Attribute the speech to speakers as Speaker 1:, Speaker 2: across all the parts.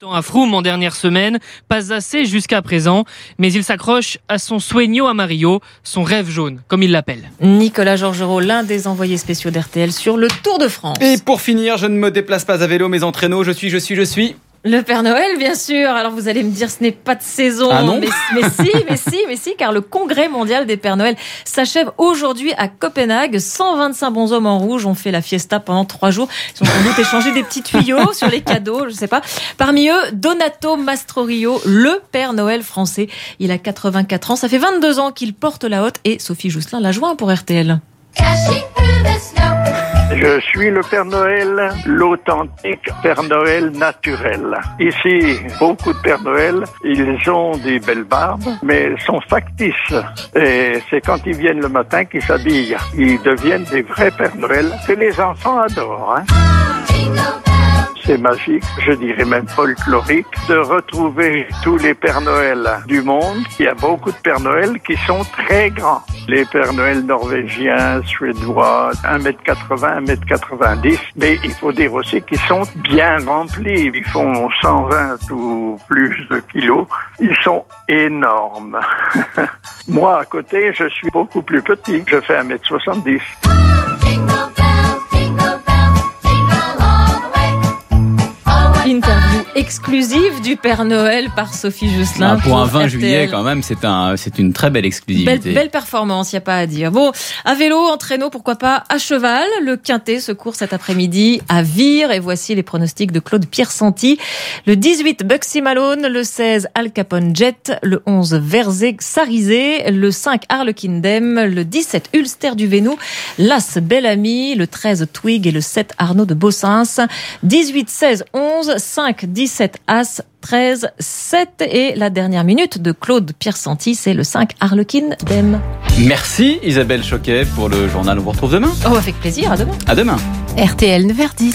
Speaker 1: temps à Froome en dernière semaine, pas assez jusqu'à présent, mais il s'accroche à son sueño à Mario, son rêve jaune, comme il l'appelle.
Speaker 2: Nicolas Georgerot, l'un des envoyés spéciaux d'RTL sur le Tour de France.
Speaker 3: Et pour finir, je ne me déplace pas à vélo, mais en traîneau, je suis, je suis, je suis.
Speaker 2: Le Père Noël, bien sûr. Alors vous allez me dire, ce n'est pas de saison.
Speaker 3: Ah non
Speaker 2: mais, mais si, mais si, mais si, car le congrès mondial des Pères Noël s'achève aujourd'hui à Copenhague. 125 bons hommes en rouge ont fait la fiesta pendant trois jours. Ils ont sans doute échangé des petits tuyaux sur les cadeaux, je sais pas. Parmi eux, Donato Mastrorio, le Père Noël français. Il a 84 ans. Ça fait 22 ans qu'il porte la haute et Sophie Jousselin l'a joint pour RTL.
Speaker 4: Je suis le Père Noël, l'authentique Père Noël naturel. Ici, beaucoup de Père Noël, ils ont des belles barbes, mais sont factices. Et c'est quand ils viennent le matin qu'ils s'habillent. Ils deviennent des vrais Père Noël que les enfants adorent. Hein. C'est magique, je dirais même folklorique, de retrouver tous les Pères Noël du monde. Il y a beaucoup de Pères Noël qui sont très grands. Les Pères Noël norvégiens, suédois, 1m80, 1m90. Mais il faut dire aussi qu'ils sont bien remplis. Ils font 120 ou plus de kilos. Ils sont énormes. Moi, à côté, je suis beaucoup plus petit. Je fais 1m70.
Speaker 2: Interview exclusive du Père Noël par Sophie Jousselin.
Speaker 3: Ah, pour un 20
Speaker 2: RTL.
Speaker 3: juillet, quand même, c'est un, c'est une très belle exclusivité.
Speaker 2: belle performance, il n'y a pas à dire. Bon, à vélo, en traîneau, pourquoi pas à cheval. Le Quintet se court cet après-midi à Vire. Et voici les pronostics de Claude Pierre-Santi. Le 18, Buxy Malone. Le 16, Al Capone Jet. Le 11, Verzé Sarizé. Le 5, Harlequin Dem. Le 17, Ulster du Vénou. L'As Bellamy. Le 13, Twig. Et le 7, Arnaud de Bossens. 18, 16, 11, 5, 17, As. 13, 7 et la dernière minute de Claude Pierre-Santi, c'est le 5 Harlequin Dem.
Speaker 3: Merci Isabelle Choquet pour le journal. On vous retrouve demain.
Speaker 2: Oh, avec plaisir, à demain.
Speaker 3: À demain.
Speaker 5: RTL 9h10.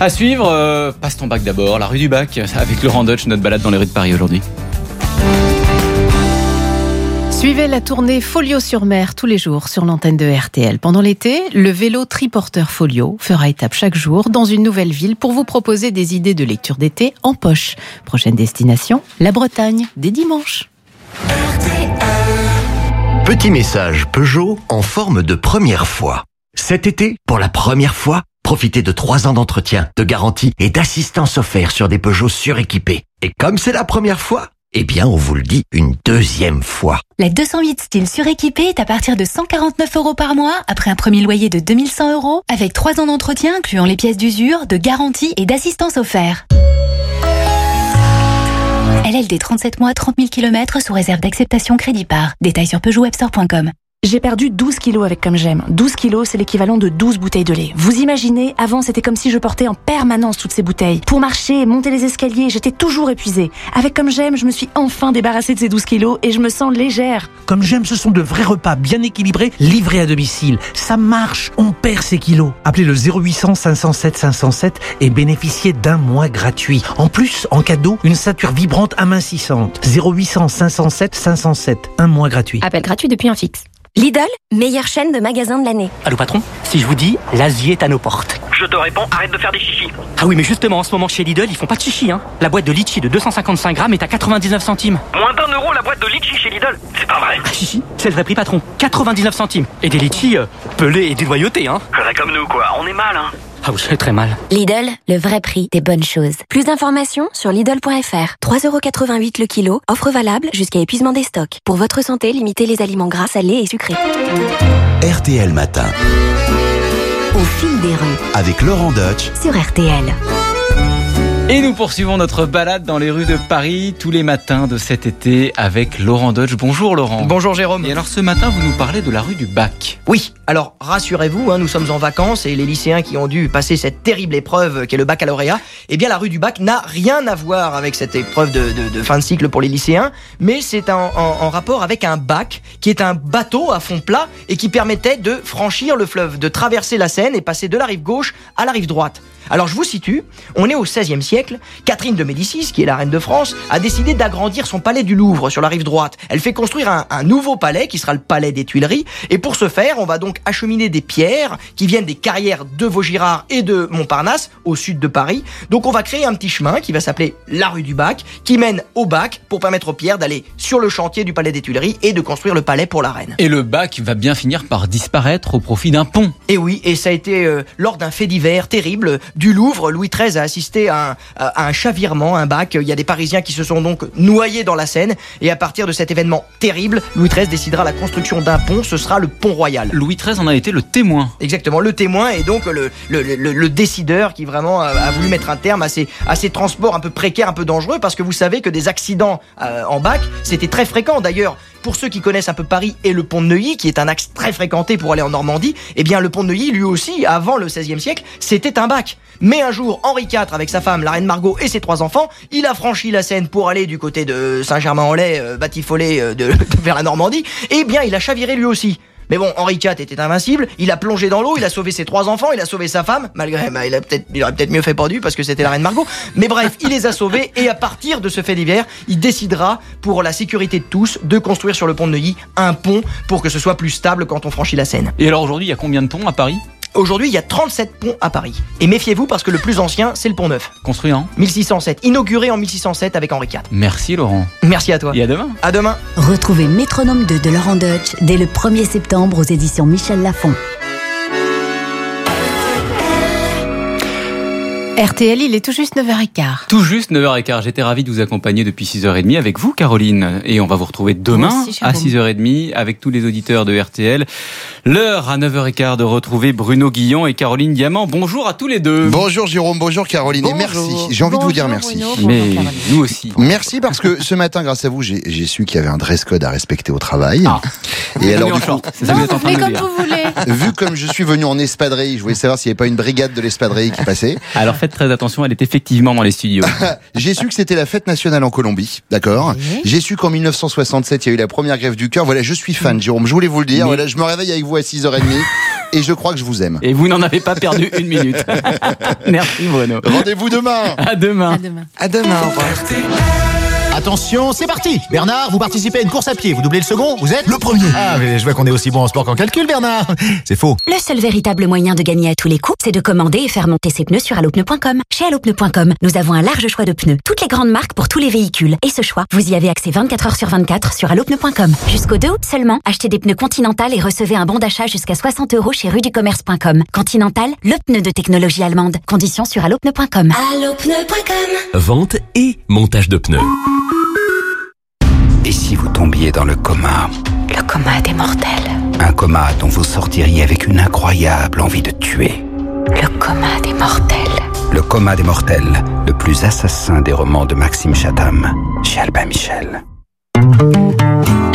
Speaker 3: À suivre, euh, passe ton bac d'abord, la rue du bac, avec Laurent Dutch, notre balade dans les rues de Paris aujourd'hui.
Speaker 5: Suivez la tournée Folio sur mer tous les jours sur l'antenne de RTL. Pendant l'été, le vélo triporteur Folio fera étape chaque jour dans une nouvelle ville pour vous proposer des idées de lecture d'été en poche. Prochaine destination, la Bretagne, dès dimanche.
Speaker 6: Petit message Peugeot en forme de première fois. Cet été, pour la première fois, profitez de 3 ans d'entretien, de garantie et d'assistance offerte sur des Peugeot suréquipés. Et comme c'est la première fois, eh bien, on vous le dit une deuxième fois.
Speaker 7: La 208 style suréquipée est à partir de 149 euros par mois après un premier loyer de 2100 euros avec 3 ans d'entretien incluant les pièces d'usure, de garantie et d'assistance offert. LLD 37 mois, 30 000 km sous réserve d'acceptation crédit par. Détails sur PeugeotWebstore.com.
Speaker 8: J'ai perdu 12 kilos avec Comme J'aime. 12 kilos, c'est l'équivalent de 12 bouteilles de lait. Vous imaginez, avant, c'était comme si je portais en permanence toutes ces bouteilles. Pour marcher, monter les escaliers, j'étais toujours épuisée. Avec Comme J'aime, je me suis enfin débarrassée de ces 12 kilos et je me sens légère.
Speaker 9: Comme j'aime, ce sont de vrais repas bien équilibrés, livrés à domicile. Ça marche, on perd ses kilos. Appelez le 0800 507 507 et bénéficiez d'un mois gratuit. En plus, en cadeau, une ceinture vibrante amincissante. 0800 507 507, un mois gratuit.
Speaker 8: Appel gratuit depuis un fixe.
Speaker 7: Lidl, meilleure chaîne de magasins de l'année.
Speaker 10: Allô patron, si je vous dis l'Asie est à nos portes.
Speaker 11: Je te réponds, arrête de faire des chichis.
Speaker 10: Ah oui mais justement en ce moment chez Lidl ils font pas de chichi hein. La boîte de litchi de 255 grammes est à 99 centimes.
Speaker 11: Moins d'un euro la boîte de litchi chez Lidl. C'est pas vrai.
Speaker 10: Ah chichi, c'est le vrai prix patron. 99 centimes. Et des litchis euh, pelés et déloyautés hein.
Speaker 11: Ferait comme nous quoi, on est mal hein.
Speaker 10: Ah vous savez très mal.
Speaker 7: Lidl, le vrai prix des bonnes choses. Plus d'informations sur Lidl.fr. 3,88€ le kilo. Offre valable jusqu'à épuisement des stocks. Pour votre santé, limitez les aliments gras, salés et sucrés.
Speaker 6: RTL Matin,
Speaker 7: Au fil des rues
Speaker 6: avec Laurent Dutch.
Speaker 7: sur RTL.
Speaker 3: Et nous poursuivons notre balade dans les rues de Paris tous les matins de cet été avec Laurent Dodge. Bonjour Laurent.
Speaker 12: Bonjour Jérôme.
Speaker 3: Et alors ce matin, vous nous parlez de la rue du Bac.
Speaker 12: Oui, alors rassurez-vous, hein, nous sommes en vacances et les lycéens qui ont dû passer cette terrible épreuve qu'est le baccalauréat, eh bien la rue du Bac n'a rien à voir avec cette épreuve de, de- de fin de cycle pour les lycéens, mais c'est en, en- en rapport avec un bac qui est un bateau à fond plat et qui permettait de franchir le fleuve, de traverser la Seine et passer de la rive gauche à la rive droite. Alors je vous situe, on est au XVIe siècle, Catherine de Médicis, qui est la reine de France, a décidé d'agrandir son palais du Louvre sur la rive droite. Elle fait construire un, un nouveau palais qui sera le palais des Tuileries, et pour ce faire, on va donc acheminer des pierres qui viennent des carrières de Vaugirard et de Montparnasse, au sud de Paris. Donc on va créer un petit chemin qui va s'appeler la rue du Bac, qui mène au Bac pour permettre aux pierres d'aller sur le chantier du palais des Tuileries et de construire le palais pour la reine.
Speaker 3: Et le bac va bien finir par disparaître au profit d'un pont.
Speaker 12: Et oui, et ça a été euh, lors d'un fait divers terrible du Louvre. Louis XIII a assisté à un, à un chavirement, un bac. Il y a des Parisiens qui se sont donc noyés dans la Seine. Et à partir de cet événement terrible, Louis XIII décidera la construction d'un pont. Ce sera le pont royal.
Speaker 3: Louis XIII en a été le témoin.
Speaker 12: Exactement, le témoin et donc le, le, le, le décideur qui vraiment a, a, voulu mettre un terme à ces, à ces transports un peu précaires, un peu dangereux, parce que vous savez que des accidents euh, en bac, c'était très fréquent. D'ailleurs, pour ceux qui connaissent un peu Paris et le pont de Neuilly, qui est un axe très fréquenté pour aller en Normandie, eh bien le pont de Neuilly, lui aussi, avant le XVIe siècle, c'était un bac. Mais un jour, Henri IV, avec sa femme, la reine Margot et ses trois enfants, il a franchi la Seine pour aller du côté de Saint-Germain-en-Laye, euh, Batifollet, euh, vers la Normandie. Eh bien, il a chaviré lui aussi. Mais bon, Henri IV était invincible, il a plongé dans l'eau, il a sauvé ses trois enfants, il a sauvé sa femme, malgré, bah, il, a il aurait peut-être mieux fait pendu parce que c'était la reine Margot. Mais bref, il les a sauvés et à partir de ce fait divers, il décidera, pour la sécurité de tous, de construire sur le pont de Neuilly un pont pour que ce soit plus stable quand on franchit la Seine.
Speaker 3: Et alors aujourd'hui, il y a combien de ponts à Paris?
Speaker 12: Aujourd'hui, il y a 37 ponts à Paris. Et méfiez-vous parce que le plus ancien, c'est le pont Neuf.
Speaker 3: Construit en
Speaker 12: 1607, inauguré en 1607 avec Henri IV.
Speaker 3: Merci Laurent.
Speaker 12: Merci à toi.
Speaker 3: Et à demain.
Speaker 12: À demain.
Speaker 13: Retrouvez Métronome 2 de Laurent Deutsch dès le 1er septembre aux éditions Michel Lafon.
Speaker 5: RTL, il est tout juste 9h15.
Speaker 3: Tout juste 9h15. J'étais ravi de vous accompagner depuis 6h30 avec vous, Caroline. Et on va vous retrouver demain
Speaker 5: aussi,
Speaker 3: à
Speaker 5: Jérôme.
Speaker 3: 6h30 avec tous les auditeurs de RTL. L'heure à 9h15 de retrouver Bruno Guillon et Caroline Diamant. Bonjour à tous les deux.
Speaker 14: Bonjour Jérôme, bonjour Caroline et merci. J'ai envie de vous dire merci.
Speaker 5: Bruno, bonjour,
Speaker 3: Mais
Speaker 5: Caroline.
Speaker 3: nous aussi.
Speaker 14: Merci parce que ce matin, grâce à vous, j'ai j'ai su qu'il y avait un dress code à respecter au travail.
Speaker 3: Ah.
Speaker 14: Et
Speaker 3: Venez
Speaker 14: alors, du coup,
Speaker 5: Non,
Speaker 3: vous
Speaker 5: vous venez comme vous voulez.
Speaker 14: vu comme je suis venu en espadrille, je voulais savoir s'il n'y avait pas une brigade de l'espadrille qui passait.
Speaker 3: Alors faites très attention, elle est effectivement dans les studios.
Speaker 14: J'ai su que c'était la fête nationale en Colombie, d'accord
Speaker 5: Oui.
Speaker 14: J'ai su qu'en 1967, il y a eu la première grève du cœur. Voilà, je suis fan, Jérôme, je voulais vous le dire.
Speaker 3: Mais-
Speaker 14: Voilà, je me réveille avec vous à 6h30 et je crois que je vous aime.
Speaker 3: Et vous n'en avez pas perdu une minute. Merci Bruno.
Speaker 14: Rendez-vous demain.
Speaker 3: À demain.
Speaker 5: À demain.
Speaker 12: À demain, au revoir.
Speaker 15: Attention, c'est parti Bernard, vous participez à une course à pied. Vous doublez le second, vous êtes Le premier Ah, mais je vois qu'on est aussi bon en sport qu'en calcul, Bernard C'est faux.
Speaker 13: Le seul véritable moyen de gagner à tous les coups, c'est de commander et faire monter ses pneus sur allopneu.com. Chez allopneu.com, nous avons un large choix de pneus, toutes les grandes marques pour tous les véhicules. Et ce choix, vous y avez accès 24 heures sur 24 sur allopneu.com. Jusqu'au 2 août seulement, achetez des pneus Continental et recevez un bon d'achat jusqu'à 60 euros chez ruducommerce.com. Continental, le pneu de technologie allemande. Conditions sur allopneu.com.
Speaker 7: Allopneu.com
Speaker 16: Vente et montage de pneus.
Speaker 17: Et si vous tombiez dans le coma
Speaker 13: Le coma des mortels.
Speaker 17: Un coma dont vous sortiriez avec une incroyable envie de tuer.
Speaker 13: Le coma des mortels.
Speaker 17: Le coma des mortels, le plus assassin des romans de Maxime Chatham, chez Albin Michel.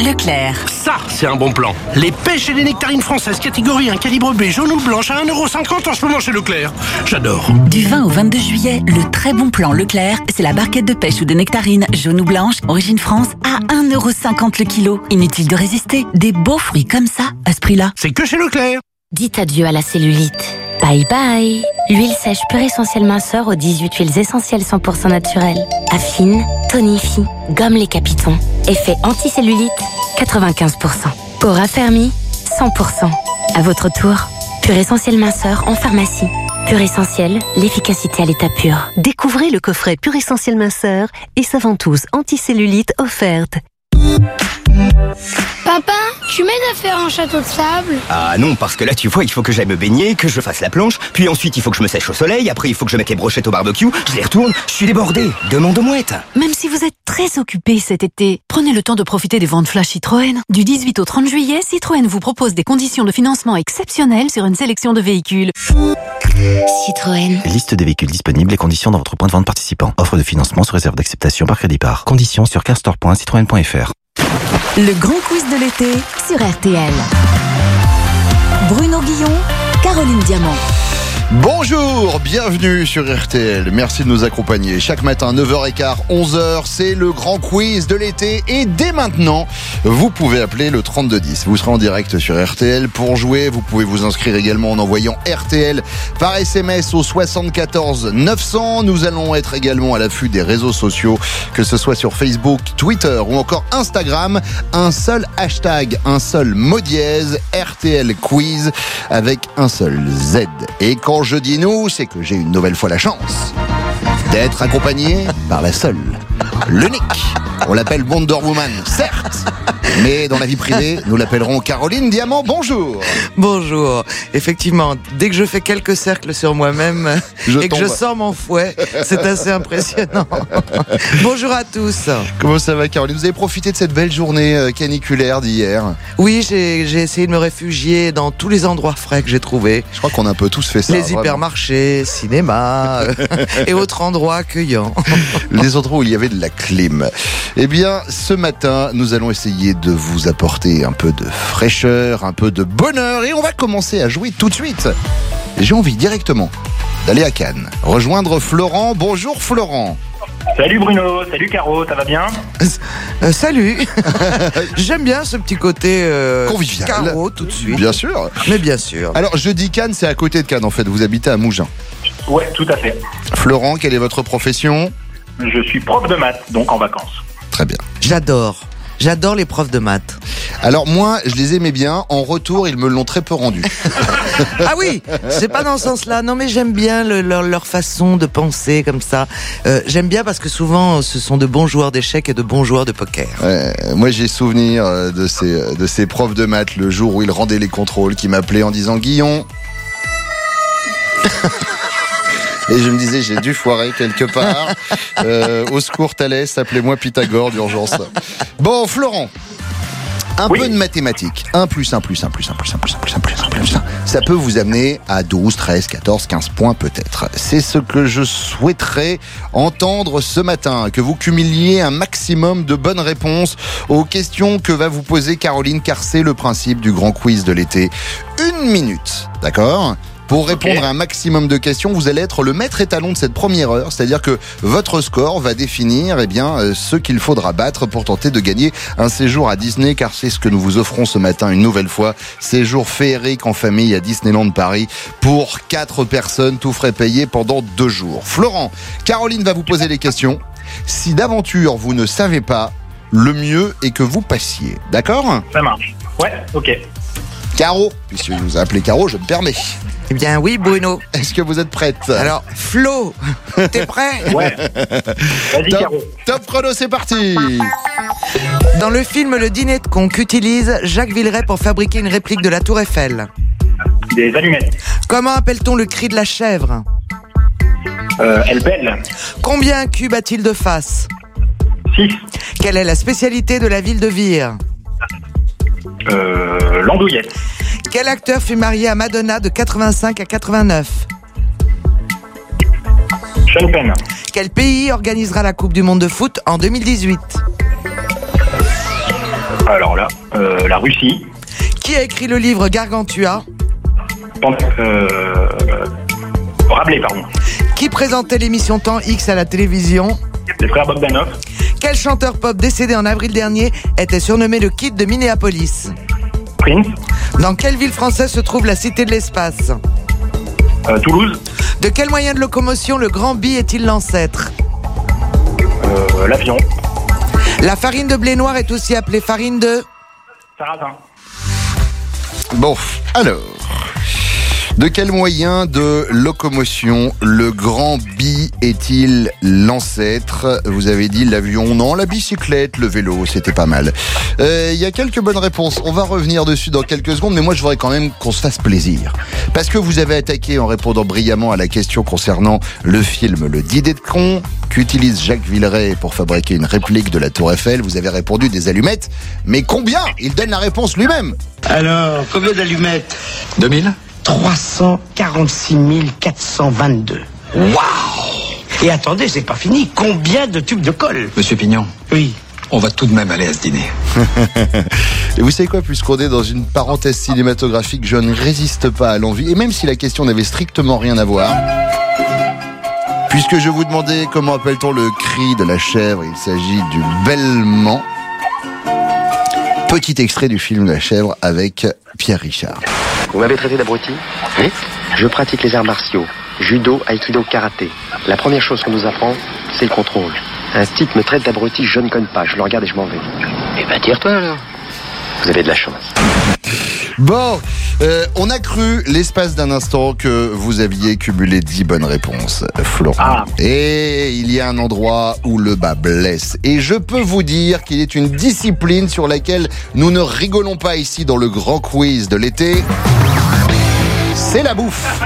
Speaker 18: Leclerc.
Speaker 19: Ça, c'est un bon plan. Les pêches et les nectarines françaises catégorie 1 calibre B jaune ou blanche à 1,50€ en ce moment chez Leclerc. J'adore.
Speaker 18: Du 20 au 22 juillet, le très bon plan Leclerc, c'est la barquette de pêche ou de nectarines jaune ou blanche, origine France, à 1,50€ le kilo. Inutile de résister. Des beaux fruits comme ça, à ce prix-là.
Speaker 19: C'est que chez Leclerc.
Speaker 7: Dites adieu à la cellulite. Bye bye. L'huile sèche pure essentielle minceur aux 18 huiles essentielles 100% naturelles. Affine, tonifie, gomme les capitons. Effet anticellulite, 95%. Peau raffermie, 100%. À votre tour, pure essentielle minceur en pharmacie. Pure essentielle, l'efficacité à l'état pur.
Speaker 20: Découvrez le coffret Pure Essentiel Minceur et sa ventouse anticellulite offerte.
Speaker 21: Papa, tu m'aides à faire un château de sable
Speaker 6: Ah non, parce que là, tu vois, il faut que j'aille me baigner, que je fasse la planche, puis ensuite il faut que je me sèche au soleil, après il faut que je mette les brochettes au barbecue, je les retourne, je suis débordé. Demande aux mouettes.
Speaker 22: Même si vous êtes très occupé cet été, prenez le temps de profiter des ventes flash Citroën. Du 18 au 30 juillet, Citroën vous propose des conditions de financement exceptionnelles sur une sélection de véhicules.
Speaker 7: Citroën.
Speaker 23: Liste des véhicules disponibles et conditions dans votre point de vente participant. Offre de financement sous réserve d'acceptation par crédit par. Conditions sur carstore.citroën.fr.
Speaker 18: Le grand quiz de l'été sur RTL. Bruno Guillon, Caroline Diamant.
Speaker 14: Bonjour, bienvenue sur RTL. Merci de nous accompagner. Chaque matin, 9h15, 11h, c'est le grand quiz de l'été. Et dès maintenant, vous pouvez appeler le 3210. Vous serez en direct sur RTL pour jouer. Vous pouvez vous inscrire également en envoyant RTL par SMS au 74 900. Nous allons être également à l'affût des réseaux sociaux, que ce soit sur Facebook, Twitter ou encore Instagram. Un seul hashtag, un seul mot dièse, RTL quiz avec un seul Z. je dis nous, c'est que j'ai une nouvelle fois la chance d'être accompagné par la seule, l'unique. On l'appelle Wonder Woman, certes, mais dans la vie privée, nous l'appellerons Caroline Diamant. Bonjour.
Speaker 24: Bonjour. Effectivement, dès que je fais quelques cercles sur moi-même et que je sors mon fouet, c'est assez impressionnant. Bonjour à tous.
Speaker 14: Comment ça va, Caroline? Vous avez profité de cette belle journée euh, caniculaire d'hier?
Speaker 24: Oui, j'ai essayé de me réfugier dans tous les endroits frais que j'ai trouvés.
Speaker 14: Je crois qu'on a un peu tous fait ça.
Speaker 24: Les
Speaker 14: vraiment.
Speaker 24: hypermarchés, cinéma euh, et autres endroits accueillants.
Speaker 14: les endroits où il y avait de la clim. Eh bien, ce matin, nous allons essayer de vous apporter un peu de fraîcheur, un peu de bonheur, et on va commencer à jouer tout de suite. J'ai envie directement d'aller à Cannes, rejoindre Florent. Bonjour Florent.
Speaker 11: Salut Bruno, salut Caro, ça va bien?
Speaker 24: Euh, salut. J'aime bien ce petit côté euh,
Speaker 14: Convivial.
Speaker 24: carreau tout de suite.
Speaker 14: Bien sûr.
Speaker 24: Mais bien sûr.
Speaker 14: Alors, je dis Cannes, c'est à côté de Cannes en fait. Vous habitez à Mougins.
Speaker 11: Ouais, tout à fait.
Speaker 14: Florent, quelle est votre profession?
Speaker 11: Je suis prof de maths, donc en vacances.
Speaker 14: Très bien.
Speaker 24: J'adore. J'adore les profs de maths.
Speaker 14: Alors moi, je les aimais bien. En retour, ils me l'ont très peu rendu.
Speaker 24: Ah oui, c'est pas dans ce sens-là. Non, mais j'aime bien le- leur, leur façon de penser comme ça. Euh, j'aime bien parce que souvent, ce sont de bons joueurs d'échecs et de bons joueurs de poker.
Speaker 14: Ouais, moi, j'ai souvenir euh, de ces, de ces profs de maths le jour où ils rendaient les contrôles, qui m'appelaient en disant Guillon. Et je me disais, j'ai dû foirer quelque part. Euh, au secours, Thalès, appelez-moi Pythagore d'urgence. Bon, Florent, un peu de mathématiques. 1 plus 1 plus 1 plus 1 plus 1 plus 1 plus 1 plus 1 plus 1. Ça peut vous amener à 12, 13, 14, 15 points peut-être. C'est ce que je souhaiterais entendre ce matin, que vous cumuliez un maximum de bonnes réponses aux questions que va vous poser Caroline, car c'est le principe du grand quiz de l'été. Une minute, d'accord? Pour répondre à un maximum de questions, vous allez être le maître étalon de cette première heure, c'est-à-dire que votre score va définir eh bien, euh, ce qu'il faudra battre pour tenter de gagner un séjour à Disney, car c'est ce que nous vous offrons ce matin une nouvelle fois. Séjour féerique en famille à Disneyland Paris pour quatre personnes, tout frais payé pendant deux jours. Florent, Caroline va vous poser les questions. Si d'aventure vous ne savez pas, le mieux est que vous passiez. D'accord?
Speaker 11: Ça marche. Ouais, ok.
Speaker 14: Caro, puisque vous a appelé Caro, je me permets.
Speaker 24: Eh bien oui, Bruno.
Speaker 14: Est-ce que vous êtes prête
Speaker 24: Alors, Flo, t'es prêt
Speaker 11: Ouais. Vas-y,
Speaker 14: Top,
Speaker 11: Caro.
Speaker 14: top chrono, c'est parti
Speaker 24: Dans le film Le Dîner de con qu'utilise Jacques Villeray pour fabriquer une réplique de la Tour Eiffel.
Speaker 11: Des allumettes.
Speaker 24: Comment appelle-t-on le cri de la chèvre?
Speaker 11: Euh, elle belle.
Speaker 24: Combien un cube a-t-il de faces
Speaker 11: 6.
Speaker 24: Quelle est la spécialité de la ville de Vire?
Speaker 11: Euh, l'andouillette.
Speaker 24: Quel acteur fut marié à Madonna de 85 à 89
Speaker 11: Sean Penn.
Speaker 24: Quel pays organisera la Coupe du Monde de foot en 2018
Speaker 11: Alors là, euh, la Russie.
Speaker 24: Qui a écrit le livre Gargantua?
Speaker 11: Pant- Euh, Rabelais, pardon.
Speaker 24: Qui présentait l'émission Temps X à la télévision?
Speaker 11: Les frères Bogdanov.
Speaker 24: Quel chanteur pop décédé en avril dernier était surnommé le Kid de Minneapolis?
Speaker 11: Prince.
Speaker 24: Dans quelle ville française se trouve la Cité de l'Espace?
Speaker 11: Euh, Toulouse.
Speaker 24: De quel moyen de locomotion le Grand Bi est-il l'ancêtre?
Speaker 11: Euh, L'avion.
Speaker 24: La farine de blé noir est aussi appelée farine de...
Speaker 11: Sarrasin.
Speaker 14: Bon, alors. De quel moyen de locomotion le grand bi est-il l'ancêtre? Vous avez dit l'avion, non, la bicyclette, le vélo, c'était pas mal. Euh, Il y a quelques bonnes réponses. On va revenir dessus dans quelques secondes, mais moi je voudrais quand même qu'on se fasse plaisir. Parce que vous avez attaqué en répondant brillamment à la question concernant le film Le Dîner de con qu'utilise Jacques Villeray pour fabriquer une réplique de la Tour Eiffel. Vous avez répondu des allumettes, mais combien? Il donne la réponse lui-même.
Speaker 25: Alors, combien d'allumettes?
Speaker 14: 2000
Speaker 25: 346 422. Waouh Et attendez, c'est pas fini. Combien de tubes de colle
Speaker 23: Monsieur Pignon,
Speaker 25: Oui.
Speaker 26: on va tout de même aller à ce dîner.
Speaker 14: Et vous savez quoi, puisqu'on est dans une parenthèse cinématographique, je ne résiste pas à l'envie, et même si la question n'avait strictement rien à voir, puisque je vous demandais comment appelle-t-on le cri de la chèvre, il s'agit du bêlement. Petit extrait du film La chèvre avec Pierre Richard.
Speaker 27: Vous m'avez traité d'abruti Oui. Je pratique les arts martiaux. Judo, aïkido, karaté. La première chose qu'on nous apprend, c'est le contrôle. Un type me traite d'abruti, je ne connais pas. Je le regarde et je m'en vais. Eh ben tire-toi alors. Vous avez de la chance.
Speaker 14: Bon, euh, on a cru l'espace d'un instant que vous aviez cumulé 10 bonnes réponses, Florent. Et il y a un endroit où le bas blesse. Et je peux vous dire qu'il est une discipline sur laquelle nous ne rigolons pas ici dans le grand quiz de l'été. C'est la bouffe.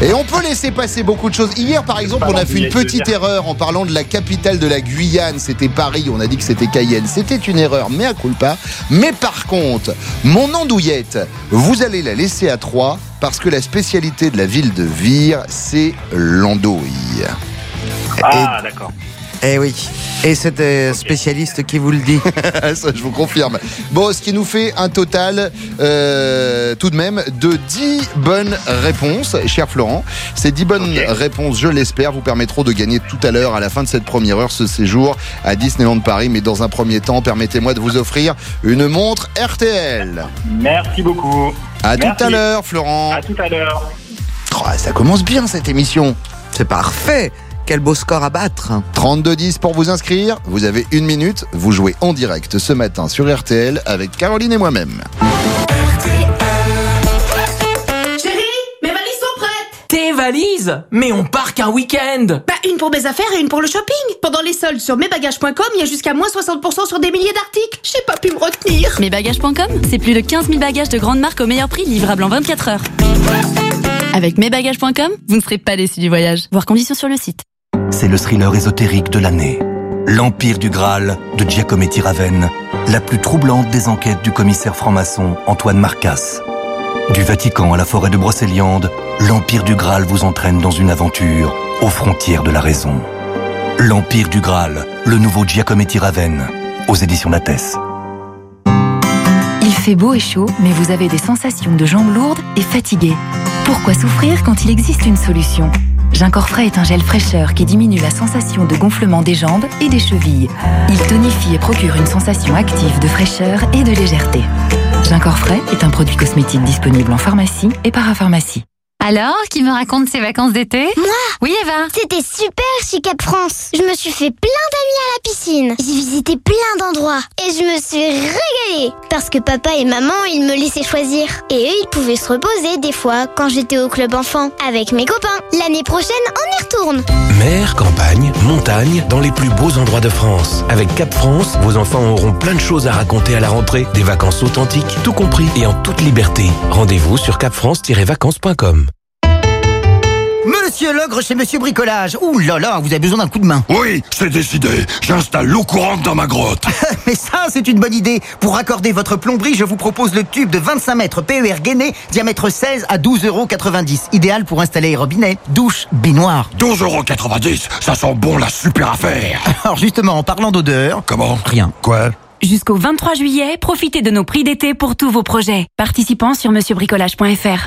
Speaker 14: Et on peut laisser passer beaucoup de choses. Hier, par exemple, on a fait une petite erreur en parlant de la capitale de la Guyane. C'était Paris. On a dit que c'était Cayenne. C'était une erreur, mais à culpa. Mais par contre, mon andouillette, vous allez la laisser à 3 parce que la spécialité de la ville de Vire, c'est l'andouille.
Speaker 11: Ah, d'accord.
Speaker 24: Eh oui. Et c'est un spécialiste qui vous le dit.
Speaker 14: Ça, je vous confirme. Bon, ce qui nous fait un total, euh, tout de même, de 10 bonnes réponses, cher Florent. Ces 10 bonnes réponses, je l'espère, vous permettront de gagner tout à l'heure, à la fin de cette première heure, ce séjour à Disneyland Paris. Mais dans un premier temps, permettez-moi de vous offrir une montre RTL.
Speaker 11: Merci beaucoup.
Speaker 14: À
Speaker 11: Merci.
Speaker 14: tout à l'heure, Florent.
Speaker 11: À tout à l'heure.
Speaker 14: Oh, ça commence bien cette émission.
Speaker 24: C'est parfait. Quel beau score à battre.
Speaker 14: 32-10 pour vous inscrire. Vous avez une minute. Vous jouez en direct ce matin sur RTL avec Caroline et moi-même.
Speaker 28: Chérie, mes valises sont prêtes Tes valises Mais on part qu'un week-end
Speaker 29: Bah, une pour mes affaires et une pour le shopping. Pendant les soldes sur mesbagages.com, il y a jusqu'à moins 60% sur des milliers d'articles. J'ai pas pu me retenir.
Speaker 30: Mesbagages.com, c'est plus de 15 000 bagages de grande marque au meilleur prix livrables en 24 heures. Avec mesbagages.com, vous ne serez pas déçus du voyage. Voir conditions sur le site.
Speaker 31: C'est le thriller ésotérique de l'année. L'Empire du Graal de Giacometti Raven, la plus troublante des enquêtes du commissaire franc-maçon Antoine Marcas. Du Vatican à la forêt de Brocéliande, l'Empire du Graal vous entraîne dans une aventure aux frontières de la raison. L'Empire du Graal, le nouveau Giacometti Raven, aux éditions Lattès.
Speaker 18: Il fait beau et chaud, mais vous avez des sensations de jambes lourdes et fatiguées. Pourquoi souffrir quand il existe une solution? Ginkor Frais est un gel fraîcheur qui diminue la sensation de gonflement des jambes et des chevilles. Il tonifie et procure une sensation active de fraîcheur et de légèreté. Ginkor Frais est un produit cosmétique disponible en pharmacie et parapharmacie.
Speaker 32: Alors, qui me raconte ses vacances d'été
Speaker 15: Moi
Speaker 32: Oui, Eva
Speaker 15: C'était super chez Cap France. Je me suis fait plein d'amis à la piscine. J'ai visité plein d'endroits. Et je me suis régalée. Parce que papa et maman, ils me laissaient choisir. Et eux, ils pouvaient se reposer des fois quand j'étais au club enfant. Avec mes copains. L'année prochaine, on y retourne.
Speaker 33: Mer, campagne, montagne, dans les plus beaux endroits de France. Avec Cap France, vos enfants auront plein de choses à raconter à la rentrée. Des vacances authentiques, tout compris et en toute liberté. Rendez-vous sur capfrance-vacances.com.
Speaker 6: Monsieur Logre chez Monsieur Bricolage. Ouh là là, vous avez besoin d'un coup de main.
Speaker 34: Oui, c'est décidé. J'installe l'eau courante dans ma grotte.
Speaker 6: Mais ça, c'est une bonne idée. Pour raccorder votre plomberie, je vous propose le tube de 25 mètres PER gainé, diamètre 16 à 12,90 euros. Idéal pour installer robinet, douche, baignoire.
Speaker 34: 12,90 euros, ça sent bon la super affaire.
Speaker 6: Alors justement, en parlant d'odeur...
Speaker 34: Comment
Speaker 6: Rien.
Speaker 34: Quoi
Speaker 30: Jusqu'au 23 juillet, profitez de nos prix d'été pour tous vos projets. Participants sur monsieurbricolage.fr.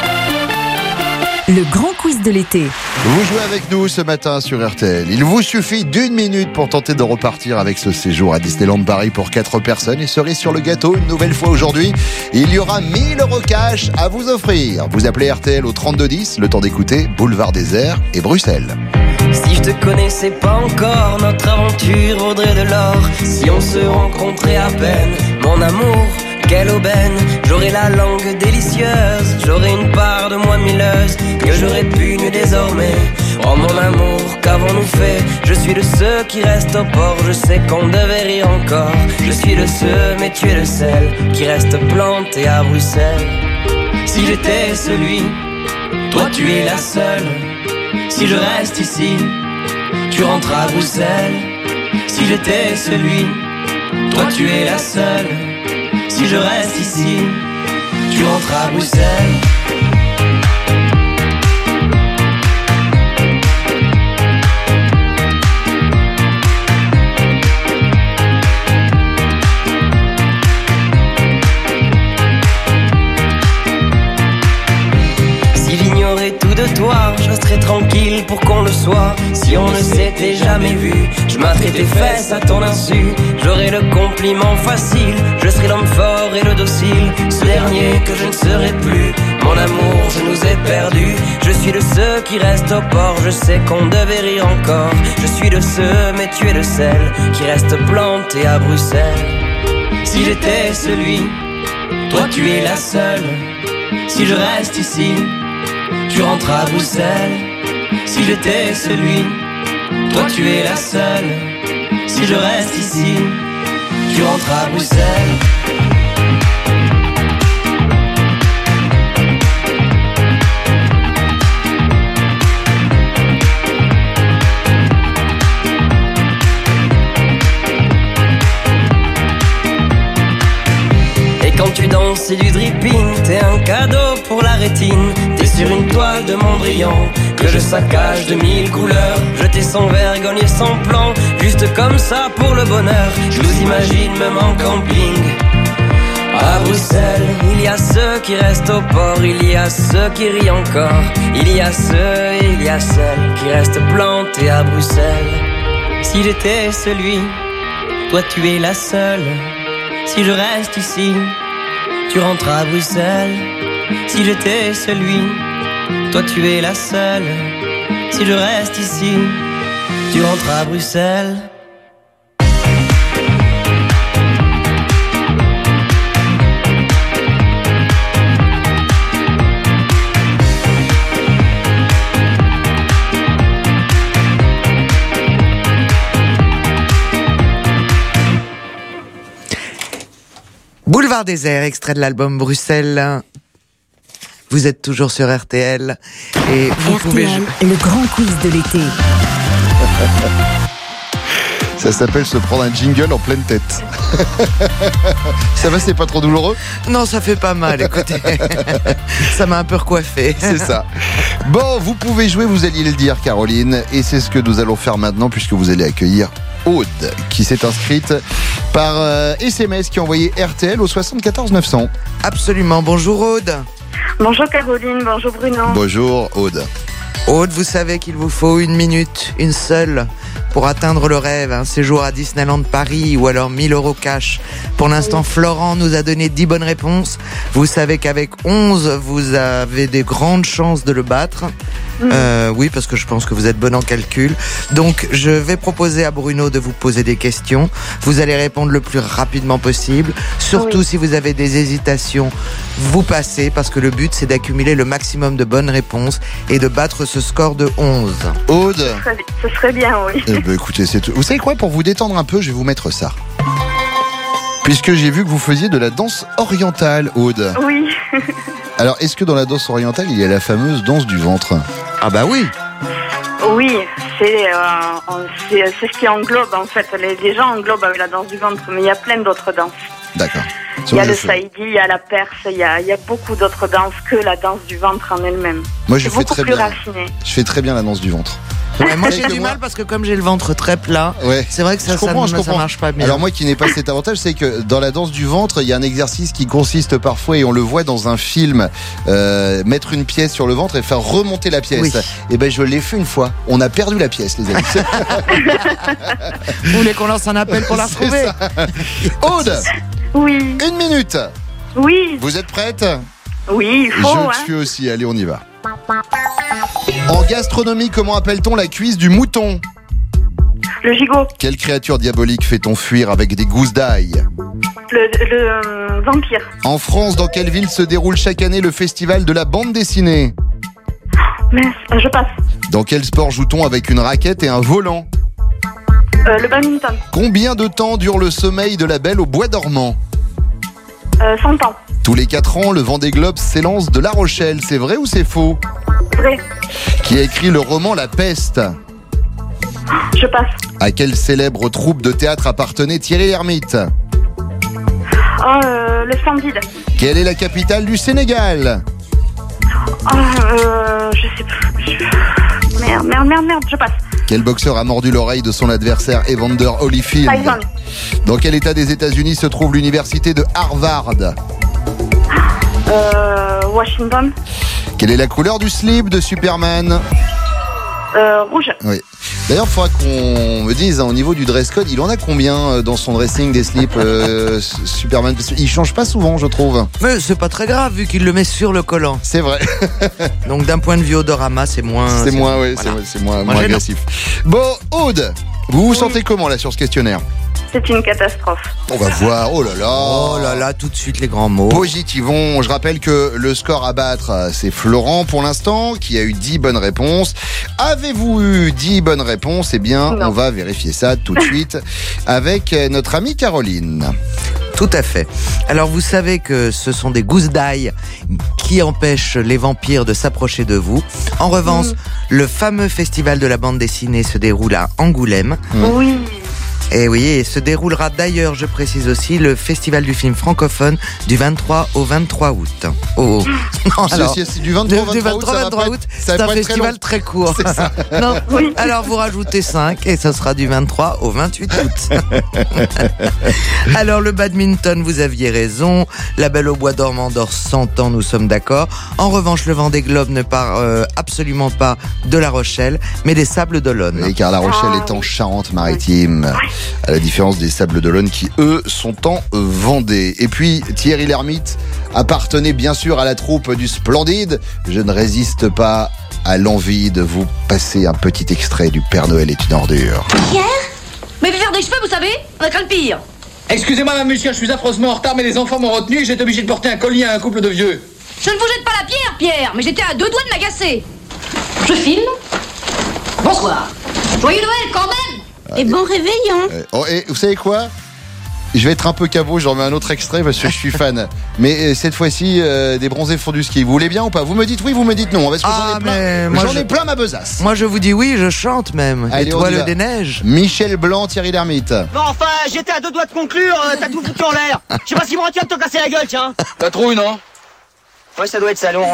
Speaker 18: le grand quiz de l'été.
Speaker 14: Vous jouez avec nous ce matin sur RTL. Il vous suffit d'une minute pour tenter de repartir avec ce séjour à Disneyland Paris pour 4 personnes. Et cerise sur le gâteau, une nouvelle fois aujourd'hui, il y aura 1000 euros cash à vous offrir. Vous appelez RTL au 3210, le temps d'écouter Boulevard des Airs et Bruxelles.
Speaker 35: Si je te connaissais pas encore, notre aventure vaudrait de l'or. Si on se rencontrait à peine, mon amour, quelle aubaine. J'aurais la langue délicieuse, j'aurais une part de moi milleuse que j'aurais pu nu désormais. Oh mon amour, qu'avons-nous fait? Je suis de ceux qui restent au port, je sais qu'on devait rire encore. Je suis de ceux, mais tu es le seul qui reste planté à Bruxelles. Si j'étais celui, toi tu es la seule. Si je reste ici, tu rentres à Bruxelles. Si j'étais celui, toi tu es la seule. Si je reste ici, tu rentres à Bruxelles. Si j'ignorais tout de toi, tranquille pour qu'on le soit. Si on ne s'était jamais vu, je m'atterais tes fesses à ton insu. J'aurais le compliment facile, je serais l'homme fort et le docile. Ce dernier que je ne serai plus. Mon amour, je nous ai perdus. Je suis de ceux qui restent au port, je sais qu'on devait rire encore. Je suis de ceux, mais tu es le seul qui reste planté à Bruxelles. Si j'étais celui, toi tu es la seule. Si je reste ici, tu rentres à Bruxelles. Si j'étais celui, toi tu es la seule. Si je reste ici, tu rentres à Bruxelles. Quand tu danses, c'est du dripping. T'es un cadeau pour la rétine. T'es sur une toile de Mondrian que je saccage de mille couleurs. Jeter sans vergogne et sans plan, juste comme ça pour le bonheur. Je vous imagine même en camping. À Bruxelles, il y a ceux qui restent au port, il y a ceux qui rient encore, il y a ceux il y a celles qui restent plantés à Bruxelles. Si j'étais celui, toi tu es la seule. Si je reste ici, tu rentres à Bruxelles. Si j'étais celui, toi tu es la seule. Si je reste ici, tu rentres à Bruxelles.
Speaker 24: Boulevard désert, extrait de l'album Bruxelles. Vous êtes toujours sur RTL et vous pouvez.
Speaker 36: RTL, le grand quiz de l'été.
Speaker 14: Ça s'appelle se prendre un jingle en pleine tête. ça va, c'est pas trop douloureux?
Speaker 24: Non, ça fait pas mal, écoutez. ça m'a un peu recoiffé.
Speaker 14: C'est ça. Bon, vous pouvez jouer, vous alliez le dire, Caroline, et c'est ce que nous allons faire maintenant, puisque vous allez accueillir Aude, qui s'est inscrite par euh, SMS, qui a envoyé RTL au 74 900.
Speaker 24: Absolument. Bonjour Aude.
Speaker 37: Bonjour Caroline, bonjour Bruno.
Speaker 14: Bonjour Aude.
Speaker 24: Aude, vous savez qu'il vous faut une minute, une seule, pour atteindre le rêve, un séjour à Disneyland Paris ou alors 1000 euros cash. Pour l'instant, Florent nous a donné 10 bonnes réponses. Vous savez qu'avec 11, vous avez des grandes chances de le battre. Euh, oui, parce que je pense que vous êtes bon en calcul. Donc, je vais proposer à Bruno de vous poser des questions. Vous allez répondre le plus rapidement possible. Surtout
Speaker 37: Oui.
Speaker 24: si vous avez des hésitations, vous passez, parce que le but, c'est d'accumuler le maximum de bonnes réponses et de battre ce score de 11.
Speaker 14: Aude
Speaker 37: Ce serait, ce serait bien, oui.
Speaker 14: Eh ben, écoutez, c'est tout. Vous savez quoi Pour vous détendre un peu, je vais vous mettre ça. Puisque j'ai vu que vous faisiez de la danse orientale, Aude.
Speaker 37: Oui.
Speaker 14: Alors, est-ce que dans la danse orientale, il y a la fameuse danse du ventre?
Speaker 24: Ah bah oui
Speaker 37: Oui, c'est euh, c'est c'est ce qui englobe en fait. Les, les gens englobent avec la danse du ventre, mais il y a plein d'autres danses.
Speaker 14: D'accord.
Speaker 37: Il y a le
Speaker 14: fais-
Speaker 37: saïdi, il y a la perse, il y a, il y a beaucoup d'autres danses que la danse du ventre en elle-même.
Speaker 14: Moi, je
Speaker 37: C'est
Speaker 14: fais
Speaker 37: beaucoup
Speaker 14: très
Speaker 37: plus
Speaker 14: bien.
Speaker 37: raffiné.
Speaker 14: Je fais très bien la danse du ventre.
Speaker 24: Ouais, moi j'ai du mal parce que comme j'ai le ventre très plat,
Speaker 14: Ouais.
Speaker 24: c'est vrai que ça,
Speaker 14: je comprends,
Speaker 24: ça, ça marche pas bien.
Speaker 14: Alors moi qui n'ai pas cet avantage, c'est que dans la danse du ventre, il y a un exercice qui consiste parfois, et on le voit dans un film, euh, mettre une pièce sur le ventre et faire remonter la pièce.
Speaker 24: Oui.
Speaker 14: Et ben je l'ai fait une fois. On a perdu la pièce, les amis.
Speaker 24: Vous voulez qu'on lance un appel pour la retrouver.
Speaker 14: Aude,
Speaker 37: Oui,
Speaker 14: une minute.
Speaker 37: oui,
Speaker 14: Vous êtes prête?
Speaker 37: Oui, il faut.
Speaker 14: Je
Speaker 37: hein.
Speaker 14: suis aussi. Allez, on y va. En gastronomie, comment appelle-t-on la cuisse du mouton
Speaker 37: Le gigot,
Speaker 14: Quelle créature diabolique fait-on fuir avec des gousses d'ail
Speaker 37: le, le euh, vampire,
Speaker 14: En France, dans quelle ville se déroule chaque année le festival de la bande dessinée
Speaker 38: Mince, euh, je passe.
Speaker 14: Dans quel sport joue-t-on avec une raquette et un volant
Speaker 38: Euh, le badminton.
Speaker 14: Combien de temps dure le sommeil de la belle au bois dormant
Speaker 38: Euh, 100 ans.
Speaker 14: Tous les 4 ans, le Vendée Globe s'élance de La Rochelle. C'est vrai ou c'est faux
Speaker 38: Vrai.
Speaker 14: Qui a écrit le roman La Peste?
Speaker 38: Je passe.
Speaker 14: À quelle célèbre troupe de théâtre appartenait Thierry Lhermitte?
Speaker 38: Ah, euh, le Splendide.
Speaker 14: Quelle est la capitale du Sénégal?
Speaker 38: Euh, je sais plus. Je- Merde, merde, merde, merde, je passe.
Speaker 14: Quel boxeur a mordu l'oreille de son adversaire Evander Holyfield. Dans quel état des États-Unis se trouve l'université de Harvard
Speaker 38: Euh, Washington.
Speaker 14: Quelle est la couleur du slip de Superman
Speaker 38: Euh, rouge.
Speaker 14: Oui. D'ailleurs, il faudra qu'on me dise hein, au niveau du dress code, il en a combien euh, dans son dressing des slips euh, Superman? Qu'il change pas souvent, je trouve.
Speaker 24: Mais c'est pas très grave vu qu'il le met sur le collant.
Speaker 14: C'est vrai.
Speaker 24: Donc d'un point de vue odorama, c'est moins.
Speaker 14: C'est moins, oui, c'est-
Speaker 24: voilà.
Speaker 14: c'est moins,
Speaker 24: Moins
Speaker 14: agressif. Bon, Aude, vous vous sentez comment là sur ce questionnaire?
Speaker 38: C'est une catastrophe.
Speaker 14: On va voir. Oh là là.
Speaker 24: Oh là là, tout de suite les grands mots.
Speaker 14: Positivons. Je rappelle que le score à battre, euh, c'est Florent pour l'instant, qui a eu 10 bonnes réponses. Avez-vous eu 10 bonnes réponses? Eh bien, on va vérifier ça tout de suite avec euh, notre amie Caroline.
Speaker 24: Tout à fait. Alors vous savez que ce sont des gousses d'ail qui empêchent les vampires de s'approcher de vous. En revanche, le fameux festival de la bande dessinée se déroule à Angoulême.
Speaker 38: Oui.
Speaker 24: Et oui, et se déroulera d'ailleurs, je précise aussi, le festival du film francophone du 23 au 23 août. Oh, oh. Non,
Speaker 14: C'est-
Speaker 24: alors,
Speaker 14: c'est- du 23 au
Speaker 24: du
Speaker 14: 23 août, ça va
Speaker 24: 23
Speaker 14: pas
Speaker 24: août,
Speaker 14: être- ça
Speaker 24: c'est un
Speaker 14: très
Speaker 24: festival très court.
Speaker 14: C'est ça.
Speaker 24: non,
Speaker 38: Oui.
Speaker 24: alors vous rajoutez 5 et ça sera du 23 au 28 août. alors le badminton, vous aviez raison. La Belle au Bois dormant dort 100 ans, nous sommes d'accord. En revanche, le Vendée Globe ne part euh, absolument pas de La Rochelle, mais des Sables d'Olonne.
Speaker 14: Et car La Rochelle
Speaker 38: Ah,
Speaker 14: est en Charente-Maritime, à la différence des Sables d'Olonne qui, eux, sont en Vendée. Et puis, Thierry Lhermitte appartenait bien sûr à la troupe du Splendide. Je ne résiste pas à l'envie de vous passer un petit extrait du Père Noël est une ordure.
Speaker 39: Pierre Mais faire des cheveux, vous savez On a craint le pire.
Speaker 40: Excusez-moi, madame, monsieur, je suis affreusement en retard, mais les enfants m'ont retenu et j'ai été obligé de porter un collier à un couple de vieux.
Speaker 39: Je ne vous jette pas la pierre, Pierre, mais j'étais à deux doigts de m'agacer. Je filme. Bonsoir. Joyeux Noël, quand même Et bon réveillon.
Speaker 14: Euh, oh, et vous savez quoi? Je vais être un peu caveau, j'en mets un autre extrait parce que je suis fan. Mais euh, cette fois-ci, euh, des bronzés font du ski. Vous voulez bien ou pas? Vous me dites oui, vous me dites non. Parce que
Speaker 24: Ah,
Speaker 14: j'en ai plein,
Speaker 24: mais moi,
Speaker 14: j'en
Speaker 24: je-
Speaker 14: ai plein ma besace.
Speaker 24: Moi je vous dis oui, je chante même.
Speaker 14: Allez,
Speaker 24: Étoile des neiges.
Speaker 14: Michel Blanc, Thierry Lhermitte.
Speaker 41: Bon, enfin, j'étais à deux doigts de conclure, euh, t'as tout foutu en l'air. Je sais pas si me retiens de te casser la gueule, tiens.
Speaker 40: T'as trouvé, non?
Speaker 41: Ouais, ça doit être salon.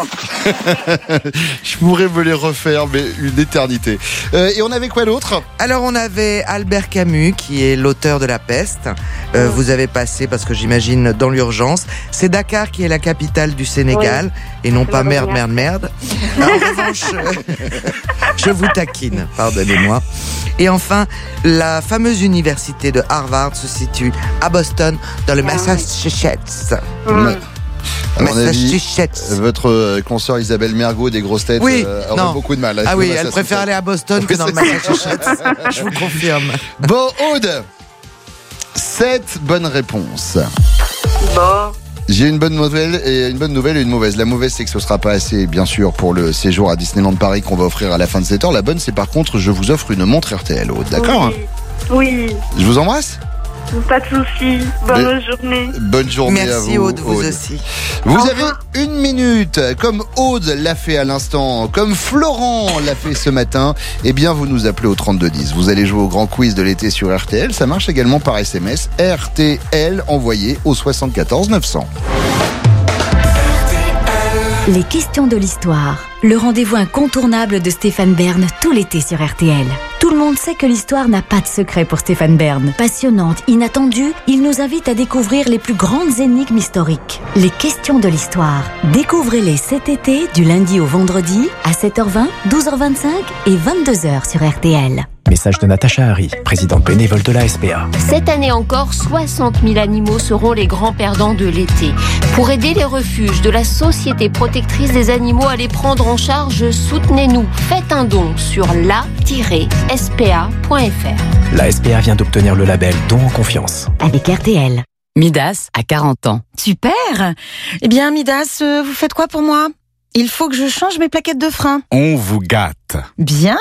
Speaker 14: Je pourrais me les refaire, mais une éternité. Euh, et on avait quoi d'autre?
Speaker 24: Alors on avait Albert Camus qui est l'auteur de La Peste. Euh, vous avez passé parce que j'imagine dans l'urgence. C'est Dakar qui est la capitale du Sénégal et non pas merde, merde, merde. En revanche, je vous taquine, pardonnez-moi. Et enfin, la fameuse université de Harvard se situe à Boston dans le Massachusetts.
Speaker 14: Ma- À mon avis,
Speaker 24: Massachusetts.
Speaker 14: votre euh, consoeur Isabelle Mergot des grosses têtes
Speaker 24: Oui,
Speaker 14: euh, aurait
Speaker 24: non.
Speaker 14: beaucoup de mal. à
Speaker 24: Ah oui, elle préfère aller à Boston que dans le Massachusetts. Je vous confirme.
Speaker 14: Bon, Aude, 7 bonnes réponses.
Speaker 38: Bon.
Speaker 14: J'ai une bonne nouvelle et une bonne nouvelle et une mauvaise. La mauvaise, c'est que ce sera pas assez, bien sûr, pour le séjour à Disneyland Paris qu'on va offrir à la fin de cette heure. La bonne, c'est par contre, je vous offre une montre RTL, Aude. D'accord hein?
Speaker 38: Oui,
Speaker 14: Je vous embrasse.
Speaker 38: Pas de soucis. Bonne journée.
Speaker 14: Bonne journée à
Speaker 24: Merci
Speaker 14: vous.
Speaker 24: Aude, vous aussi.
Speaker 14: Vous avez une minute, comme Aude l'a fait à l'instant, comme Florent l'a fait ce matin. Eh bien, vous nous appelez au 3210. Vous allez jouer au grand quiz de l'été sur RTL. Ça marche également par SMS. RTL envoyé au 74 900.
Speaker 13: Les questions de l'histoire. Le rendez-vous incontournable de Stéphane Bern tout l'été sur RTL. Tout le monde sait que l'histoire n'a pas de secret pour Stéphane Bern. Passionnante, inattendue, il nous invite à découvrir les plus grandes énigmes historiques. Les questions de l'histoire. Découvrez-les cet été du lundi au vendredi à 7h20, 12h25 et 22h sur RTL.
Speaker 42: Message de Natacha Harry, présidente bénévole de la SPA.
Speaker 43: Cette année encore, 60 000 animaux seront les grands perdants de l'été. Pour aider les refuges de la Société protectrice des animaux à les prendre en charge, soutenez-nous. Faites un don sur la-spa.fr.
Speaker 42: La SPA vient d'obtenir le label Don en confiance.
Speaker 13: Avec RTL.
Speaker 44: Midas a 40 ans.
Speaker 45: Super Eh bien, Midas, euh, vous faites quoi pour moi?
Speaker 39: Il faut que je change mes plaquettes de frein.
Speaker 17: On vous gâte.
Speaker 39: Bien.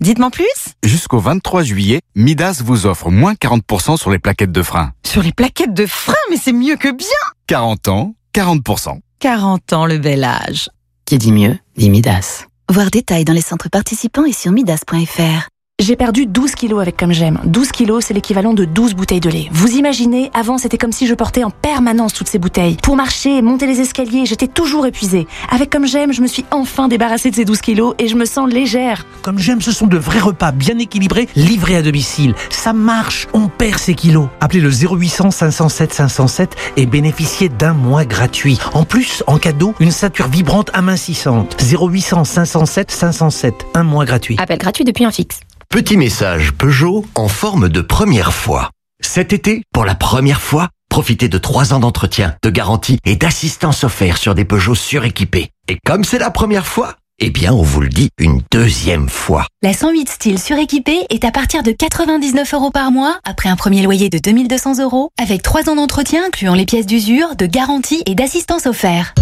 Speaker 39: Dites-moi plus.
Speaker 17: Jusqu'au 23 juillet, Midas vous offre moins 40% sur les plaquettes de frein.
Speaker 39: Sur les plaquettes de frein, mais c'est mieux que bien.
Speaker 17: 40 ans, 40%.
Speaker 39: 40 ans, le bel âge.
Speaker 46: Qui dit mieux, dit Midas.
Speaker 7: Voir détails dans les centres participants et sur midas.fr.
Speaker 18: J'ai perdu 12 kilos avec Comme J'aime. 12 kilos, c'est l'équivalent de 12 bouteilles de lait. Vous imaginez, avant, c'était comme si je portais en permanence toutes ces bouteilles. Pour marcher, monter les escaliers, j'étais toujours épuisée. Avec Comme J'aime, je me suis enfin débarrassée de ces 12 kilos et je me sens légère.
Speaker 47: Comme J'aime, ce sont de vrais repas bien équilibrés, livrés à domicile. Ça marche, on perd ses kilos. Appelez le 0800 507 507 et bénéficiez d'un mois gratuit. En plus, en cadeau, une ceinture vibrante amincissante. 0800 507 507, un mois gratuit.
Speaker 18: Appel gratuit depuis un fixe.
Speaker 6: Petit message Peugeot en forme de première fois. Cet été, pour la première fois, profitez de 3 ans d'entretien, de garantie et d'assistance offerte sur des Peugeot suréquipés. Et comme c'est la première fois, eh bien, on vous le dit une deuxième fois.
Speaker 18: La 108 style suréquipée est à partir de 99 euros par mois, après un premier loyer de 2200 euros, avec 3 ans d'entretien incluant les pièces d'usure, de garantie et d'assistance offerte.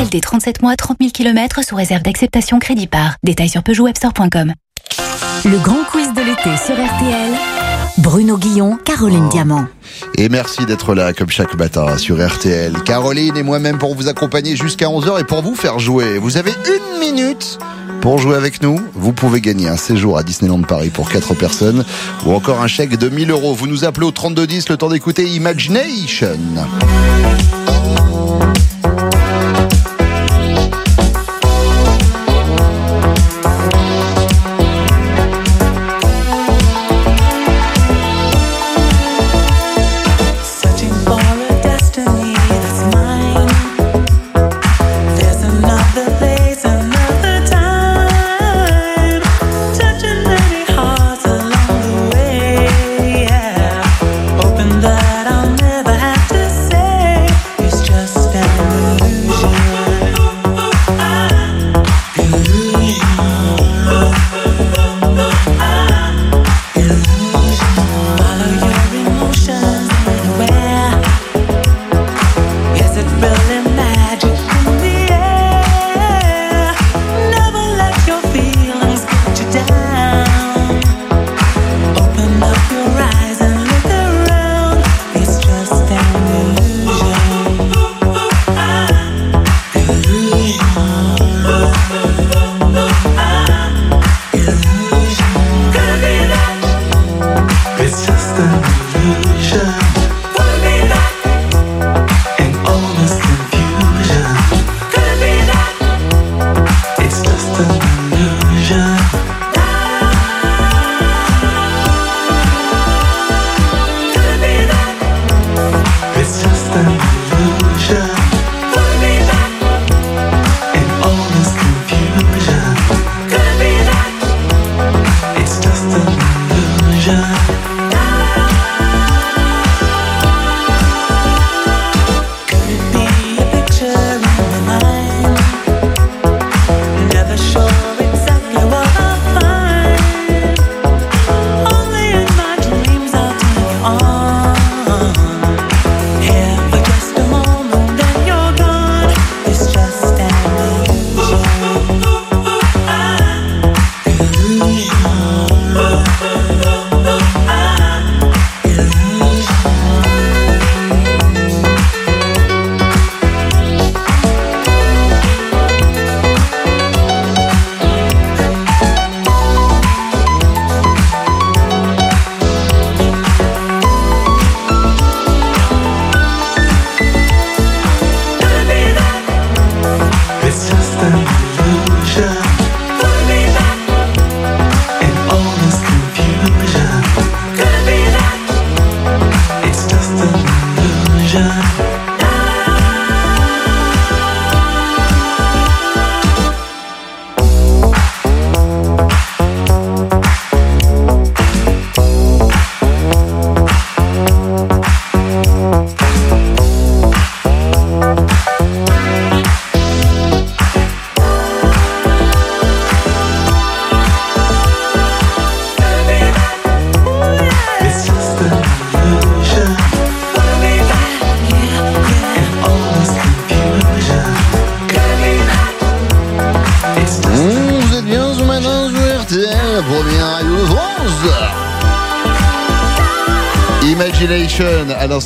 Speaker 18: LLD 37 mois, 30 000 km sous réserve d'acceptation crédit par. Détails sur PeugeotWebstore.com.
Speaker 13: Le grand quiz de l'été sur RTL. Bruno Guillon, Caroline Diamant.
Speaker 48: Et merci d'être là comme chaque matin sur RTL. Caroline et moi-même pour vous accompagner jusqu'à 11h et pour vous faire jouer. Vous avez une minute pour jouer avec nous. Vous pouvez gagner un séjour à Disneyland Paris pour 4 personnes ou encore un chèque de 1000 euros. Vous nous appelez au 3210 le temps d'écouter Imagination.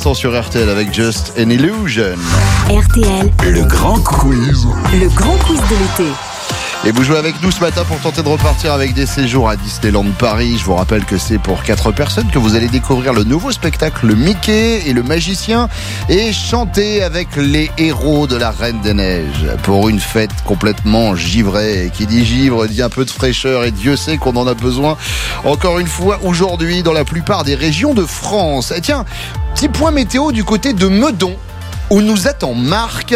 Speaker 14: L'instant sur RTL avec Just an Illusion.
Speaker 36: RTL,
Speaker 34: Le grand quiz.
Speaker 36: le grand quiz de l'été.
Speaker 14: Et vous jouez avec nous ce matin pour tenter de repartir avec des séjours à Disneyland Paris. Je vous rappelle que c'est pour quatre personnes que vous allez découvrir le nouveau spectacle Le Mickey et le magicien et chanter avec les héros de la Reine des Neiges pour une fête complètement givrée. Et Qui dit givre dit un peu de fraîcheur et Dieu sait qu'on en a besoin encore une fois aujourd'hui dans la plupart des régions de France. Et tiens, petit point météo du côté de Meudon où nous attend Marc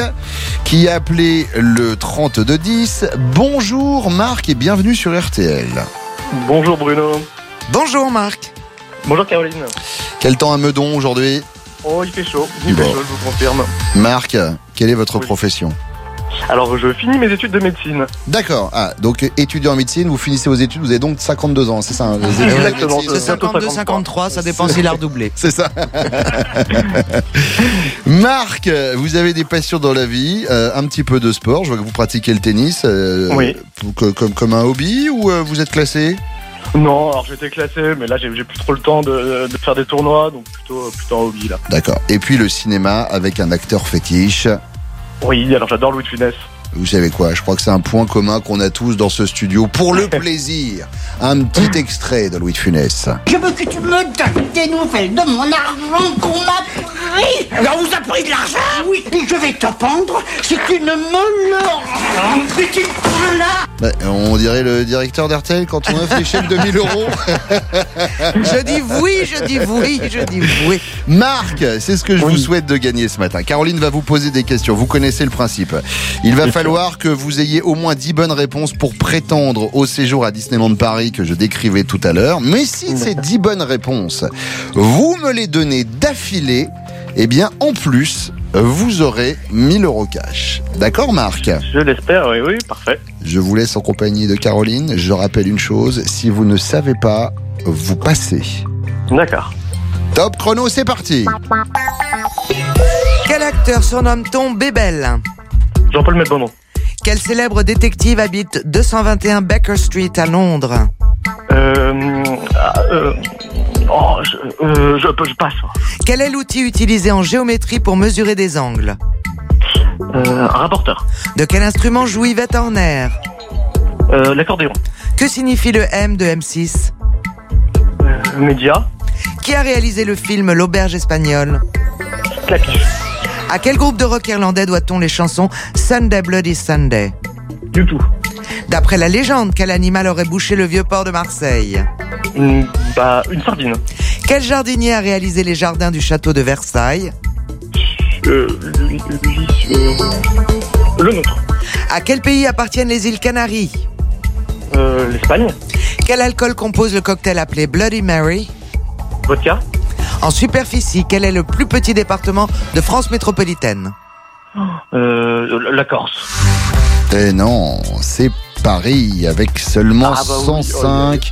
Speaker 14: qui a appelé le 3210. Bonjour Marc et bienvenue sur RTL.
Speaker 49: Bonjour Bruno.
Speaker 24: Bonjour Marc.
Speaker 49: Bonjour Caroline.
Speaker 14: Quel temps à Meudon aujourd'hui?
Speaker 49: Oh, il fait chaud. Il
Speaker 14: Bon.
Speaker 49: fait chaud, je vous confirme.
Speaker 14: Marc, quelle est votre profession?
Speaker 49: Alors, je finis mes études de médecine.
Speaker 14: D'accord. Ah, donc étudiant en médecine, vous finissez vos études, vous avez donc 52 ans, c'est ça hein, les
Speaker 49: Exactement,
Speaker 24: C'est 52, 53, ça dépend s'il a redoublé.
Speaker 14: C'est ça. Marc, vous avez des passions dans la vie, euh, un petit peu de sport. Je vois que vous pratiquez le tennis. euh,
Speaker 49: Oui.
Speaker 14: co- Comme, comme un hobby ou euh, vous êtes classé?
Speaker 49: Non, alors j'étais classé, mais là j'ai j'ai plus trop le temps de, de faire des tournois, donc plutôt, plutôt un hobby là.
Speaker 14: D'accord. Et puis le cinéma avec un acteur fétiche.
Speaker 49: Oui, alors j'adore Louis de Funès.
Speaker 14: Vous savez quoi Je crois que c'est un point commun qu'on a tous dans ce studio. Pour le plaisir, un petit extrait de Louis de Funès.
Speaker 50: Je veux que tu me donnes des nouvelles de mon argent qu'on m'a pris. Alors, on vous a pris de l'argent? Oui, et je vais te pendre si tu ne me le rends. Là
Speaker 14: Bah, on dirait le directeur d'RTL quand on offre les chèques de 1000 euros.
Speaker 24: Je dis oui, je dis oui, je dis oui.
Speaker 14: Marc, c'est ce que je vous souhaite de gagner ce matin. Caroline va vous poser des questions. Vous connaissez le principe. Il va falloir que vous ayez au moins 10 bonnes réponses pour prétendre au séjour à Disneyland Paris que je décrivais tout à l'heure. Mais si ces 10 bonnes réponses, vous me les donnez d'affilée, eh bien, en plus, vous aurez 1000 euros cash. D'accord, Marc?
Speaker 49: Je l'espère, oui, oui, parfait.
Speaker 14: Je vous laisse en compagnie de Caroline. Je rappelle une chose, si vous ne savez pas, vous passez.
Speaker 49: D'accord.
Speaker 14: Top chrono, c'est parti.
Speaker 24: Quel acteur surnomme-t-on Bébel?
Speaker 49: Jean-Paul Melbonon.
Speaker 24: Quel célèbre détective habite 221 Baker Street à Londres
Speaker 49: Euh, euh, oh, je, euh, je, je passe.
Speaker 24: Quel est l'outil utilisé en géométrie pour mesurer des angles
Speaker 49: Euh, un rapporteur.
Speaker 24: De quel instrument joue Yvette Horner
Speaker 49: Euh, L'accordéon.
Speaker 24: Que signifie le M de M6
Speaker 49: Euh, média.
Speaker 24: Qui a réalisé le film L'auberge espagnole
Speaker 49: Clapiche.
Speaker 24: À quel groupe de rock irlandais doit-on les chansons Sunday Bloody Sunday?
Speaker 49: Du tout.
Speaker 24: D'après la légende, quel animal aurait bouché le vieux port de Marseille?
Speaker 49: Une, bah, une sardine.
Speaker 24: Quel jardinier a réalisé les jardins du château de Versailles?
Speaker 49: Euh, lui- lui- euh, le nôtre.
Speaker 24: À quel pays appartiennent les îles Canaries?
Speaker 49: Euh, L'Espagne.
Speaker 24: Quel alcool compose le cocktail appelé Bloody Mary?
Speaker 49: Vodka.
Speaker 24: En superficie, quel est le plus petit département de France métropolitaine?
Speaker 49: Euh, la Corse.
Speaker 14: Eh non, c'est Paris avec seulement
Speaker 49: Ah bah oui,
Speaker 14: 105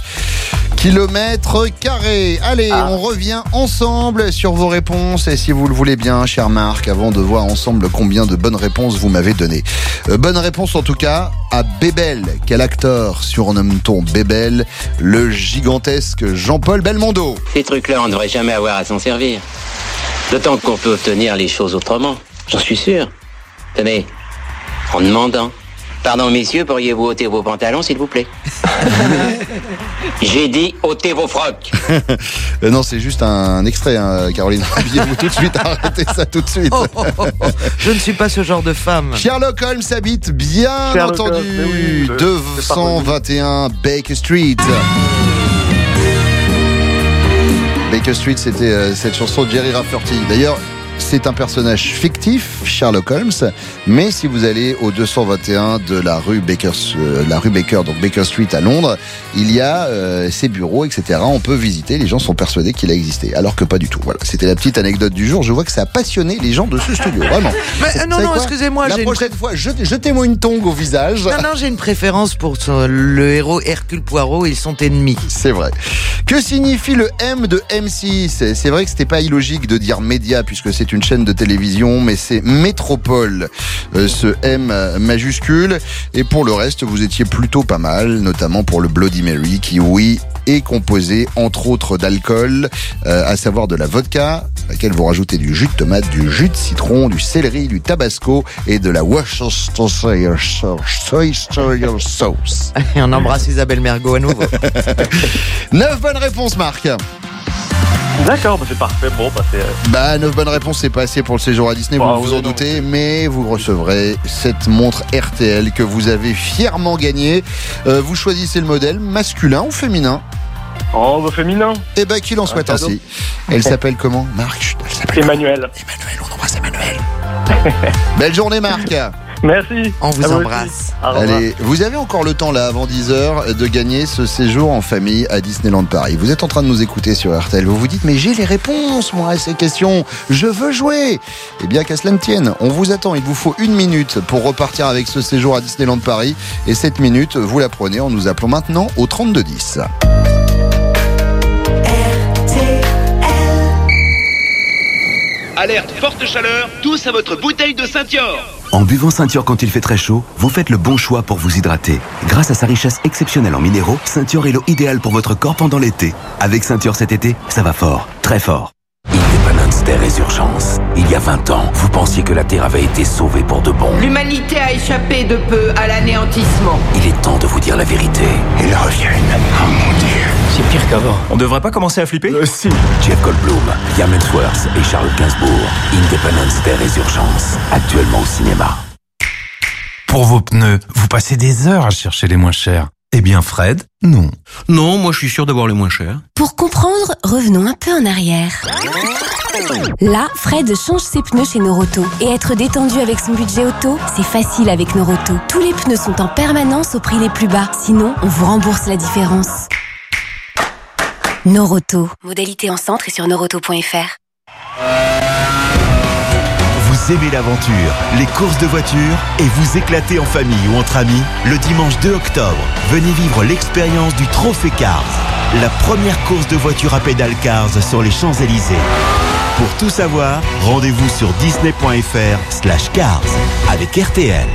Speaker 14: kilomètres carrés. Allez,
Speaker 49: Ah.
Speaker 14: on revient ensemble sur vos réponses et si vous le voulez bien, cher Marc, avant de voir ensemble combien de bonnes réponses vous m'avez donné. Euh, bonne réponse en tout cas à Bébel. Quel acteur surnomme-t-on Bébel Le gigantesque Jean-Paul Belmondo?
Speaker 41: Ces trucs-là, on ne devrait jamais avoir à s'en servir. D'autant qu'on peut obtenir les choses autrement. J'en suis sûr. Tenez, en demandant. Pardon, messieurs, pourriez-vous ôter vos pantalons, s'il vous plaît J'ai dit ôtez vos frocs.
Speaker 14: Euh, non, c'est juste un extrait, hein, Caroline. Habillez-vous tout de suite, arrêtez ça tout de suite.
Speaker 24: Oh, oh, oh, oh. Je ne suis pas ce genre de femme.
Speaker 14: Sherlock Holmes habite bien
Speaker 49: Sherlock
Speaker 14: entendu
Speaker 49: oui, c'est- c'est pas
Speaker 14: 221 Baker Street. Baker Street, c'était euh, cette chanson de Jerry Rafferty. D'ailleurs, c'est un personnage fictif, Sherlock Holmes, mais si vous allez au 221 de la rue Baker, euh, la rue Baker, donc Baker Street à Londres, il y a euh, ses bureaux, etc. On peut visiter. Les gens sont persuadés qu'il a existé, alors que pas du tout. Voilà, c'était la petite anecdote du jour. Je vois que ça a passionné les gens de ce studio, vraiment.
Speaker 24: Mais, euh, non, non, excusez-moi,
Speaker 14: La
Speaker 24: j'ai une
Speaker 14: prochaine fois, jetez- jetez-moi une tongue au visage.
Speaker 24: Non, non, j'ai une préférence pour le héros Hercule Poirot, ils sont ennemis.
Speaker 14: C'est vrai. Que signifie le M de M6 C'est vrai que c'était pas illogique de dire média puisque c'est c'est une chaîne de télévision, mais c'est Métropole, euh, ce M majuscule. Et pour le reste, vous étiez plutôt pas mal, notamment pour le Bloody Mary, qui, oui, est composé entre autres d'alcool, euh, à savoir de la vodka, à laquelle vous rajoutez du jus de tomate, du jus de citron, du céleri, du tabasco et de la Worcestershire sauce.
Speaker 24: Et on embrasse Isabelle Mergot à nouveau.
Speaker 14: 9 bonnes réponses, Marc.
Speaker 49: D'accord, bah c'est parfait. Bon, bah c'est. euh,
Speaker 14: Bah, 9 bonnes réponses, c'est pas assez pour le séjour à Disney, vous
Speaker 49: Bah,
Speaker 14: vous
Speaker 49: oui,
Speaker 14: en
Speaker 49: non.
Speaker 14: doutez, mais vous recevrez cette montre RTL que vous avez fièrement gagnée. Euh, vous choisissez le modèle masculin ou féminin?
Speaker 49: Oh, bah féminin.
Speaker 14: Eh ben, qu'il en soit
Speaker 49: cadeau.
Speaker 14: ainsi? Elle s'appelle comment? Marc elle s'appelle
Speaker 49: Emmanuel.
Speaker 14: Belle journée, Marc.
Speaker 49: Merci.
Speaker 24: On vous embrasse.
Speaker 14: Allez, vous avez encore le temps là, avant 10h, de gagner ce séjour en famille à Disneyland Paris. Vous êtes en train de nous écouter sur RTL. Vous vous dites, mais j'ai les réponses, moi, à ces questions. Je veux jouer. Eh bien, qu'à cela ne tienne, on vous attend. Il vous faut une minute pour repartir avec ce séjour à Disneyland Paris. Et cette minute, vous la prenez en nous appelant maintenant au 3210.
Speaker 51: Alerte forte chaleur, tous à votre bouteille de Saint-Yor.
Speaker 52: En buvant Ceinture quand il fait très chaud, vous faites le bon choix pour vous hydrater. Grâce à sa richesse exceptionnelle en minéraux, Ceinture est l'eau idéale pour votre corps pendant l'été. Avec Ceinture cet été, ça va fort, très fort.
Speaker 53: Independence Day Résurgence. Il y a 20 ans, vous pensiez que la Terre avait été sauvée pour de bon.
Speaker 54: L'humanité a échappé de peu à l'anéantissement.
Speaker 53: Il est temps de vous dire la vérité. Ils reviennent. Oh mon Dieu. C'est pire qu'avant. On devrait pas commencer à flipper? Si. Jeff Goldblum, Liam Hemsworth et Charles Gainsbourg. Independence Day Résurgence. Actuellement au cinéma.
Speaker 55: Pour vos pneus, vous passez des heures à chercher les moins chers. Eh bien, Fred, non.
Speaker 53: Non, moi je suis sûr d'avoir les moins chers.
Speaker 13: Pour comprendre, revenons un peu en arrière. Là, Fred change ses pneus chez Noroto. Et être détendu avec son budget auto, c'est facile avec Noroto. Tous les pneus sont en permanence au prix les plus bas. Sinon, on vous rembourse la différence. Noroto. Modalité en centre et sur noroto.fr.
Speaker 31: Vous aimez l'aventure, les courses de voiture et vous éclatez en famille ou entre amis Le dimanche 2 octobre, venez vivre l'expérience du Trophée Cars, la première course de voiture à pédale Cars sur les Champs-Élysées. Pour tout savoir, rendez-vous sur disney.fr slash cars avec RTL.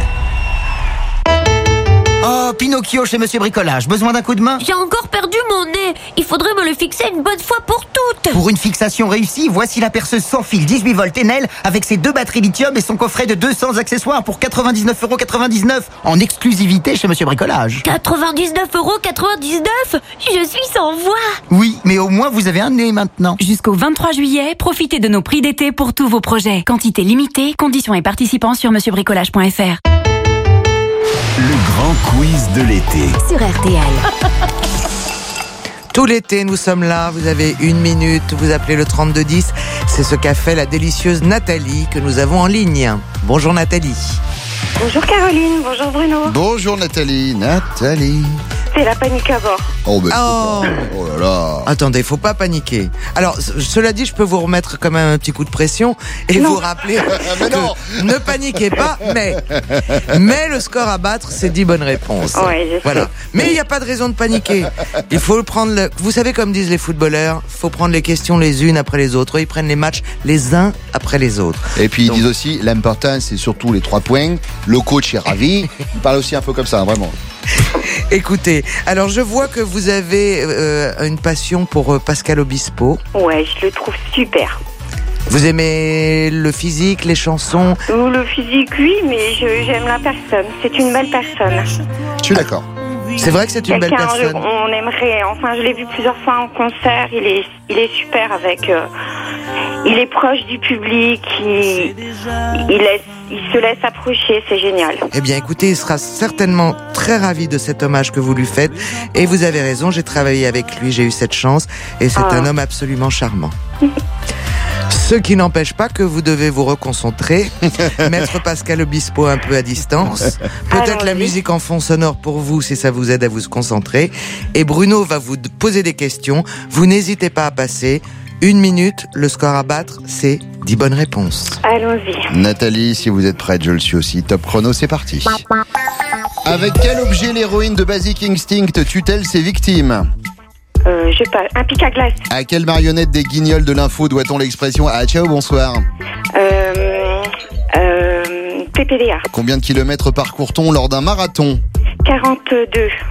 Speaker 56: Pinocchio chez Monsieur Bricolage, besoin d'un coup de main
Speaker 57: J'ai encore perdu mon nez. Il faudrait me le fixer une bonne fois pour toutes.
Speaker 56: Pour une fixation réussie, voici la perceuse sans fil 18 volts Enel avec ses deux batteries lithium et son coffret de 200 accessoires pour 99,99€ en exclusivité chez Monsieur Bricolage.
Speaker 57: 99,99€ Je suis sans voix.
Speaker 56: Oui, mais au moins vous avez un nez maintenant.
Speaker 58: Jusqu'au 23 juillet, profitez de nos prix d'été pour tous vos projets. Quantité limitée, conditions et participants sur monsieurbricolage.fr.
Speaker 31: Le grand quiz de l'été.
Speaker 13: Sur RTL.
Speaker 24: Tout l'été, nous sommes là. Vous avez une minute. Vous appelez le 3210. C'est ce qu'a fait la délicieuse Nathalie que nous avons en ligne. Bonjour Nathalie.
Speaker 37: Bonjour Caroline, bonjour Bruno.
Speaker 14: Bonjour Nathalie. Nathalie.
Speaker 37: C'est la panique à bord.
Speaker 14: Oh, ben,
Speaker 24: Oh.
Speaker 14: oh là là.
Speaker 24: Attendez, faut pas paniquer. Alors, cela dit, je peux vous remettre quand même un petit coup de pression et vous rappeler
Speaker 14: Mais
Speaker 24: que
Speaker 14: non.
Speaker 24: ne paniquez pas, mais mais le score à battre, c'est 10 bonnes réponses.
Speaker 37: Ouais, je sais.
Speaker 24: voilà. Mais il n'y a pas de raison de paniquer. Il faut prendre le. Vous savez, comme disent les footballeurs, faut prendre les questions les unes après les autres. Ils prennent les matchs les uns après les autres.
Speaker 14: Et puis ils disent aussi, l'important c'est surtout les trois points. Le coach est ravi. Il parle aussi un peu comme ça, hein, vraiment.
Speaker 24: Écoutez, alors je vois que vous avez euh, une passion pour euh, Pascal Obispo.
Speaker 37: Ouais, je le trouve super.
Speaker 24: Vous aimez le physique, les chansons?
Speaker 37: Ou le physique, oui, mais je- j'aime la personne. C'est une belle personne.
Speaker 14: Je suis d'accord.
Speaker 24: C'est vrai que c'est une belle personne.
Speaker 37: On aimerait, enfin, je l'ai vu plusieurs fois en concert. Il est, il est super avec. euh, il est proche du public. Il, il, laisse, il se laisse approcher. C'est génial.
Speaker 24: Eh bien, écoutez, il sera certainement très ravi de cet hommage que vous lui faites. Et vous avez raison, j'ai travaillé avec lui, j'ai eu cette chance. Et c'est
Speaker 37: Ah.
Speaker 24: un homme absolument charmant. Ce qui n'empêche pas que vous devez vous reconcentrer, mettre Pascal Obispo un peu à distance, peut-être la musique en fond sonore pour vous si ça vous aide à vous concentrer. Et Bruno va vous poser des questions. Vous n'hésitez pas à passer. Une minute, le score à battre, c'est 10 bonnes réponses.
Speaker 37: Allons-y.
Speaker 14: Nathalie, si vous êtes prête, je le suis aussi. Top chrono, c'est parti. Avec quel objet l'héroïne de Basic Instinct tutelle ses victimes?
Speaker 37: Euh, je sais pas. Un pic à glace.
Speaker 14: À quelle marionnette des guignols de l'info doit-on l'expression Ah ciao, bonsoir
Speaker 37: Euh, euh, PPDA.
Speaker 14: Combien de kilomètres parcourt-on lors d'un marathon
Speaker 37: 42.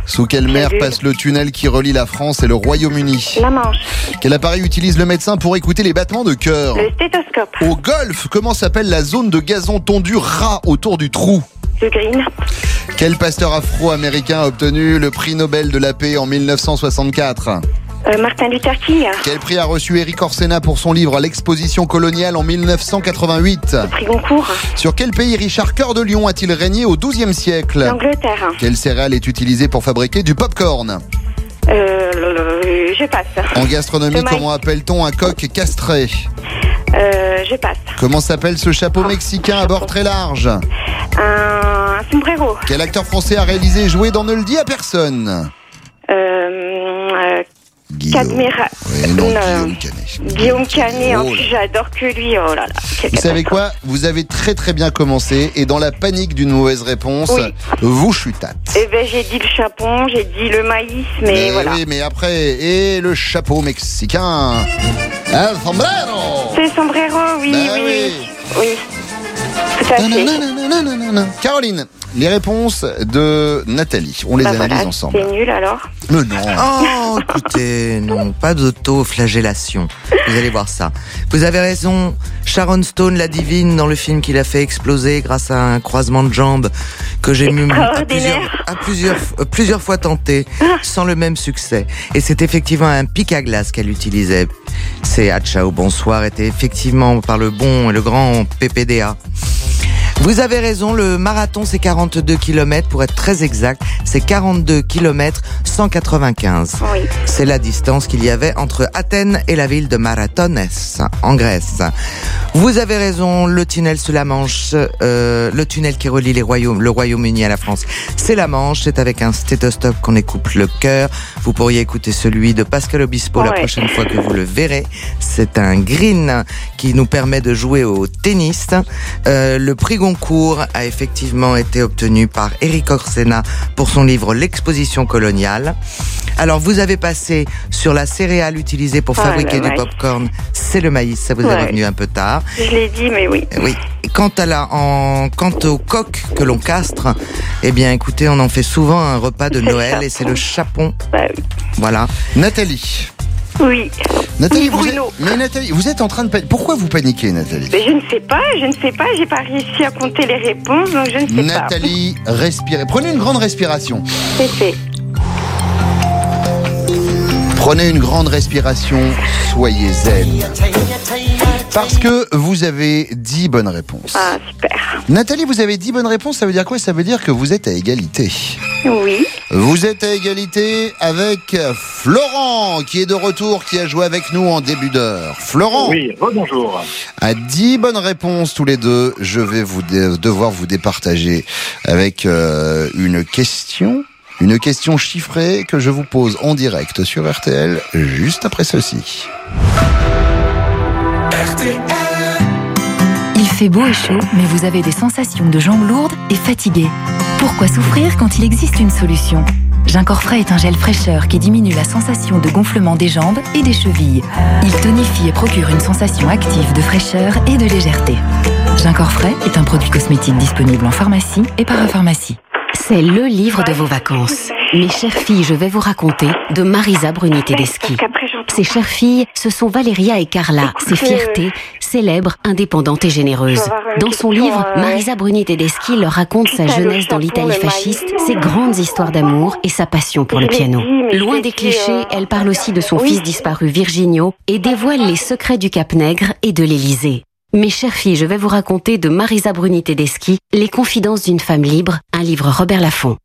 Speaker 14: Sous quelle mer passe le tunnel qui relie la France et le Royaume-Uni
Speaker 37: La Manche.
Speaker 14: Quel appareil utilise le médecin pour écouter les battements de cœur
Speaker 37: Le stéthoscope.
Speaker 14: Au golf, comment s'appelle la zone de gazon tondu ras autour du trou
Speaker 37: Le green.
Speaker 14: Quel pasteur afro-américain a obtenu le prix Nobel de la paix en 1964
Speaker 37: Euh, Martin Luther King.
Speaker 14: Quel prix a reçu Eric Orsena pour son livre L'exposition coloniale en 1988
Speaker 37: Prix Goncourt.
Speaker 14: Sur quel pays Richard Cœur de Lion a-t-il régné au XIIe siècle?
Speaker 37: L'Angleterre.
Speaker 14: Quelle céréale est utilisée pour fabriquer du popcorn?
Speaker 37: Euh, je passe.
Speaker 14: En gastronomie, comment appelle-t-on un coq castré?
Speaker 37: Euh, je passe.
Speaker 14: Comment s'appelle ce chapeau mexicain à bord très large?
Speaker 37: Un, sombrero.
Speaker 14: Quel acteur français a réalisé et joué dans Ne le dis à personne?
Speaker 37: Euh,
Speaker 14: non,
Speaker 37: Euh,
Speaker 14: Guillaume Canet.
Speaker 37: Guillaume Canet. En
Speaker 14: Oh
Speaker 37: plus, j'adore que lui. Oh là là.
Speaker 14: Vous savez quoi? Vous avez très très bien commencé et dans la panique d'une mauvaise réponse,
Speaker 37: Oui.
Speaker 14: vous chutâtes.
Speaker 37: Eh ben, j'ai dit le chapon, j'ai dit le maïs, mais,
Speaker 14: Mais
Speaker 37: voilà.
Speaker 14: oui, mais après, et le chapeau mexicain El sombrero
Speaker 37: C'est sombrero, oui, oui,
Speaker 14: oui.
Speaker 37: oui. Oui. Tout à fait.
Speaker 14: Caroline, les réponses de Nathalie, on les
Speaker 37: Bah
Speaker 14: analyse
Speaker 37: voilà,
Speaker 14: ensemble.
Speaker 37: C'est nul alors.
Speaker 14: Mais non
Speaker 24: Oh, écoutez, non, pas d'auto-flagellation. Vous allez voir ça. Vous avez raison, Sharon Stone, la divine, dans le film qu'il a fait exploser grâce à un croisement de jambes que j'ai à plusieurs, à plusieurs, euh, plusieurs fois tenté, sans le même succès. Et c'est effectivement un pic à glace qu'elle utilisait. C'est Ah ciao, bonsoir, était effectivement par le bon et le grand PPDA. Vous avez raison, le marathon c'est 42 km pour être très exact, c'est 42 km 195. C'est la distance qu'il y avait entre Athènes et la ville de Marathones en Grèce. Vous avez raison, le tunnel sous la Manche, euh, le tunnel qui relie les royaumes, le Royaume-Uni à la France, c'est la Manche, c'est avec un stéthoscope qu'on écoute le cœur. Vous pourriez écouter celui de Pascal Obispo la
Speaker 37: Ouais.
Speaker 24: prochaine fois que vous le verrez. C'est un green qui nous permet de jouer au tennis. Euh, le prix Goncourt a effectivement été obtenu par Eric Orsena pour son livre L'exposition coloniale. Alors vous avez passé sur la céréale utilisée pour
Speaker 37: Ah,
Speaker 24: fabriquer
Speaker 37: le
Speaker 24: du popcorn, c'est le maïs, ça vous est
Speaker 37: Ouais.
Speaker 24: revenu un peu tard.
Speaker 37: Je l'ai dit, mais oui.
Speaker 24: Oui. Quant à la, en, quant au coq que l'on castre, eh bien, écoutez, on en fait souvent un repas de Noël et c'est le chapon.
Speaker 37: Bah
Speaker 24: Voilà.
Speaker 14: Nathalie.
Speaker 37: Oui.
Speaker 14: Nathalie,
Speaker 37: Oui,
Speaker 14: vous êtes, mais Nathalie, vous êtes en train de paniquer. Pourquoi vous paniquez, Nathalie?
Speaker 37: Mais je ne sais pas, je ne sais pas, j'ai pas réussi à compter les réponses, donc je ne sais
Speaker 14: Nathalie, respirez. Prenez une grande respiration.
Speaker 37: pas. C'est fait.
Speaker 14: Prenez une grande respiration, soyez zen. Parce que vous avez 10 bonnes réponses.
Speaker 37: Ah, super.
Speaker 14: Nathalie, vous avez 10 bonnes réponses, ça veut dire quoi? Ça veut dire que vous êtes à égalité.
Speaker 37: Oui.
Speaker 14: Vous êtes à égalité avec Florent, qui est de retour, qui a joué avec nous en début d'heure. Florent?
Speaker 11: Oui, rebonjour.
Speaker 14: À 10 bonnes réponses tous les deux, je vais vous devoir vous départager avec euh, une question. Une question chiffrée que je vous pose en direct sur RTL juste après ceci.
Speaker 18: Il fait beau et chaud, mais vous avez des sensations de jambes lourdes et fatiguées. Pourquoi souffrir quand il existe une solution? Gincorfray est un gel fraîcheur qui diminue la sensation de gonflement des jambes et des chevilles. Il tonifie et procure une sensation active de fraîcheur et de légèreté. Gincorfray est un produit cosmétique disponible en pharmacie et parapharmacie.
Speaker 7: C'est le livre de vos vacances. Mes chères filles, je vais vous raconter de Marisa Bruni Tedeschi. Ces chères filles, ce sont Valéria et Carla, ces fiertés, célèbres, indépendantes et généreuses. Dans son livre, Marisa Bruni Tedeschi leur raconte sa jeunesse dans l'Italie fasciste, ses grandes histoires d'amour et sa passion pour le piano. Loin des clichés, elle parle aussi de son fils disparu Virginio et dévoile les secrets du Cap Nègre et de l'Élysée. Mes chères filles, je vais vous raconter de Marisa Bruni Tedeschi, Les confidences d'une femme libre, un livre Robert Laffont.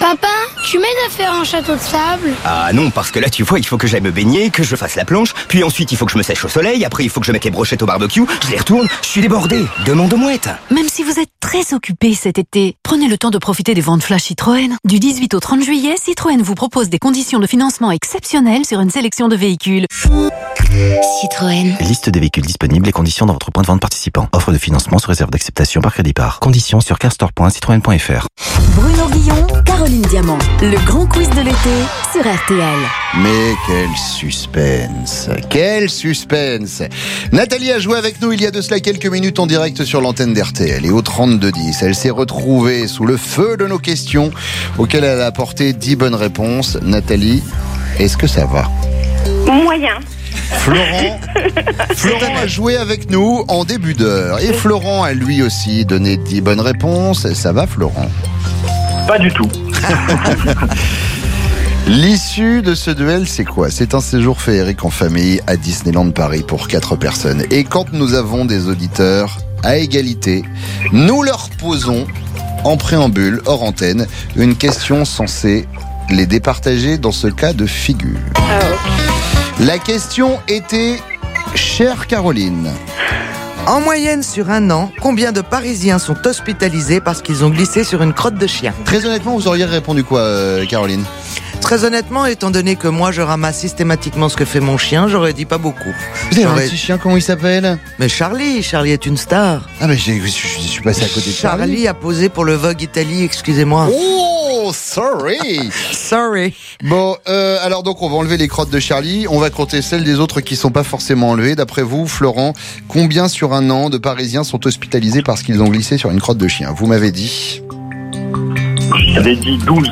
Speaker 21: Papa, tu m'aides à faire un château de sable
Speaker 6: Ah non, parce que là, tu vois, il faut que j'aille me baigner, que je fasse la planche, puis ensuite il faut que je me sèche au soleil, après il faut que je mette les brochettes au barbecue, je les retourne, je suis débordé. Demande aux mouettes.
Speaker 58: Même si vous êtes très occupé cet été, prenez le temps de profiter des ventes flash Citroën. Du 18 au 30 juillet, Citroën vous propose des conditions de financement exceptionnelles sur une sélection de véhicules.
Speaker 13: Citroën.
Speaker 59: Liste des véhicules disponibles et conditions dans votre point de vente participant. Offre de financement sous réserve d'acceptation par crédit par. Conditions sur carstore.citroën.fr.
Speaker 13: Bruno Guillon, Caroline Diamant. Le grand quiz de l'été sur RTL.
Speaker 14: Mais quel suspense Quel suspense Nathalie a joué avec nous il y a de cela quelques minutes en direct sur l'antenne d'RTL et au 3210. Elle s'est retrouvée sous le feu de nos questions auxquelles elle a apporté 10 bonnes réponses. Nathalie, est-ce que ça va?
Speaker 37: Moyen.
Speaker 14: Florent, Florent a joué avec nous en début d'heure et Florent a lui aussi donné 10 bonnes réponses. Ça va Florent?
Speaker 49: Pas du tout.
Speaker 14: L'issue de ce duel, c'est quoi? C'est un séjour féerique en famille à Disneyland Paris pour 4 personnes. Et quand nous avons des auditeurs à égalité, nous leur posons en préambule, hors antenne, une question censée les départager dans ce cas de figure. La question était, chère Caroline,
Speaker 24: En moyenne, sur un an, combien de Parisiens sont hospitalisés parce qu'ils ont glissé sur une crotte de chien?
Speaker 14: Très honnêtement, vous auriez répondu quoi, euh, Caroline?
Speaker 24: Très honnêtement, étant donné que moi je ramasse systématiquement ce que fait mon chien, j'aurais dit pas beaucoup.
Speaker 14: Vous avez un petit chien, comment il s'appelle?
Speaker 24: Mais Charlie, Charlie est une star.
Speaker 14: Ah mais j'ai- je suis je suis passé à côté de Charlie.
Speaker 24: Charlie a posé pour le Vogue Italie, excusez-moi.
Speaker 14: Oh, sorry
Speaker 24: Sorry.
Speaker 14: Bon, euh, alors donc on va enlever les crottes de Charlie, on va compter celles des autres qui sont pas forcément enlevées. D'après vous, Florent, combien sur un an de Parisiens sont hospitalisés parce qu'ils ont glissé sur une crotte de chien? Vous m'avez dit
Speaker 49: J'avais dit 12.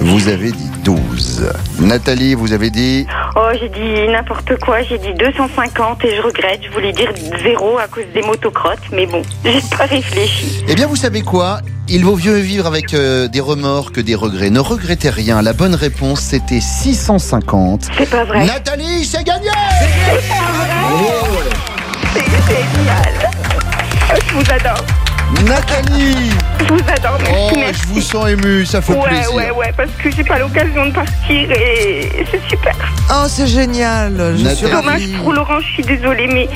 Speaker 14: Vous avez dit 12. Nathalie, vous avez dit
Speaker 37: Oh, j'ai dit n'importe quoi, j'ai dit 250 et je regrette. Je voulais dire zéro à cause des motocrottes, mais bon, j'ai pas réfléchi.
Speaker 14: Eh bien, vous savez quoi? Il vaut mieux vivre avec euh, des remords que des regrets. Ne regrettez rien. La bonne réponse, c'était 650.
Speaker 37: C'est pas vrai.
Speaker 14: Nathalie, c'est gagné
Speaker 37: C'est génial. Je vous adore.
Speaker 14: Nathalie
Speaker 37: Je vous adore. Merci,
Speaker 14: Oh,
Speaker 37: merci.
Speaker 14: je vous sens ému, ça fait
Speaker 37: ouais,
Speaker 14: plaisir.
Speaker 37: ouais, ouais, parce que j'ai pas l'occasion de partir et c'est super.
Speaker 24: Oh, c'est génial. Je suis.
Speaker 37: Dommage pour Laurent, je suis désolée, mais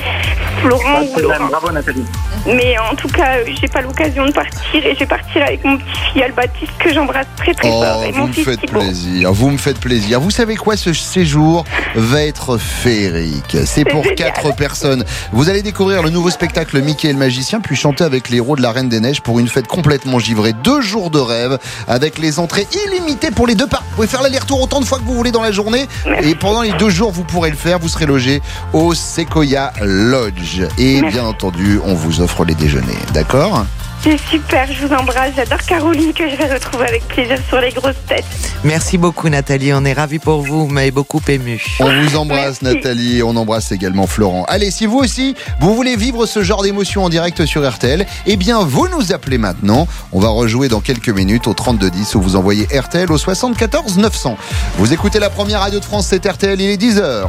Speaker 37: Florent ou Laurent.
Speaker 49: Bravo Nathalie.
Speaker 37: Mais en tout cas, euh, j'ai pas l'occasion de partir et je vais partir avec mon petit fils Baptiste que j'embrasse très très
Speaker 14: Oh,
Speaker 37: fort et
Speaker 14: vous
Speaker 37: mon
Speaker 14: me
Speaker 37: fils
Speaker 14: faites
Speaker 37: Thibaut.
Speaker 14: plaisir, vous me faites plaisir. Vous savez quoi, ce séjour va être féerique. C'est pour
Speaker 37: génial.
Speaker 14: quatre personnes. Vous allez découvrir le nouveau spectacle Mickey et le magicien, puis chanter avec les héros de la Reine des Neiges pour une fête complètement givrée. Deux jours de rêve avec les entrées illimitées pour les deux parcs. Vous pouvez faire l'aller-retour autant de fois que vous voulez dans la journée. Et pendant les deux jours, vous pourrez le faire. Vous serez logé au Sequoia Lodge. Et bien entendu, on vous offre les déjeuners. D'accord?
Speaker 37: C'est super, je vous embrasse. J'adore Caroline que je vais retrouver avec plaisir sur les grosses têtes.
Speaker 24: Merci beaucoup, Nathalie. On est ravis pour vous. Vous m'avez beaucoup ému.
Speaker 14: On vous embrasse Nathalie, on embrasse également Florent. Allez, si vous aussi, vous voulez vivre ce genre d'émotion en direct sur RTL, eh bien vous nous appelez maintenant. On va rejouer dans quelques minutes au 3210 où vous envoyez RTL au 74 900. Vous écoutez la première radio de France, c'est RTL, il est 10h.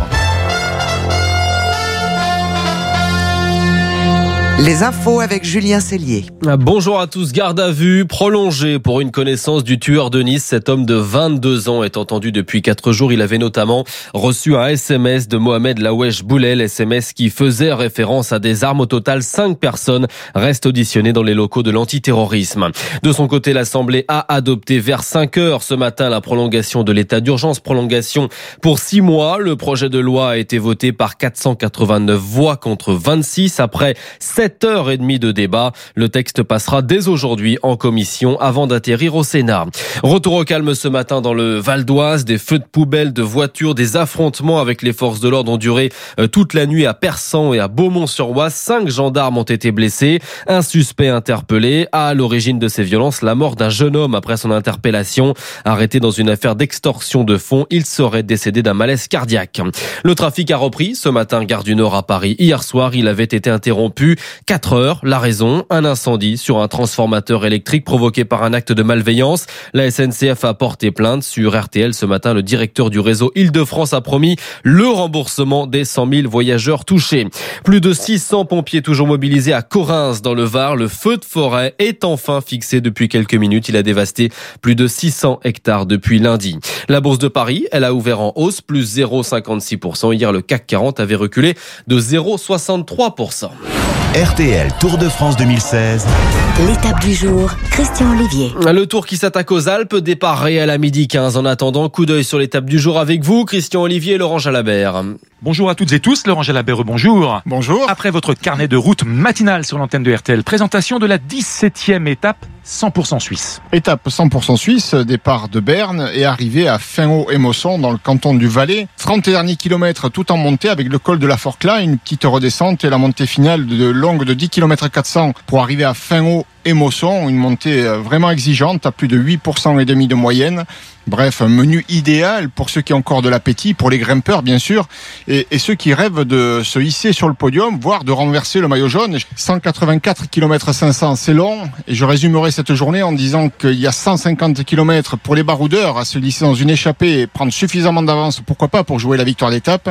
Speaker 24: Les infos avec Julien Cellier.
Speaker 60: Ah, Bonjour à tous. Garde à vue prolongée pour une connaissance du tueur de Nice. Cet homme de 22 ans est entendu depuis 4 jours. Il avait notamment reçu un SMS de Mohamed Lawesh Boulel, SMS qui faisait référence à des armes. Au total, 5 personnes restent auditionnées dans les locaux de l'antiterrorisme. De son côté, l'Assemblée a adopté vers 5 heures ce matin la prolongation de l'état d'urgence. Prolongation pour 6 mois. Le projet de loi a été voté par 489 voix contre 26 après 7 heures et demie de débat. Le texte passera dès aujourd'hui en commission avant d'atterrir au Sénat. Retour au calme ce matin dans le Val d'Oise. Des feux de poubelle, de voitures, des affrontements avec les forces de l'ordre ont duré euh, toute la nuit à Persan et à Beaumont-sur-Oise. Cinq gendarmes ont été blessés. Un suspect interpellé. À l'origine de ces violences, la mort d'un jeune homme après son interpellation. Arrêté dans une affaire d'extorsion de fonds, il serait décédé d'un malaise cardiaque. Le trafic a repris ce matin, gare du Nord à Paris. Hier soir, il avait été interrompu 4 heures. La raison, un incendie sur un transformateur électrique provoqué par un acte de malveillance. La SNCF a porté plainte sur RTL ce matin. Le directeur du réseau Île-de-France a promis le remboursement des 100 000 voyageurs touchés. Plus de 600 pompiers toujours mobilisés à Correns dans le Var. Le feu de forêt est enfin fixé depuis quelques minutes. Il a dévasté plus de 600 hectares depuis lundi. La bourse de Paris, elle a ouvert en hausse, plus 0,56%. Hier, le CAC 40 avait reculé de 0,63%.
Speaker 31: RTL Tour de France 2016.
Speaker 61: L'étape du jour, Christian Olivier.
Speaker 60: Le tour qui s'attaque aux Alpes, départ réel à midi 15. En attendant, coup d'œil sur l'étape du jour avec vous, Christian Olivier et Laurent Jalabert.
Speaker 62: Bonjour à toutes et tous, Laurent Jalabert, bonjour.
Speaker 63: Bonjour.
Speaker 62: Après votre carnet de route matinal sur l'antenne de RTL, présentation de la 17e étape 100% suisse.
Speaker 63: Étape 100% suisse, départ de Berne et arrivée à Fin-Haut-Émosson dans le canton du Valais. 30 derniers kilomètres tout en montée avec le col de la Forclaz, une petite redescente et la montée finale de longue de 10 km 400 pour arriver à Fin-Haut Émosson, une montée euh, vraiment exigeante à plus de 8% et demi de moyenne. Bref, un menu idéal pour ceux qui ont encore de l'appétit, pour les grimpeurs bien sûr, et, ceux qui rêvent de se hisser sur le podium, voire de renverser le maillot jaune. 184 km 500, c'est long, et je résumerai cette journée en disant qu'il y a 150 km pour les baroudeurs à se glisser dans une échappée et prendre suffisamment d'avance, pourquoi pas, pour jouer la victoire d'étape.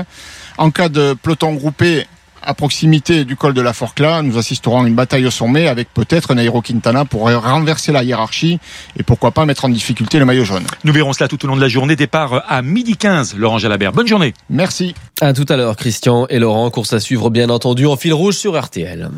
Speaker 63: En cas de peloton groupé, à proximité du col de la Forclaz, nous assisterons à une bataille au sommet avec peut-être Nairo Quintana pour renverser la hiérarchie et pourquoi pas mettre en difficulté le maillot jaune.
Speaker 62: Nous verrons cela tout au long de la journée. Départ à midi 15, Laurent Jalabert. Bonne journée.
Speaker 63: Merci.
Speaker 60: À tout à l'heure, Christian et Laurent. Course à suivre, bien entendu, en fil rouge sur RTL.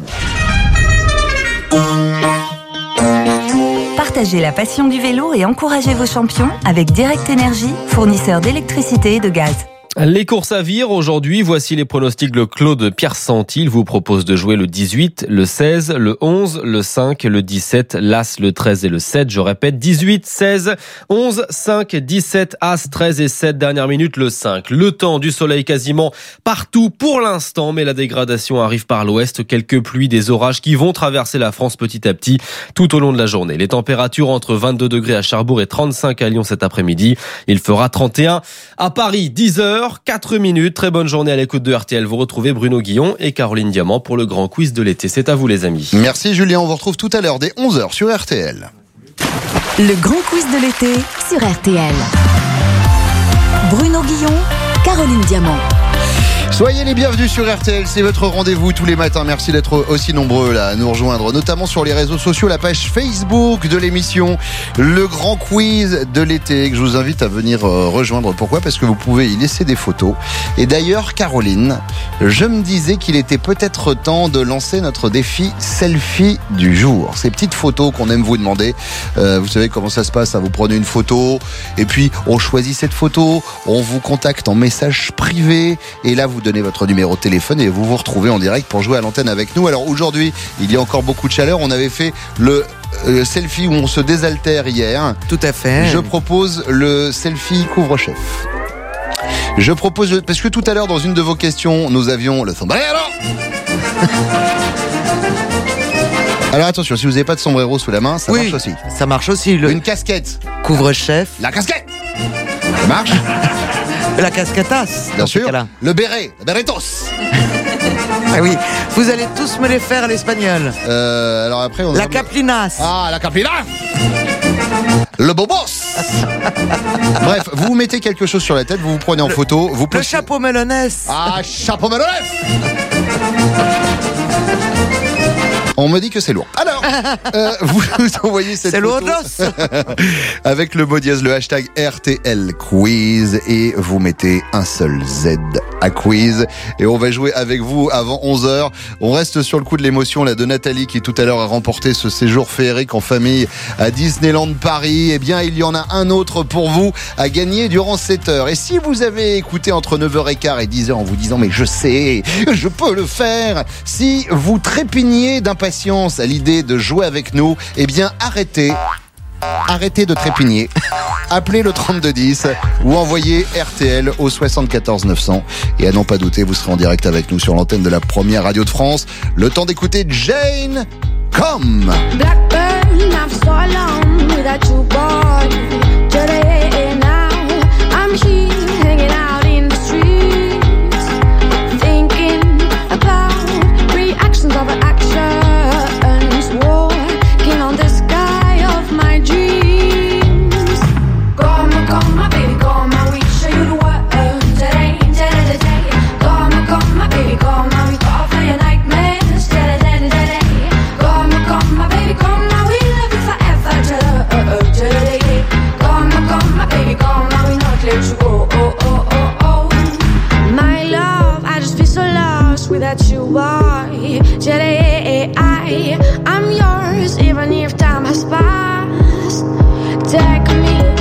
Speaker 58: Partagez la passion du vélo et encouragez vos champions avec Direct Énergie, fournisseur d'électricité et de gaz.
Speaker 60: Les courses à vire aujourd'hui, voici les pronostics de Claude Pierre Santil vous propose de jouer le 18, le 16, le 11, le 5, le 17, l'As, le 13 et le 7. Je répète, 18, 16, 11, 5, 17, As, 13 et 7. Dernière minute, le 5. Le temps du soleil quasiment partout pour l'instant, mais la dégradation arrive par l'ouest. Quelques pluies, des orages qui vont traverser la France petit à petit tout au long de la journée. Les températures entre 22 degrés à Charbourg et 35 à Lyon cet après-midi. Il fera 31 à Paris, 10 heures. 4 minutes. Très bonne journée à l'écoute de RTL. Vous retrouvez Bruno Guillon et Caroline Diamant pour le grand quiz de l'été. C'est à vous les amis.
Speaker 14: Merci Julien, on vous retrouve tout à l'heure dès 11h sur RTL.
Speaker 13: Le grand quiz de l'été sur RTL. Bruno Guillon, Caroline Diamant.
Speaker 14: Soyez les bienvenus sur RTL, c'est votre rendez-vous tous les matins. Merci d'être aussi nombreux là à nous rejoindre, notamment sur les réseaux sociaux, la page Facebook de l'émission, le grand quiz de l'été que je vous invite à venir euh, rejoindre. Pourquoi? Parce que vous pouvez y laisser des photos. Et d'ailleurs, Caroline, je me disais qu'il était peut-être temps de lancer notre défi selfie du jour. Ces petites photos qu'on aime vous demander. Euh, vous savez comment ça se passe, hein. vous prenez une photo et puis on choisit cette photo, on vous contacte en message privé et là vous donnez votre numéro de téléphone et vous vous retrouvez en direct pour jouer à l'antenne avec nous. Alors aujourd'hui, il y a encore beaucoup de chaleur. On avait fait le euh, selfie où on se désaltère hier.
Speaker 24: Tout à fait.
Speaker 14: Je propose le selfie couvre-chef. Je propose, parce que tout à l'heure, dans une de vos questions, nous avions le sombrero. Alors attention, si vous n'avez pas de sombrero sous la main, ça
Speaker 24: Oui,
Speaker 14: marche aussi.
Speaker 24: Ça marche aussi. Le
Speaker 14: Une casquette.
Speaker 24: couvre-chef.
Speaker 14: La casquette Ça marche
Speaker 24: La casquetas.
Speaker 14: Bien sûr. Le béret, le béretos.
Speaker 24: Ah oui. Vous allez tous me les faire à l'espagnol.
Speaker 14: Euh, alors après, on
Speaker 24: La caplinas.
Speaker 14: Ah, la caplina Le bobos Bref, vous vous mettez quelque chose sur la tête, vous vous prenez en photo, vous
Speaker 24: Le chapeau melonès.
Speaker 14: Ah, chapeau melonès On me dit que c'est lourd. Alors, euh, vous nous envoyez cette
Speaker 24: C'est
Speaker 14: photo avec le mot dièse, le hashtag RTL Quiz et vous mettez un seul Z à quiz et on va jouer avec vous avant 11h. On reste sur le coup de l'émotion là de Nathalie qui tout à l'heure a remporté ce séjour féerique en famille à Disneyland Paris. Eh bien, il y en a un autre pour vous à gagner durant 7 heures. Et si vous avez écouté entre 9h15 et 10h en vous disant mais je sais, je peux le faire. Si vous trépigniez d'impatience à l'idée de jouer avec nous, eh bien arrêtez arrêtez de trépigner. Appelez le 3210 ou envoyez RTL au 74 900. Et à n'en pas douter, vous serez en direct avec nous sur l'antenne de la première radio de France. Le temps d'écouter Jane Come.
Speaker 21: Blackburn, without you, are. jelly. I, I'm yours, even if time has passed. Take me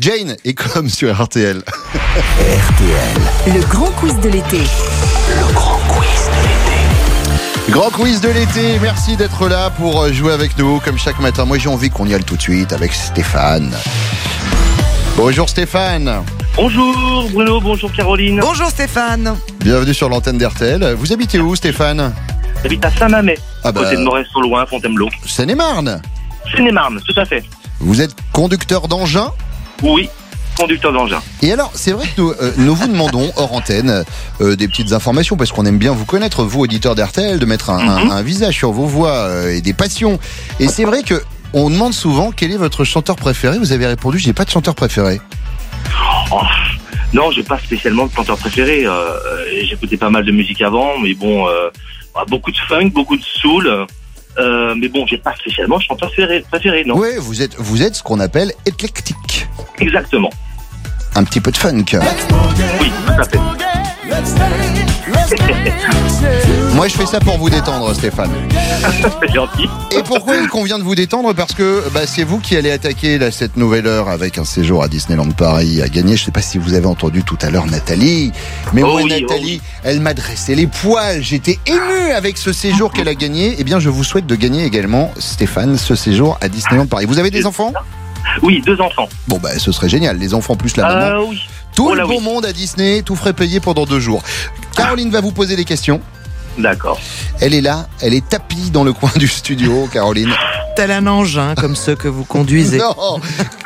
Speaker 14: Jane est comme sur RTL.
Speaker 64: RTL.
Speaker 13: Le grand quiz de l'été.
Speaker 64: Le grand quiz de l'été.
Speaker 14: Grand quiz de l'été, merci d'être là pour jouer avec nous comme chaque matin. Moi j'ai envie qu'on y aille tout de suite avec Stéphane. Bonjour Stéphane.
Speaker 49: Bonjour Bruno, bonjour Caroline.
Speaker 24: Bonjour Stéphane.
Speaker 14: Bienvenue sur l'antenne d'RTL. Vous habitez où Stéphane?
Speaker 49: J'habite à Saint-Mamet,
Speaker 14: Ah bah-
Speaker 49: côté de Morez-sur-Loing, Fontainebleau.
Speaker 14: Seine-et-Marne.
Speaker 49: Seine-et-Marne, tout à fait.
Speaker 14: Vous êtes conducteur d'engin
Speaker 49: Oui, conducteur d'engin.
Speaker 14: Et alors, c'est vrai que nous, euh, nous vous demandons, hors antenne, euh, des petites informations, parce qu'on aime bien vous connaître, vous, auditeurs d'RTL, de mettre un, un- un visage sur vos voix euh, et des passions. Et c'est vrai que on demande souvent quel est votre chanteur préféré? Vous avez répondu, j'ai pas de chanteur préféré.
Speaker 49: Oh, non, j'ai pas spécialement de chanteur préféré. Euh, euh, J'écoutais pas mal de musique avant, mais bon, euh, bah, beaucoup de funk, beaucoup de soul. Euh, mais bon, j'ai pas spécialement de chanteur préféré, préféré non.
Speaker 14: Oui, vous êtes, vous êtes ce qu'on appelle éclectique.
Speaker 49: Exactement.
Speaker 14: Un petit peu de funk.
Speaker 49: Oui, tout à fait.
Speaker 14: Moi, je fais ça pour vous détendre, Stéphane.
Speaker 49: C'est gentil.
Speaker 14: Et pourquoi il convient de vous détendre Parce que bah, c'est vous qui allez attaquer là, cette nouvelle heure avec un séjour à Disneyland Paris à gagner. Je sais pas si vous avez entendu tout à l'heure Nathalie, mais
Speaker 49: Oh
Speaker 14: moi
Speaker 49: oui,
Speaker 14: Nathalie, elle m'a dressé les poils. J'étais ému avec ce séjour qu'elle a gagné. Eh bien, je vous souhaite de gagner également, Stéphane, ce séjour à Disneyland Paris. Vous avez des enfants?
Speaker 49: Oui, deux enfants.
Speaker 14: Bon bah, ce serait génial. Les enfants plus la maman.
Speaker 49: Euh, oui.
Speaker 14: Tout
Speaker 49: Oh
Speaker 14: le
Speaker 49: oui.
Speaker 14: monde à Disney, tout frais payé pendant deux jours. Caroline va vous poser des questions.
Speaker 49: D'accord.
Speaker 14: Elle est là, elle est tapie dans le coin du studio, Caroline.
Speaker 24: Tel un engin comme ceux que vous conduisez.
Speaker 14: Non,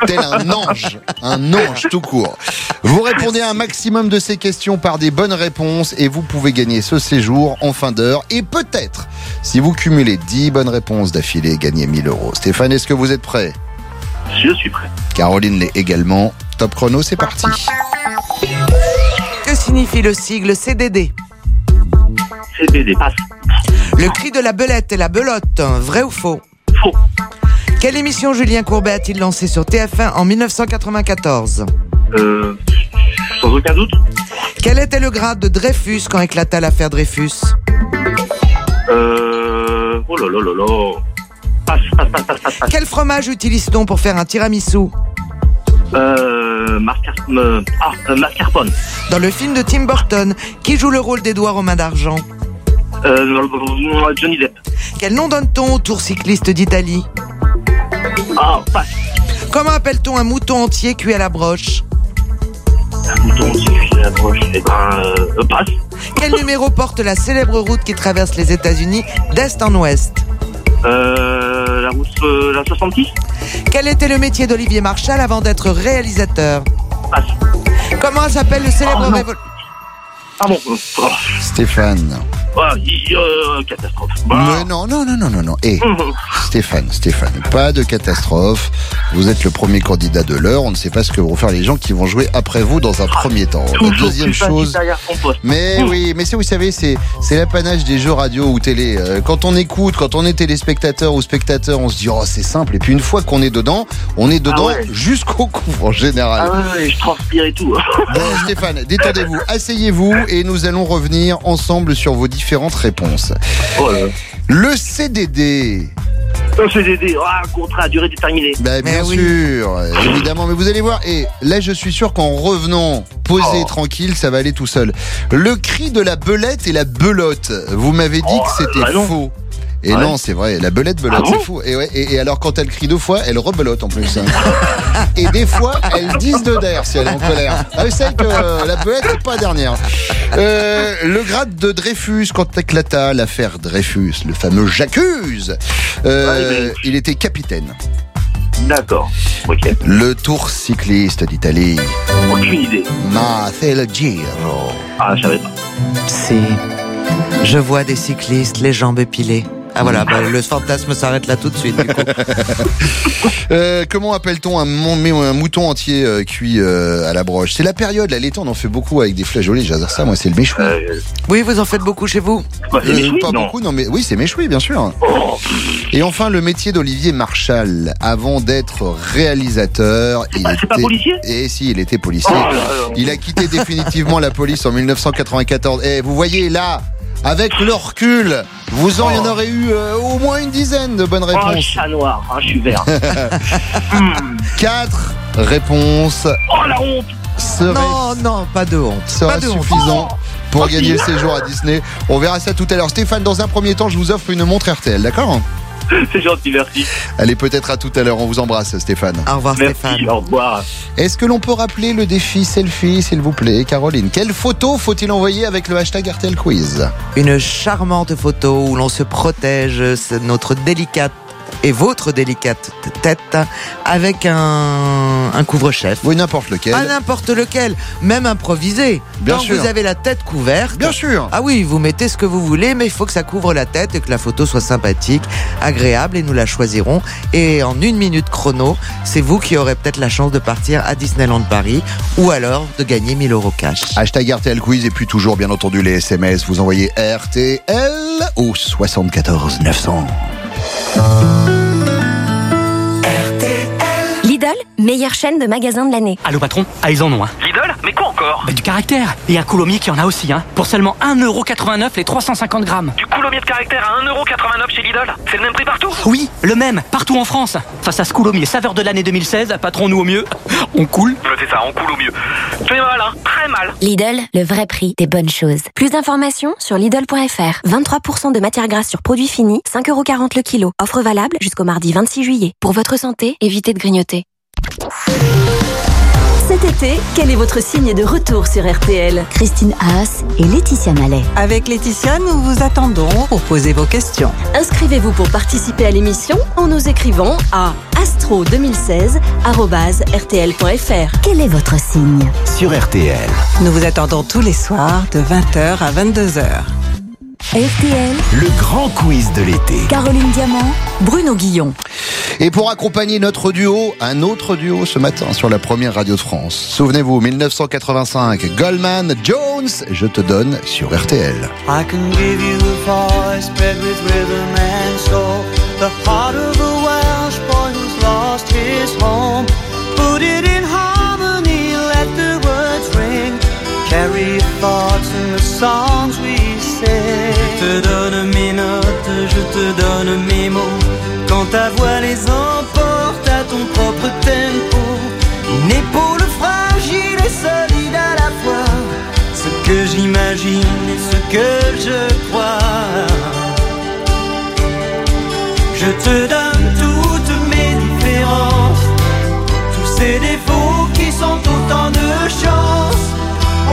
Speaker 14: tel un ange, un ange tout court. Vous répondez à un maximum de ces questions par des bonnes réponses et vous pouvez gagner ce séjour en fin d'heure et peut-être, si vous cumulez 10 bonnes réponses d'affilée, gagner 1000 euros. Stéphane, est-ce que vous êtes prêt?
Speaker 49: Je suis prêt.
Speaker 14: Caroline l'est également. Top chrono, c'est parti.
Speaker 24: Que signifie le sigle CDD
Speaker 49: CDD, passe.
Speaker 24: Le cri de la belette et la belote, vrai ou faux?
Speaker 49: Faux.
Speaker 24: Quelle émission Julien Courbet a-t-il lancée sur TF1 en 1994
Speaker 49: Euh, sans aucun doute.
Speaker 24: Quel était le grade de Dreyfus quand éclata l'affaire Dreyfus?
Speaker 49: Euh, oh là là là là. Passe, passe, passe, passe, passe, passe.
Speaker 24: Quel fromage utilise-t-on pour faire un tiramisu?
Speaker 49: Euh, Mascar... euh, ah, euh, mascarpone.
Speaker 24: Dans le film de Tim Burton, qui joue le rôle d'Édouard aux mains d'argent
Speaker 49: Euh, Johnny Depp.
Speaker 24: Quel nom donne-t-on au Tour cycliste d'Italie
Speaker 49: Ah, passe.
Speaker 24: Comment appelle-t-on un mouton entier cuit à la broche
Speaker 49: Un mouton qui cuit la broche. Eh ben, passe.
Speaker 24: Quel numéro porte la célèbre route qui traverse les États-Unis d'est en ouest
Speaker 49: Euh, la route, euh, la 66
Speaker 24: Quel était le métier d'Olivier Marchal avant d'être réalisateur
Speaker 49: Passe.
Speaker 24: Comment s'appelle le célèbre
Speaker 49: Oh, non.
Speaker 24: révol-
Speaker 49: Ah bon. euh, oh.
Speaker 14: Stéphane,
Speaker 49: Ah, euh, catastrophe.
Speaker 14: Mais non, non, non, non, non, non. Et Stéphane, Stéphane, pas de catastrophe. Vous êtes le premier candidat de l'heure. On ne sait pas ce que vont faire les gens qui vont jouer après vous dans un premier temps. La deuxième chose. Mais oui, mais c'est, vous savez, c'est, c'est l'apanage des jeux radio ou télé. Euh, Quand on écoute, quand on est téléspectateur ou spectateur, on se dit, oh, c'est simple. Et puis une fois qu'on est dedans, on est dedans
Speaker 49: Ah ouais.
Speaker 14: jusqu'au cou, en général.
Speaker 49: Ah ouais, je transpire et tout.
Speaker 14: Bon, Stéphane, détendez-vous, asseyez-vous et nous allons revenir ensemble sur vos différentes réponses.
Speaker 49: Oh.
Speaker 14: Le CDD.
Speaker 49: Un CDD, ah, un contrat à durée déterminée.
Speaker 14: Bah, bien sûr, évidemment. Mais vous allez voir, et là, je suis sûr qu'en revenant posé
Speaker 49: Oh.
Speaker 14: tranquille, ça va aller tout seul. Le cri de la belette et la belote. Vous m'avez dit que c'était
Speaker 49: bah non.
Speaker 14: faux. Et
Speaker 49: Ouais.
Speaker 14: non, c'est vrai, la belette belote,
Speaker 49: Ah bon
Speaker 14: c'est fou. Et, ouais, et, et alors, quand elle crie deux fois, elle rebelote en plus. hein. et des fois, elle dise de d'air si elle est en colère. Ah, vous savez que euh, la belette, c'est pas la dernière. Euh, le grade de Dreyfus, quand éclata l'affaire Dreyfus, le fameux J'accuse, euh, il était capitaine.
Speaker 49: D'accord. Ok.
Speaker 14: Le Tour cycliste d'Italie.
Speaker 49: Aucune idée.
Speaker 14: Ma, c'est le Giro.
Speaker 49: Ah, je savais pas.
Speaker 24: Si. Je vois des cyclistes, les jambes épilées. Ah voilà, bah, le fantasme s'arrête là tout de suite. Du coup.
Speaker 14: Euh, comment appelle-t-on un, mon- mais un mouton entier euh, cuit euh, à la broche? C'est la période, là, l'été, on en fait beaucoup avec des flageolets, j'adore ça, moi, c'est le méchoui.
Speaker 24: Oui, vous en faites beaucoup chez vous
Speaker 49: Bah,
Speaker 14: Euh,
Speaker 49: méchoui,
Speaker 14: pas
Speaker 49: non
Speaker 14: beaucoup, non, mais oui, c'est méchoui, bien sûr. Et enfin, le métier d'Olivier Marchal. Avant d'être réalisateur, il
Speaker 49: c'est pas policier?
Speaker 14: Et si, il était policier.
Speaker 49: Oh là là.
Speaker 14: Il a quitté définitivement la police en 1994. Et vous voyez là, avec le recul, vous en, il y en aurait eu euh, au moins une dizaine de bonnes
Speaker 49: Oh,
Speaker 14: réponses.
Speaker 49: chat noir, je suis vert.
Speaker 14: Quatre réponses
Speaker 49: oh, la honte
Speaker 24: Non, non, pas de honte.
Speaker 14: sera
Speaker 24: Pas de honte.
Speaker 14: suffisant pour
Speaker 49: Oh,
Speaker 14: gagner le séjour à Disney. On verra ça tout à l'heure. Stéphane, dans un premier temps, je vous offre une montre RTL, d'accord?
Speaker 49: C'est gentil, merci.
Speaker 14: Allez, peut-être à tout à l'heure. On vous embrasse, Stéphane.
Speaker 24: Au revoir,
Speaker 49: Merci,
Speaker 24: Stéphane.
Speaker 49: au revoir.
Speaker 14: Est-ce que l'on peut rappeler le défi selfie, s'il vous plaît, Caroline? Quelle photo faut-il envoyer avec le hashtag RTL Quiz?
Speaker 24: Une charmante photo où l'on se protège, c'est notre délicate et votre délicate tête avec un, un couvre-chef.
Speaker 14: Oui, n'importe lequel.
Speaker 24: Pas n'importe lequel, même improvisé.
Speaker 14: Bien
Speaker 24: Quand
Speaker 14: sûr.
Speaker 24: vous avez la tête couverte.
Speaker 14: Bien sûr.
Speaker 24: Ah oui, vous mettez ce que vous voulez, mais il faut que ça couvre la tête et que la photo soit sympathique, agréable, et nous la choisirons. Et en une minute chrono, c'est vous qui aurez peut-être la chance de partir à Disneyland Paris ou alors de gagner 1000 euros cash.
Speaker 14: Hashtag RTL Quiz et puis toujours, bien entendu, les SMS. Vous envoyez RTL au 74 900.
Speaker 13: Lidl, meilleure chaîne de magasins de l'année.
Speaker 65: Allô patron Ah ils en ont un.
Speaker 66: Lidl Mais
Speaker 65: du caractère. Et un coulommier qui en a aussi, hein. Pour seulement 1,89€ les 350 grammes.
Speaker 66: Du coulommier de caractère à 1,89€ chez Lidl C'est le même prix partout
Speaker 65: Oui, le même, partout en France. Face à ce coulommier saveur de l'année 2016, patron nous au mieux, on coule.
Speaker 66: C'est ça, on coule au mieux. C'est mal, hein Très mal
Speaker 13: Lidl, le vrai prix des bonnes choses. Plus d'informations sur Lidl.fr. 23% de matière grasse sur produits finis, 5,40€ le kilo. Offre valable jusqu'au mardi 26 juillet. Pour votre santé, évitez de grignoter.
Speaker 67: Été, quel est votre signe de retour sur RTL
Speaker 13: Christine Haas et Laetitia Mallet.
Speaker 68: Avec Laetitia, nous vous attendons pour poser vos questions.
Speaker 67: Inscrivez-vous pour participer à l'émission en nous écrivant à astro2016.rtl.fr.
Speaker 13: Quel est votre signe?
Speaker 31: Sur RTL.
Speaker 68: Nous vous attendons tous les soirs de 20h à 22h.
Speaker 13: RTL,
Speaker 31: Le grand quiz de l'été.
Speaker 13: Caroline Diamant,
Speaker 67: Bruno Guillon.
Speaker 14: Et pour accompagner notre duo, un autre duo ce matin sur la première radio de France. Souvenez-vous, 1985, Goldman Jones, je te donne sur RTL.
Speaker 48: I can give you a voice bred with rhythm and soul. The heart of a Welsh boy who's lost his home. Put it in harmony, let the words ring. Carry your thoughts in the songs we sing. Je te donne mes notes, je te donne mes mots. Quand ta voix les emporte à ton propre tempo. Une épaule fragile et solide à la fois. Ce que j'imagine et ce que je crois. Je te donne toutes mes différences, tous ces défauts qui sont autant de chance.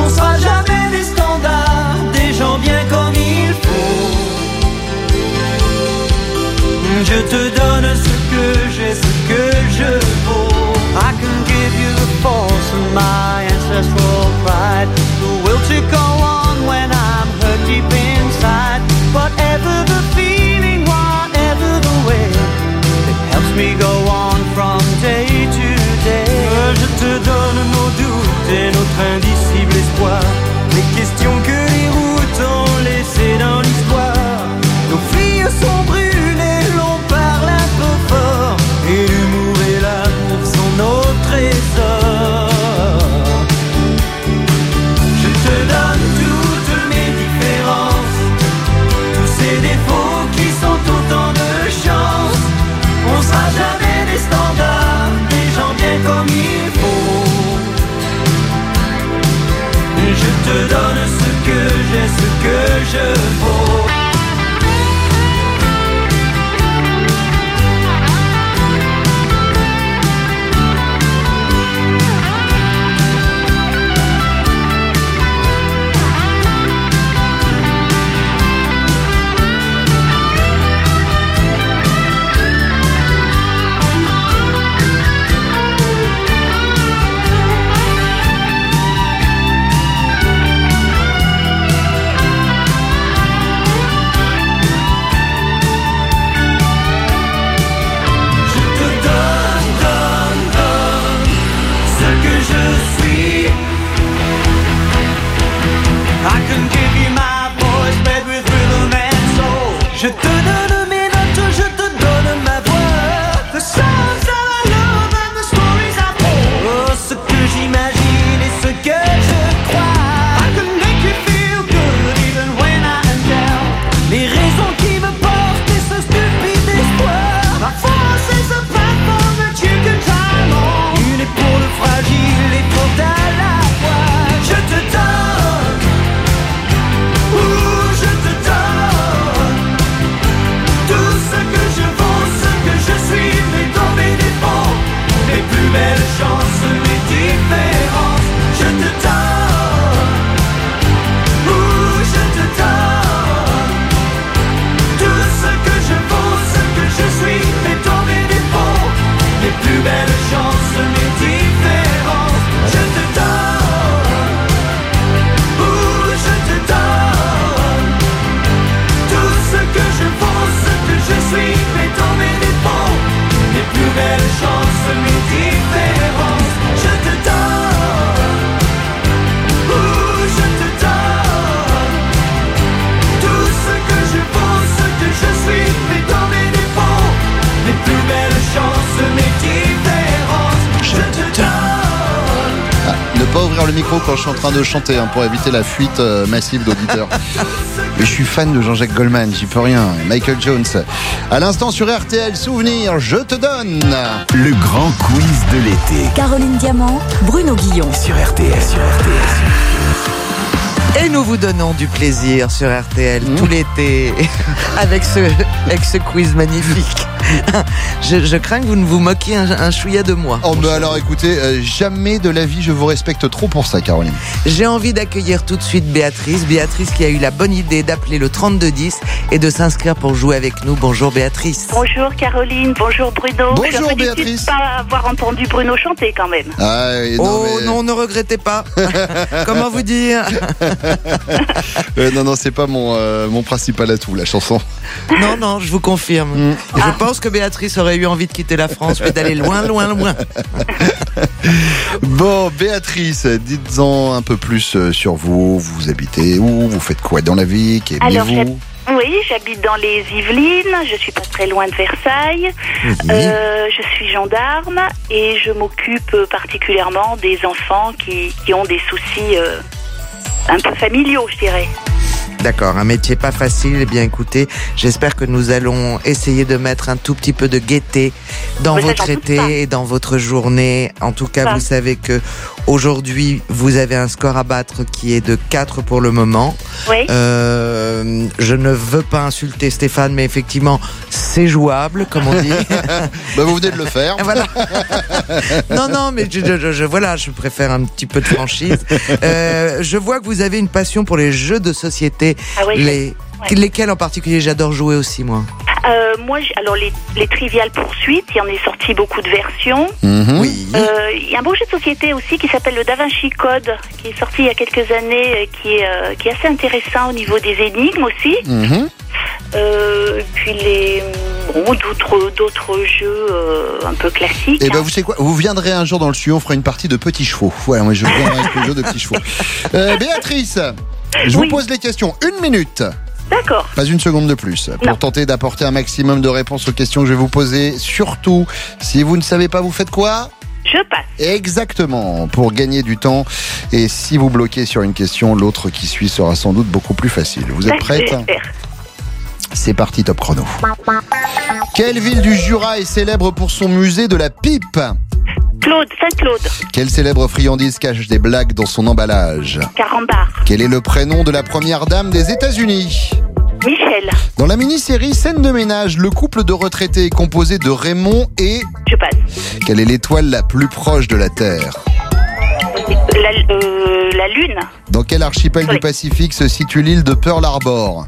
Speaker 48: On sera jamais Je te donne ce que j'ai, ce que je vaux. I can give you the force of my ancestral pride. The will to go on when I'm hurt deep inside.
Speaker 14: Whatever the feeling,
Speaker 48: whatever the way, it helps me go on from day to day. Euh, je te donne nos doutes et notre indicible espoir. Les questions que je donne ce que j'ai, ce que je vaux.
Speaker 14: Quand je suis en train de chanter hein, pour éviter la fuite euh, massive d'auditeurs. Mais je suis fan de Jean-Jacques Goldman, j'y peux rien. Michael Jones. À l'instant sur RTL Souvenir, je te donne
Speaker 31: le grand quiz de l'été.
Speaker 67: Caroline Diamant, Bruno Guillon.
Speaker 31: Sur RTL, sur RTL.
Speaker 24: Et nous vous donnons du plaisir sur RTL tout l'été avec ce, avec ce quiz magnifique. Je, je crains que vous ne vous moquiez un, un chouïa de moi.
Speaker 14: Oh, mais alors écoutez, euh, jamais de la vie je vous respecte trop pour ça, Caroline.
Speaker 24: J'ai envie d'accueillir tout de suite Béatrice. Béatrice qui a eu la bonne idée d'appeler le 3210 et de s'inscrire pour jouer avec nous. Bonjour Béatrice.
Speaker 37: Bonjour Caroline, bonjour Bruno.
Speaker 14: Bonjour,
Speaker 37: Je
Speaker 14: Béatrice.
Speaker 37: pas avoir entendu Bruno chanter quand même.
Speaker 14: Ah, non,
Speaker 24: oh
Speaker 14: mais-
Speaker 24: non, ne regrettez pas. Comment vous dire?
Speaker 14: Euh, non, non, c'est pas mon, euh, mon principal atout, la chanson.
Speaker 24: Non, non, je vous confirme.
Speaker 14: Mm.
Speaker 24: Je pense que Béatrice aurait eu envie de quitter la France puis d'aller loin, loin, loin.
Speaker 14: Bon, Béatrice, dites-en un peu plus euh, sur vous. Vous habitez où? Vous faites quoi dans la vie?
Speaker 37: Alors,
Speaker 14: Qu'aimez-vous
Speaker 37: oui, j'habite dans les Yvelines, je suis pas très loin de Versailles.
Speaker 14: Oui.
Speaker 37: Euh, je suis gendarme et je m'occupe euh, particulièrement des enfants qui, qui ont des soucis euh, un peu familiaux, je dirais.
Speaker 24: D'accord, un métier pas facile. Eh bien, écoutez, j'espère que nous allons essayer de mettre un tout petit peu de gaieté dans votre été et dans votre journée. En tout cas,
Speaker 37: Ça.
Speaker 24: vous savez que aujourd'hui, vous avez un score à battre qui est de 4 pour le moment.
Speaker 37: Oui.
Speaker 24: Euh, je ne veux pas insulter Stéphane, mais effectivement, c'est jouable, comme on dit.
Speaker 14: Bah, vous venez de le faire.
Speaker 24: voilà. non, non, mais je, je- je- je- voilà, je préfère un petit peu de franchise. Euh, je vois que vous avez une passion pour les jeux de société.
Speaker 37: Ah oui,
Speaker 24: les,
Speaker 37: ouais.
Speaker 24: Lesquels en particulier j'adore jouer aussi, moi.
Speaker 37: Euh, moi, alors les, les Trivial Poursuites, il y en est sorti beaucoup de versions.
Speaker 24: Oui.
Speaker 37: Euh, Il y a un beau jeu de société aussi qui s'appelle le Da Vinci Code, qui est sorti il y a quelques années, euh, qui est, euh, qui est assez intéressant au niveau des énigmes aussi.
Speaker 14: Mhm.
Speaker 37: Euh, et puis les bon, d'autres d'autres jeux euh, un peu classiques.
Speaker 14: Et ben
Speaker 37: hein.
Speaker 14: vous savez quoi Vous viendrez un jour dans le studio, on fera une partie de petits chevaux. Voilà, moi je viendrai avec le jeu de petits chevaux. Euh, Béatrice, je vous pose les questions. Une minute.
Speaker 37: D'accord.
Speaker 14: Pas une seconde de plus. Pour
Speaker 37: Non.
Speaker 14: tenter d'apporter un maximum de réponses aux questions que je vais vous poser. Surtout, si vous ne savez pas, vous faites quoi?
Speaker 37: Je passe.
Speaker 14: Exactement, pour gagner du temps. Et si vous bloquez sur une question, l'autre qui suit sera sans doute beaucoup plus facile. Vous êtes prête
Speaker 37: J'espère.
Speaker 14: C'est parti, top chrono. Quelle ville du Jura est célèbre pour son musée de la pipe?
Speaker 37: Claude, Saint-Claude,
Speaker 14: Quelle célèbre friandise cache des blagues dans son emballage
Speaker 37: Carambar,
Speaker 14: Quel est le prénom de la première dame des États-Unis
Speaker 37: Michel,
Speaker 14: Dans la mini-série Scène de ménage, le couple de retraités est composé de Raymond et...
Speaker 37: je passe.
Speaker 14: Quelle est l'étoile la plus proche de la Terre
Speaker 37: La, euh, la Lune,
Speaker 14: Dans quel archipel
Speaker 37: Oui.
Speaker 14: du Pacifique se situe l'île de Pearl Harbor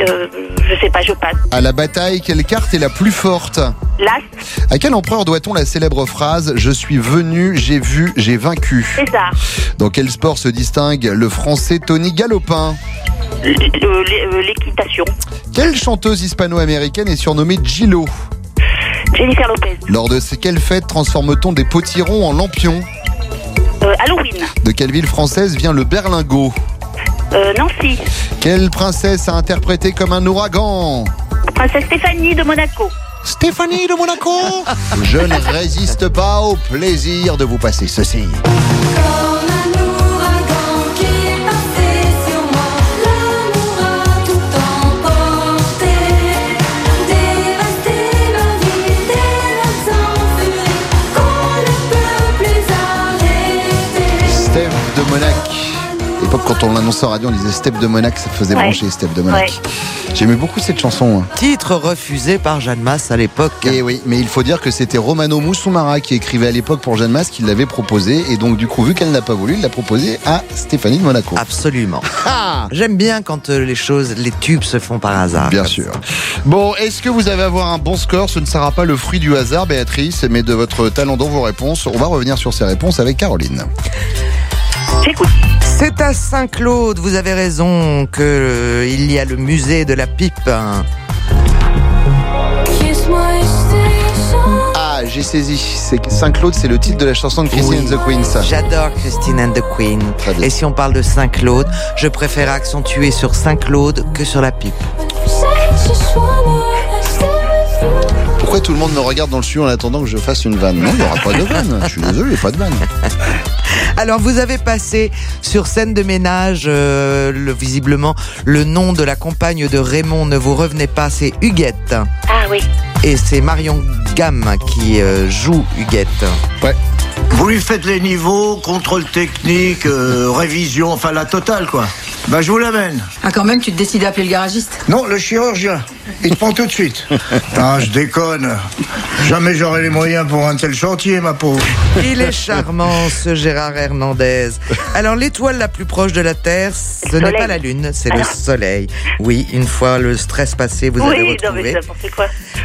Speaker 37: euh, je sais pas, je passe.
Speaker 14: À la bataille, quelle carte est la plus forte
Speaker 37: L'As,
Speaker 14: À quel empereur doit-on la célèbre phrase Je suis venu, j'ai vu, j'ai vaincu
Speaker 37: César,
Speaker 14: Dans quel sport se distingue le français Tony Galopin?
Speaker 37: Euh, euh, l'équitation,
Speaker 14: Quelle chanteuse hispano-américaine est surnommée Gillo
Speaker 37: Jennifer Lopez,
Speaker 14: Lors de quelle fête transforme-t-on des potirons en lampions?
Speaker 37: Euh, Halloween,
Speaker 14: De quelle ville française vient le berlingot?
Speaker 37: Euh, Nancy,
Speaker 14: Quelle princesse a interprété comme un ouragan
Speaker 37: Princesse Stéphanie de Monaco.
Speaker 14: Stéphanie de Monaco Je ne résiste pas au plaisir de vous passer ceci. L'époque, quand on l'annonçait en radio, on disait Steph de Monac, ça faisait
Speaker 24: Ouais.
Speaker 14: brancher Steph de Monac. J'aimais beaucoup cette chanson.
Speaker 24: Titre refusé par Jeanne Masse à l'époque.
Speaker 14: Et oui, mais il faut dire que c'était Romano Moussoumara qui écrivait à l'époque pour Jeanne Masse qui l'avait proposé. Et donc, du coup, vu qu'elle n'a pas voulu, il l'a proposé à Stéphanie de Monaco.
Speaker 24: Absolument. J'aime bien quand euh, les choses, les tubes se font par hasard.
Speaker 14: Bien sûr. Bon, est-ce que vous allez avoir un bon score? Ce ne sera pas le fruit du hasard, Béatrice, mais de votre talent dans vos réponses. On va revenir sur ces réponses avec Caroline.
Speaker 24: C'est à Saint-Claude, vous avez raison, que euh, il y a le musée de la pipe. hein.
Speaker 14: Ah, j'ai saisi. Saint-Claude, c'est le titre de la chanson de Christine and the Queens.
Speaker 24: J'adore Christine and the Queen. Et si on parle de Saint-Claude, je préfère accentuer sur Saint-Claude que sur la pipe.
Speaker 14: Pourquoi tout le monde me regarde dans le studio en attendant que je fasse une vanne Non, il n'y aura pas de vanne. Je suis désolé, il n'y a pas de vanne.
Speaker 24: Alors vous avez passé sur scène de ménage, euh, le- visiblement le nom de la compagne de Raymond ne vous revenait pas, c'est Huguette.
Speaker 37: Ah oui.
Speaker 24: Et c'est Marion Gamme qui euh, joue Huguette.
Speaker 14: Ouais.
Speaker 69: Vous lui faites les niveaux, contrôle technique, euh, révision, enfin la totale quoi. Bah je vous l'amène.
Speaker 39: Ah, quand même, tu te décides d'appeler le garagiste
Speaker 69: Non, le chirurgien. Il te prend tout de suite. Ah, je déconne. Jamais j'aurai les moyens pour un tel chantier, ma pauvre.
Speaker 24: Il est charmant ce Gérard Hernandez. Alors l'étoile la plus proche de la Terre, ce n'est pas la Lune, c'est le Soleil. Oui, une fois le stress passé, vous avez
Speaker 37: oui, mais
Speaker 24: retrouvé.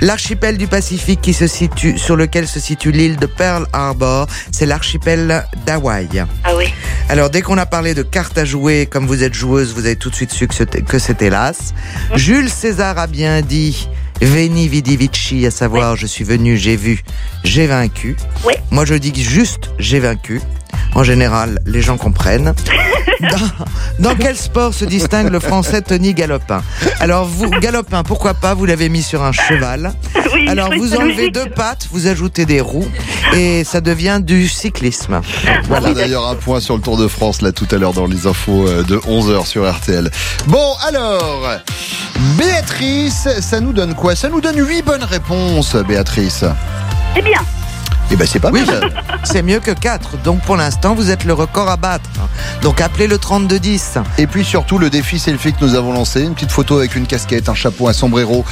Speaker 24: L'archipel du Pacifique qui se situe, sur lequel se situe l'île de Pearl Harbor, c'est l'archipel d'Hawaï.
Speaker 37: Ah oui.
Speaker 24: Alors dès qu'on a parlé de cartes à jouer, comme vous êtes joueuse, vous avez tout de suite su que c'était, que c'était l'as. Jules César a bien dit Veni vidi vici, à savoir je suis venu, j'ai vu, j'ai vaincu.
Speaker 37: Oui.
Speaker 24: Moi je dis juste j'ai vaincu. En général, les gens comprennent. Dans, dans quel sport se distingue le français Tony Galopin? Alors vous, Galopin, pourquoi pas? Vous l'avez mis sur un cheval.
Speaker 37: Oui,
Speaker 24: Alors vous enlevez
Speaker 37: logique.
Speaker 24: deux pattes, vous ajoutez des roues et ça devient du cyclisme.
Speaker 14: Voilà d'ailleurs un point sur le Tour de France là tout à l'heure dans les infos euh, de 11h sur RTL. Bon alors, Béatrice, ça nous donne quoi? Ça nous donne 8 bonnes réponses, Béatrice.
Speaker 37: C'est bien.
Speaker 14: Eh ben c'est pas
Speaker 24: Oui,
Speaker 14: mal.
Speaker 24: c'est mieux que 4. Donc pour l'instant, vous êtes le record à battre. Donc appelez le 3210.
Speaker 14: Et puis surtout le défi selfie que nous avons lancé, une petite photo avec une casquette, un chapeau, un sombrero,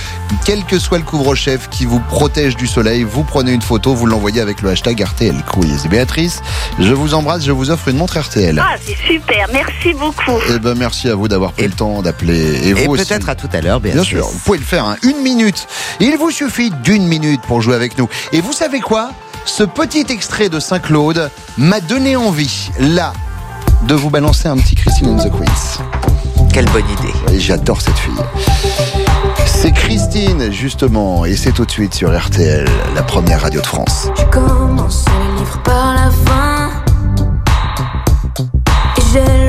Speaker 14: quel que soit le couvre-chef qui vous protège du soleil, vous prenez une photo, vous l'envoyez avec le hashtag RTL Quiz. Béatrice, je vous embrasse, je vous offre une montre RTL.
Speaker 37: Ah, c'est super. Merci beaucoup.
Speaker 14: Eh ben merci à vous d'avoir pris le temps d'appeler.
Speaker 24: Et
Speaker 14: vous aussi.
Speaker 24: peut-être à tout à l'heure,
Speaker 14: Bien
Speaker 24: Béatrice.
Speaker 14: sûr, vous pouvez le faire. hein. Une minute. Il vous suffit d'une minute pour jouer avec nous. Et vous savez quoi? Ce petit extrait de Saint-Claude m'a donné envie, là, de vous balancer un petit Christine and the Queens.
Speaker 24: Quelle bonne idée.
Speaker 14: Et j'adore cette fille. C'est Christine, justement, et c'est tout de suite sur RTL, la première radio de France.
Speaker 70: Je commence le livre par la fin. Et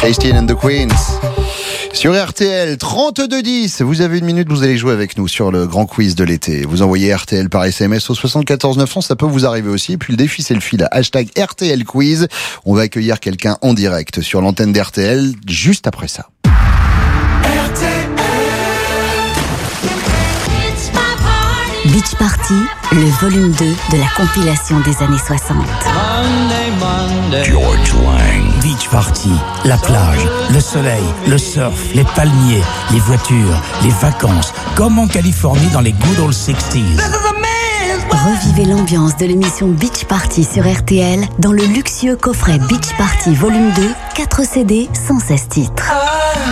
Speaker 14: Christine and the Queens. Sur RTL 3210, vous avez une minute, vous allez jouer avec nous sur le grand quiz de l'été. Vous envoyez RTL par SMS au 74 900, ça peut vous arriver aussi. Et puis le défi, c'est le fil. Hashtag RTL Quiz. On va accueillir quelqu'un en direct sur l'antenne d'RTL juste après ça.
Speaker 13: Beach Party, le volume 2 de la compilation des années 60.
Speaker 64: George Lang. Beach Party, la plage, le soleil, le surf, les palmiers, les voitures, les vacances, comme en Californie dans les good old 60s.
Speaker 13: Revivez l'ambiance de l'émission Beach Party sur RTL dans le luxueux coffret Beach Party Volume 2, 4 CD, 116 titres.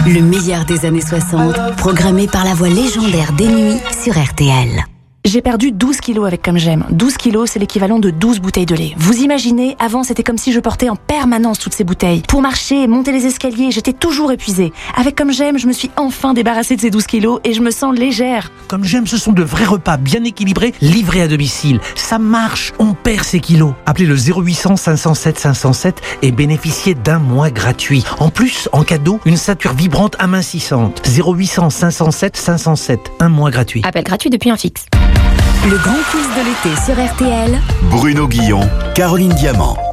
Speaker 13: Le meilleur des années 60, programmé par la voix légendaire des nuits sur RTL.
Speaker 18: J'ai perdu 12 kilos avec Comme J'aime. 12 kilos, c'est l'équivalent de 12 bouteilles de lait. Vous imaginez, avant, c'était comme si je portais en permanence toutes ces bouteilles. Pour marcher, monter les escaliers, j'étais toujours épuisée. Avec Comme J'aime, je me suis enfin débarrassée de ces 12 kilos et je me sens légère.
Speaker 47: Comme j'aime, ce sont de vrais repas bien équilibrés, livrés à domicile. Ça marche, on perd ses kilos. Appelez le 0800 507 507 et bénéficiez d'un mois gratuit. En plus, en cadeau, une ceinture vibrante amincissante. 0800 507 507, un mois gratuit.
Speaker 18: Appel gratuit depuis un fixe.
Speaker 13: Le grand quiz de l'été sur RTL.
Speaker 31: Bruno Guillon, Caroline Diamant.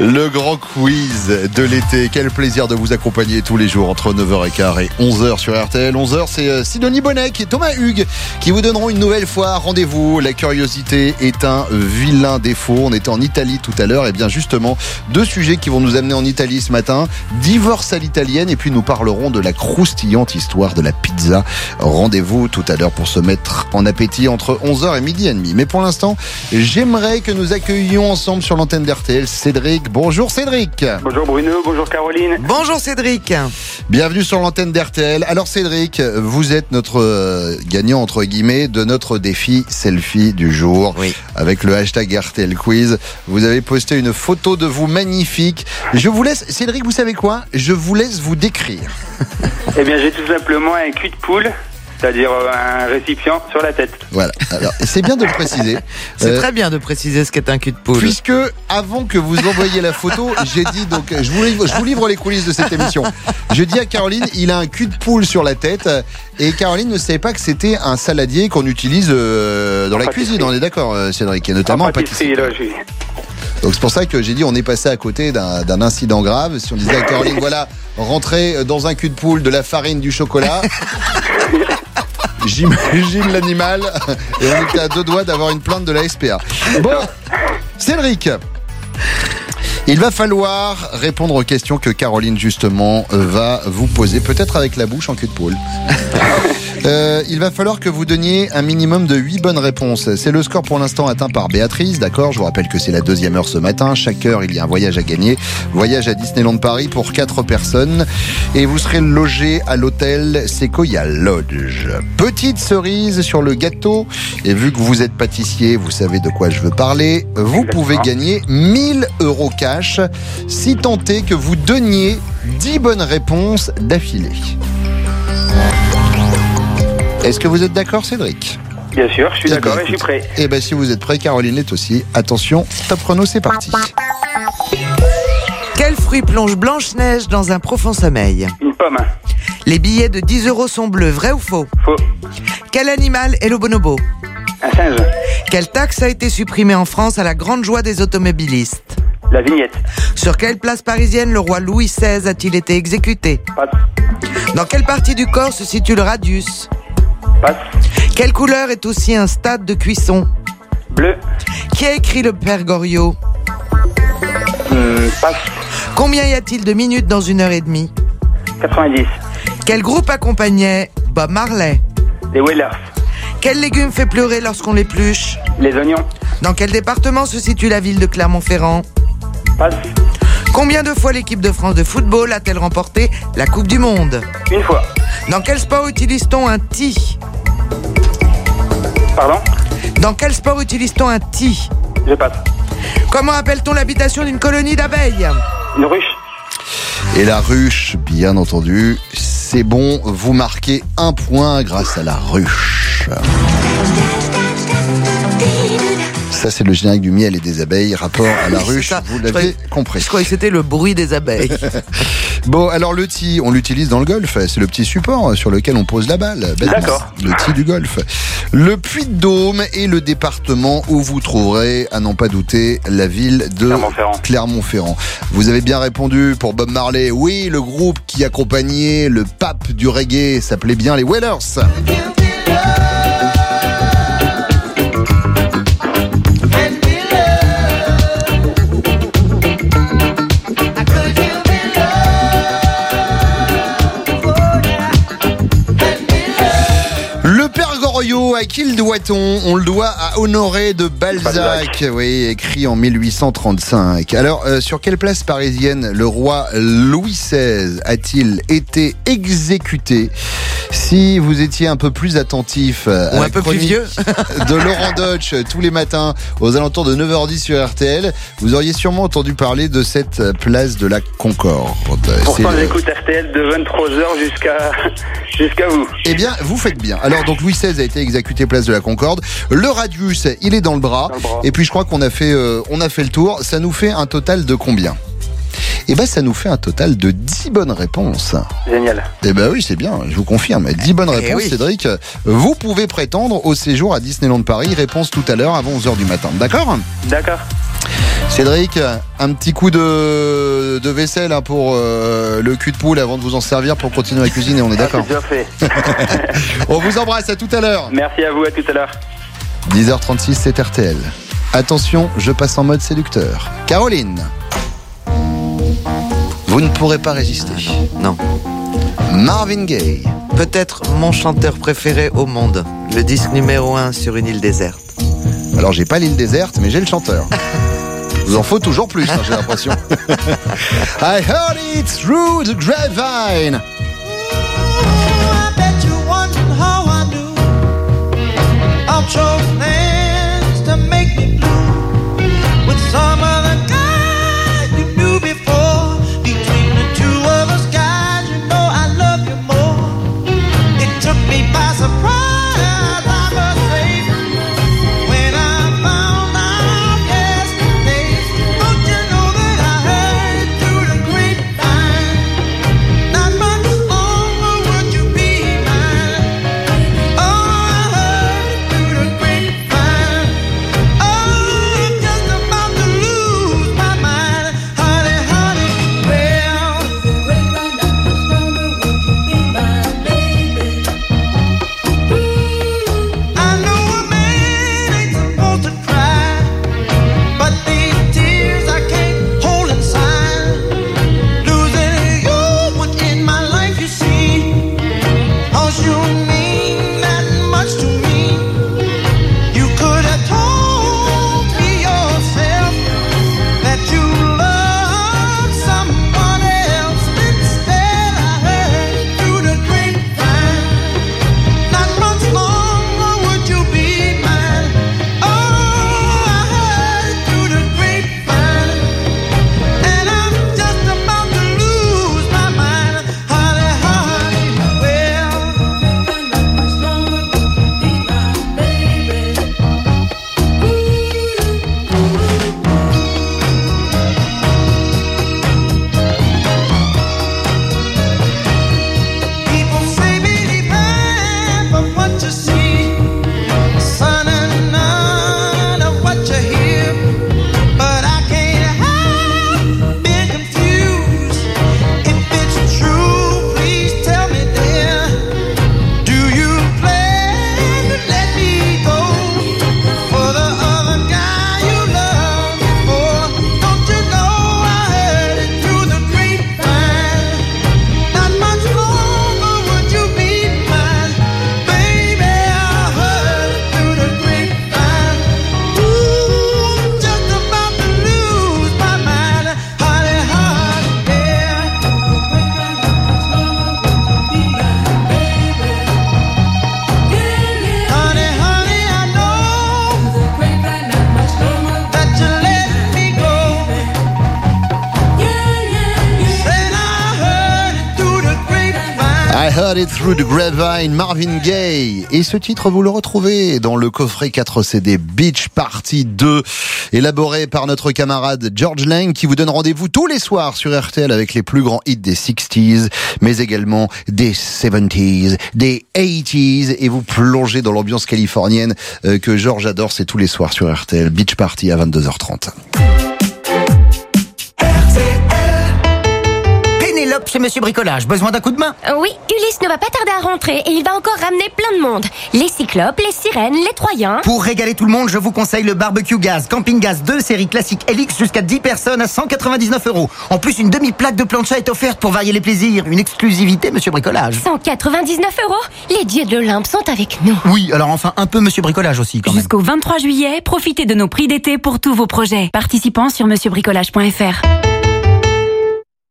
Speaker 14: Le grand quiz de l'été. Quel plaisir de vous accompagner tous les jours entre 9h15 et 11h sur RTL. 11h, c'est euh, Sidonie Bonnec et Thomas Hugues qui vous donneront une nouvelle fois rendez-vous. La curiosité est un vilain défaut. On était en Italie tout à l'heure. Et bien justement, deux sujets qui vont nous amener en Italie ce matin. Divorce à l'italienne et puis nous parlerons de la croustillante histoire de la pizza. Rendez-vous tout à l'heure pour se mettre en appétit entre 11h et midi et demi. Mais pour l'instant, j'aimerais que nous accueillions ensemble sur l'antenne d'RTL Cédric. Bonjour Cédric.
Speaker 71: Bonjour Bruno, bonjour Caroline.
Speaker 24: Bonjour Cédric.
Speaker 14: Bienvenue sur l'antenne d'RTL. Alors Cédric, vous êtes notre euh, gagnant entre guillemets de notre défi selfie du jour avec le hashtag RTL Quiz. Vous avez posté une photo de vous magnifique. Je vous laisse, Cédric, vous savez quoi? Je vous laisse vous décrire.
Speaker 71: Eh bien j'ai tout simplement un cul de poule, c'est-à-dire euh, un récipient sur la tête.
Speaker 14: Voilà. Alors c'est bien de le préciser.
Speaker 24: C'est
Speaker 14: Euh,
Speaker 24: très bien de préciser ce qu'est un cul de poule.
Speaker 14: Puisque avant que vous envoyiez la photo, j'ai dit donc je vous, livre, je vous livre les coulisses de cette émission. Je dis à Caroline, il a un cul de poule sur la tête et Caroline ne savait pas que c'était un saladier qu'on utilise euh, dans la cuisine. On est d'accord, Cédric, et notamment en pâtisserie. Donc c'est pour ça que j'ai dit on est passé à côté d'un d'un incident grave. Si on disait à Caroline, voilà, rentrer dans un cul de poule, de la farine, du chocolat. J'imagine l'animal et on était à deux doigts d'avoir une plainte de la SPA. Bon, Cédric. Il va falloir répondre aux questions que Caroline justement euh, va vous poser, peut-être avec la bouche en cul de poule. Euh, il va falloir que vous donniez un minimum de 8 bonnes réponses. C'est le score pour l'instant atteint par Béatrice, d'accord? Je vous rappelle que c'est la deuxième heure ce matin. Chaque heure, il y a un voyage à gagner. Voyage à Disneyland Paris pour 4 personnes. Et vous serez logé à l'hôtel Sequoia Lodge. Petite cerise sur le gâteau. Et vu que vous êtes pâtissier, vous savez de quoi je veux parler. Vous pouvez gagner 1000 euros cash si tant est que vous donniez 10 bonnes réponses d'affilée. Est-ce que vous êtes d'accord, Cédric?
Speaker 71: Bien sûr, je suis
Speaker 14: Eh ben,
Speaker 71: d'accord et je suis prêt.
Speaker 14: Eh ben, si vous êtes prêt, Caroline est aussi. Attention, top chrono, c'est parti.
Speaker 24: Quel fruit plonge Blanche-Neige dans un profond sommeil?
Speaker 71: Une pomme.
Speaker 24: Les billets de 10 euros sont bleus, vrai ou faux?
Speaker 71: Faux.
Speaker 24: Quel animal est le bonobo?
Speaker 71: Un singe.
Speaker 24: Quelle taxe a été supprimée en France à la grande joie des automobilistes?
Speaker 71: La vignette.
Speaker 24: Sur quelle place parisienne le roi Louis XVI a-t-il été exécuté
Speaker 71: Passe.
Speaker 24: Dans quelle partie du corps se situe le radius
Speaker 71: Passe.
Speaker 24: Quelle couleur est aussi un stade de cuisson
Speaker 71: Bleu.
Speaker 24: Qui a écrit le Père Goriot
Speaker 71: Hum, passe.
Speaker 24: Combien y a-t-il de minutes dans une heure et demie
Speaker 71: 90.
Speaker 24: Quel groupe accompagnait Bob Marley
Speaker 71: Les Whalers.
Speaker 24: Quel légume fait pleurer lorsqu'on l'épluche
Speaker 71: Les oignons.
Speaker 24: Dans quel département se situe la ville de Clermont-Ferrand
Speaker 71: Passe.
Speaker 24: Combien de fois l'équipe de France de football a-t-elle remporté la Coupe du Monde
Speaker 71: Une fois.
Speaker 24: Dans quel sport utilise-t-on un ti
Speaker 71: Pardon
Speaker 24: Dans quel sport utilise-t-on un ti
Speaker 71: Je passe.
Speaker 24: Comment appelle-t-on l'habitation d'une colonie d'abeilles
Speaker 71: Une ruche.
Speaker 14: Et la ruche, bien entendu, c'est bon, vous marquez un point grâce à la ruche. Ça, c'est le générique du miel et des abeilles, rapport à la ruche,
Speaker 24: ça.
Speaker 14: vous l'avez compris.
Speaker 24: Je croyais que c'était le bruit des abeilles.
Speaker 14: Bon, alors le tee, on l'utilise dans le golf. C'est le petit support sur lequel on pose la balle.
Speaker 71: D'accord.
Speaker 14: Le tee du golf. Le Puy-de-Dôme est le département où vous trouverez, à n'en pas douter, la ville de
Speaker 71: Clermont-Ferrand.
Speaker 14: Clermont-Ferrand. Vous avez bien répondu pour Bob Marley. Oui, le groupe qui accompagnait le pape du reggae s'appelait bien les Wailers. À qui le doit-on On le doit à Honoré de Balzac, oui, écrit en 1835. Alors, euh, sur quelle place parisienne le roi Louis XVI a-t-il été exécuté Si vous étiez un peu plus attentif euh, à
Speaker 24: Ou
Speaker 14: la
Speaker 24: un peu plus vieux.
Speaker 14: de Laurent Deutsch euh, tous les matins aux alentours de 9h10 sur RTL, vous auriez sûrement entendu parler de cette place de la Concorde.
Speaker 71: Pourtant, j'écoute RTL de 23h jusqu'à jusqu'à vous.
Speaker 14: Eh bien, vous faites bien. Alors, donc, Louis XVI a été exécuté place de la Concorde. Le radius, il est dans le bras. Et puis, je crois qu'on a fait, euh, on a fait le tour. Ça nous fait un total de combien? Eh ben, ça nous fait un total de 10 bonnes réponses.
Speaker 71: Génial.
Speaker 14: Eh ben oui, c'est bien, je vous confirme. 10 bonnes
Speaker 71: Eh
Speaker 14: réponses,
Speaker 71: oui.
Speaker 14: Cédric. Vous pouvez prétendre au séjour à Disneyland Paris. Réponse tout à l'heure avant 11h du matin. D'accord?
Speaker 71: D'accord.
Speaker 14: Cédric, un petit coup de, de vaisselle hein, pour euh, le cul de poule avant de vous en servir pour continuer la cuisine et on est d'accord.
Speaker 71: Bien fait.
Speaker 14: On vous embrasse, à tout à l'heure.
Speaker 71: Merci à vous, à tout à l'heure.
Speaker 14: 10h36, c'est RTL. Attention, je passe en mode séducteur. Caroline, vous ne pourrez pas résister.
Speaker 24: Non.
Speaker 14: Marvin Gaye.
Speaker 24: Peut-être mon chanteur préféré au monde. Le disque numéro 1 sur une île déserte.
Speaker 14: Alors j'ai pas l'île déserte, mais j'ai le chanteur. Vous en faut toujours plus, hein, j'ai l'impression. I heard it through the grapevine.
Speaker 48: Through the
Speaker 14: Marvin Gaye. Et ce titre, vous le retrouvez dans le coffret 4 CD Beach Party 2, élaboré par notre camarade George Lang, qui vous donne rendez-vous tous les soirs sur RTL avec les plus grands hits des 60s, mais également des 70s, des 80s, et vous plongez dans l'ambiance californienne euh, que George adore, c'est tous les soirs sur RTL, Beach Party à 22h30.
Speaker 72: Chez Monsieur Bricolage, besoin d'un coup de main?
Speaker 73: Euh, Oui, Ulysse ne va pas tarder à rentrer et il va encore ramener plein de monde. Les cyclopes, les sirènes, les troyens.
Speaker 72: Pour régaler tout le monde, je vous conseille le barbecue gaz, camping gaz 2 série classique LX jusqu'à 10 personnes à 199 euros. En plus, une demi-plaque de plancha est offerte pour varier les plaisirs. Une exclusivité, Monsieur Bricolage.
Speaker 73: 199 euros Les dieux de l'Olympe sont avec nous.
Speaker 72: Oui, alors enfin un peu Monsieur Bricolage aussi quand même.
Speaker 67: Jusqu'au 23 juillet, profitez de nos prix d'été pour tous vos projets. Participants sur monsieurbricolage.fr.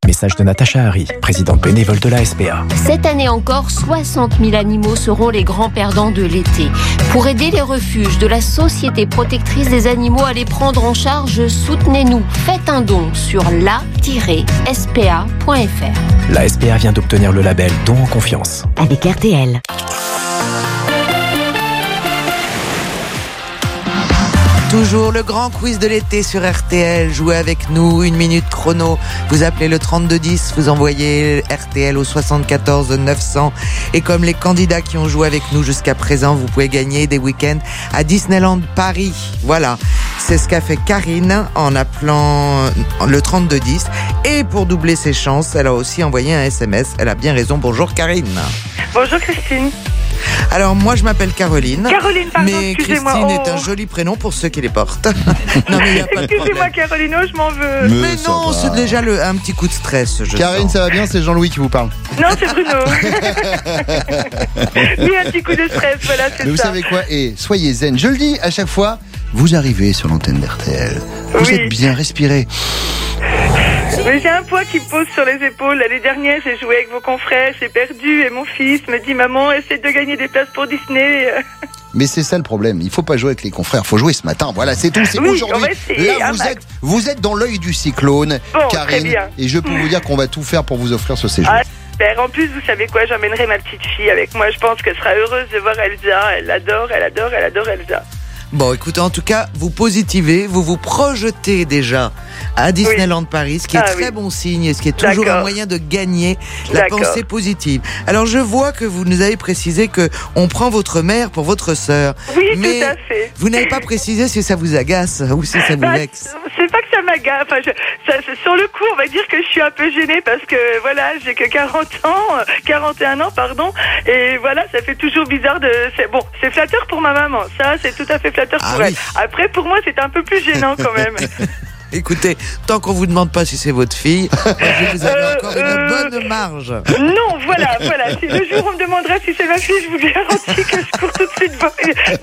Speaker 74: Message de Natacha Harry, présidente bénévole de la SPA.
Speaker 75: Cette année encore, 60 000 animaux seront les grands perdants de l'été. Pour aider les refuges de la Société protectrice des animaux à les prendre en charge, soutenez-nous. Faites un don sur la-spa.fr.
Speaker 74: La SPA vient d'obtenir le label Don en confiance.
Speaker 73: Avec RTL.
Speaker 24: Toujours le grand quiz de l'été sur RTL. Jouez avec nous, une minute chrono. Vous appelez le 3210, vous envoyez RTL au 74 900. Et comme les candidats qui ont joué avec nous jusqu'à présent, vous pouvez gagner des week-ends à Disneyland Paris. Voilà. C'est ce qu'a fait Karine en appelant le 3210. Et pour doubler ses chances, elle a aussi envoyé un SMS. Elle a bien raison. Bonjour Karine.
Speaker 76: Bonjour Christine.
Speaker 24: Alors moi je m'appelle Caroline.
Speaker 76: Caroline, pardon,
Speaker 24: mais. Christine
Speaker 76: Oh.
Speaker 24: est un joli prénom pour ceux qui les portent. non mais il n'y a pas de
Speaker 76: Excusez-moi. Carolino, je m'en veux.
Speaker 24: Mais, non, c'est déjà le, un petit coup de stress. Je
Speaker 14: Karine,
Speaker 24: sens.
Speaker 14: ça va bien C'est Jean-Louis qui vous parle.
Speaker 76: Non, c'est Bruno. oui, un petit coup de stress, voilà, c'est
Speaker 14: Mais vous
Speaker 76: ça.
Speaker 14: savez quoi Et soyez zen. Je le dis à chaque fois, vous arrivez sur l'antenne d'RTL. Vous
Speaker 76: Oui.
Speaker 14: êtes bien respiré.
Speaker 76: Mais j'ai un poids qui me pose sur les épaules. L'année dernière, j'ai joué avec vos confrères, j'ai perdu et mon fils me dit Maman, essaie de gagner des places pour Disney.
Speaker 14: Mais c'est ça le problème. Il faut pas jouer avec les confrères. faut jouer ce matin. Voilà, c'est tout. C'est
Speaker 76: Oui,
Speaker 14: aujourd'hui. Là, vous
Speaker 76: max.
Speaker 14: êtes, vous êtes dans l'œil du cyclone,
Speaker 76: Bon,
Speaker 14: Karine. Et je peux vous dire qu'on va tout faire pour vous offrir ce séjour.
Speaker 76: Ah. En plus, vous savez quoi? J'emmènerai ma petite fille avec moi. Je pense qu'elle sera heureuse de voir Elsa. Elle adore, elle adore, elle adore Elsa.
Speaker 24: Bon, écoutez, en tout cas, vous positivez, vous vous projetez déjà à Disneyland Paris, ce qui est
Speaker 76: Ah
Speaker 24: très
Speaker 76: oui.
Speaker 24: bon signe et ce qui est toujours un moyen de gagner la pensée positive. Alors, je vois que vous nous avez précisé que on prend votre mère pour votre sœur.
Speaker 76: Oui,
Speaker 24: mais
Speaker 76: tout à fait.
Speaker 24: Vous n'avez pas précisé si ça vous agace ou si ça vous
Speaker 76: Bah,
Speaker 24: vexe.
Speaker 76: C'est pas Enfin, je- ça- sur le coup, on va dire que je suis un peu gênée parce que voilà, j'ai que 40 ans, euh, 41 ans, pardon. Et voilà, ça fait toujours bizarre de. c'est- Bon, c'est flatteur pour ma maman. Ça, c'est tout à fait flatteur
Speaker 24: Ah
Speaker 76: pour
Speaker 24: oui.
Speaker 76: elle. Après, pour moi, c'est un peu plus gênant quand même.
Speaker 24: Écoutez, tant qu'on vous demande pas si c'est votre fille, vous avez
Speaker 76: Euh,
Speaker 24: encore une
Speaker 76: euh,
Speaker 24: bonne marge.
Speaker 76: Non, voilà, voilà. Si le jour où on me demandera si c'est ma fille, je vous garantis que je cours tout de suite voir,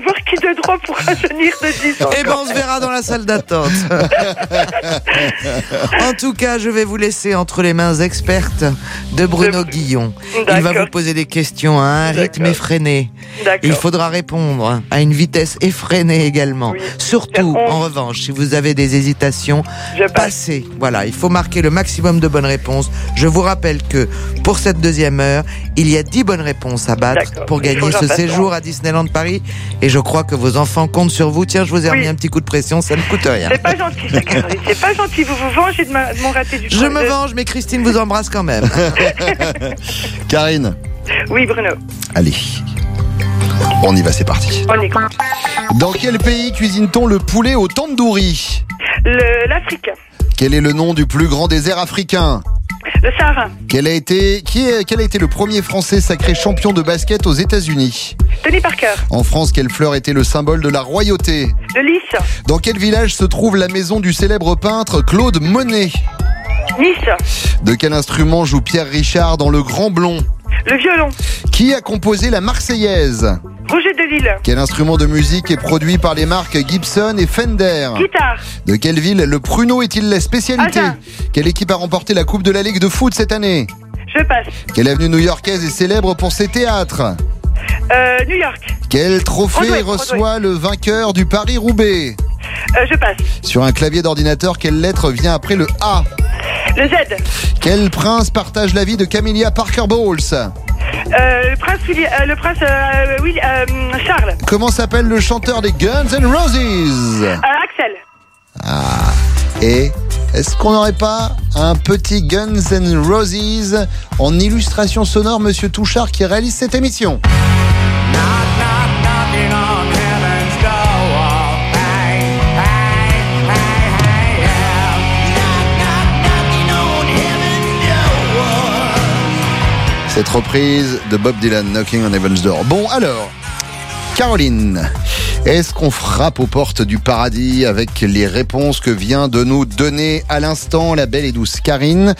Speaker 76: voir qui de droit pour rajeunir de 10 ans.
Speaker 24: Eh ben, on se verra dans la salle d'attente. en tout cas, je vais vous laisser entre les mains expertes de Bruno Guillon. Il va vous poser des questions à un rythme effréné. Il faudra répondre à une vitesse effrénée également. Surtout, en revanche, si vous avez des hésitations, passez. Voilà, il faut marquer le maximum de bonnes réponses. Je vous rappelle que pour cette deuxième heure, il y a 10 bonnes réponses à battre pour gagner ce séjour à Disneyland Paris. Et je crois que vos enfants comptent sur vous. Tiens, je vous ai remis un petit coup de pression, ça ne coûte rien.
Speaker 76: C'est pas gentil. C'est pas gentil. Vous vous vengez de, ma- de mon raté du
Speaker 24: Je me venge, mais Christine vous embrasse quand même.
Speaker 14: Karine,
Speaker 76: Oui, Bruno.
Speaker 14: allez. On y va, c'est parti.
Speaker 76: On.
Speaker 14: Dans quel pays cuisine-t-on le poulet au tandoori
Speaker 76: L'Afrique.
Speaker 14: Quel est le nom du plus grand désert africain
Speaker 76: Le Sahara.
Speaker 14: quel a, été, qui est- quel a été le premier Français sacré champion de basket aux États-Unis
Speaker 76: Tony Parker.
Speaker 14: En France, quelle fleur était le symbole de la royauté
Speaker 76: Le Lys.
Speaker 14: Dans quel village se trouve la maison du célèbre peintre Claude Monet
Speaker 76: Nice.
Speaker 14: De quel instrument joue Pierre Richard dans Le Grand Blond
Speaker 76: Le violon.
Speaker 14: Qui a composé la Marseillaise
Speaker 76: Roger de Lille.
Speaker 14: Quel instrument de musique est produit par les marques Gibson et Fender
Speaker 76: Guitare.
Speaker 14: De quelle ville le pruneau est-il la spécialité
Speaker 76: Agen.
Speaker 14: Quelle équipe a remporté la Coupe de la Ligue de foot cette année
Speaker 76: Je passe.
Speaker 14: Quelle avenue new-yorkaise est célèbre pour ses théâtres
Speaker 76: Euh, New York.
Speaker 14: Quel trophée
Speaker 76: Broadway,
Speaker 14: reçoit le vainqueur du Paris-Roubaix
Speaker 76: Euh, je passe.
Speaker 14: Sur un clavier d'ordinateur, quelle lettre vient après le A
Speaker 76: Le Z.
Speaker 14: Quel prince partage la vie de Camilla Parker Bowles
Speaker 76: Euh, le prince, Willi- euh, le prince euh, Willi- euh, Charles.
Speaker 14: Comment s'appelle le chanteur des Guns N' Roses?
Speaker 76: Axel.
Speaker 14: Ah. Et est-ce qu'on n'aurait pas un petit Guns N' Roses en illustration sonore, Monsieur Touchard, qui réalise cette émission? Cette reprise de Bob Dylan, Knocking on Heaven's Door. Bon, alors, Caroline, est-ce qu'on frappe aux portes du paradis avec les réponses que vient de nous donner à l'instant la belle et douce Karine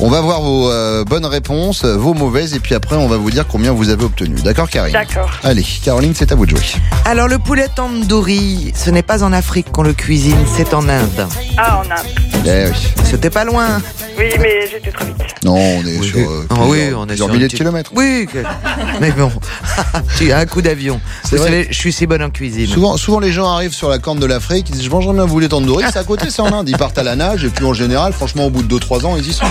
Speaker 14: On va voir vos euh, bonnes réponses, vos mauvaises, et puis après, on va vous dire combien vous avez obtenu. D'accord, Karine
Speaker 76: D'accord.
Speaker 14: Allez, Caroline, c'est à vous de jouer.
Speaker 24: Alors le poulet tandoori, ce n'est pas en Afrique qu'on le cuisine, c'est en Inde.
Speaker 76: Ah, on a.
Speaker 14: Eh oui.
Speaker 24: C'était pas loin.
Speaker 76: Oui, mais j'étais trop vite.
Speaker 14: Non, on est sur euh,
Speaker 24: Ah
Speaker 14: plusieurs,
Speaker 24: oui, on est sur
Speaker 14: milliers de kilomètres.
Speaker 24: Oui, que- mais bon, tu as un coup d'avion.
Speaker 14: C'est
Speaker 24: Vous
Speaker 14: vrai.
Speaker 24: savez, je suis si bonne en cuisine.
Speaker 14: Souvent, souvent, les gens arrivent sur la corne de l'Afrique, ils disent Je mangerais bien un boulet tandoori, c'est à côté, c'est en Inde. Ils partent à la nage, et puis en général, franchement, au bout de 2-3 ans, ils y sont.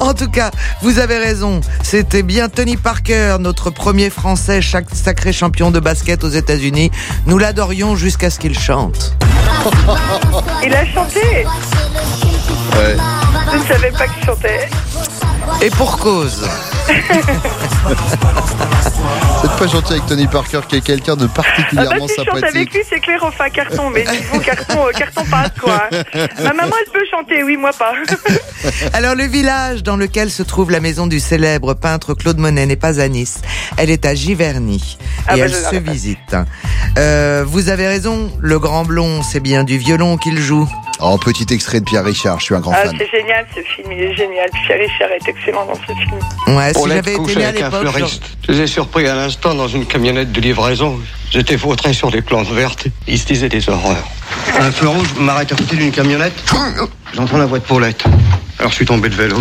Speaker 24: En tout cas, vous avez raison. C'était bien Tony Parker, notre premier Français, chaque sacré champion de basket aux États-Unis. Nous l'adorions jusqu'à ce qu'il chante.
Speaker 76: Il a chanté.
Speaker 14: Ouais.
Speaker 76: Je ne savais pas qu'il chantait.
Speaker 24: Et pour cause.
Speaker 14: Pas gentil avec Tony Parker, qui est quelqu'un de
Speaker 76: Ah bah
Speaker 14: particulièrement
Speaker 76: si je chante avec
Speaker 14: sympathique.
Speaker 76: lui, c'est clair, un carton, mais niveau carton, euh, carton passe quoi. Ma maman, elle peut chanter, oui, moi pas.
Speaker 24: Alors le village dans lequel se trouve la maison du célèbre peintre Claude Monet n'est pas à Nice, elle est à Giverny
Speaker 76: Ah
Speaker 24: et
Speaker 76: bah,
Speaker 24: elle
Speaker 76: je
Speaker 24: se visite. Euh, vous avez raison, le grand blond, c'est bien du violon qu'il joue.
Speaker 14: Oh, petit extrait de Pierre Richard, je suis un grand
Speaker 76: Ah,
Speaker 14: fan.
Speaker 76: c'est génial ce film, il est génial. Pierre Richard est excellent dans ce film.
Speaker 24: Ouais, si j'avais été né à
Speaker 15: avec un
Speaker 24: l'époque,
Speaker 15: fleuriste. Je les ai surpris à l'instant dans une camionnette de livraison. J'étais vautré sur des plantes vertes. Ils se disaient des horreurs. Un feu rouge m'arrête à côté d'une camionnette. J'entends la voix de Paulette. Alors je suis tombé de vélo.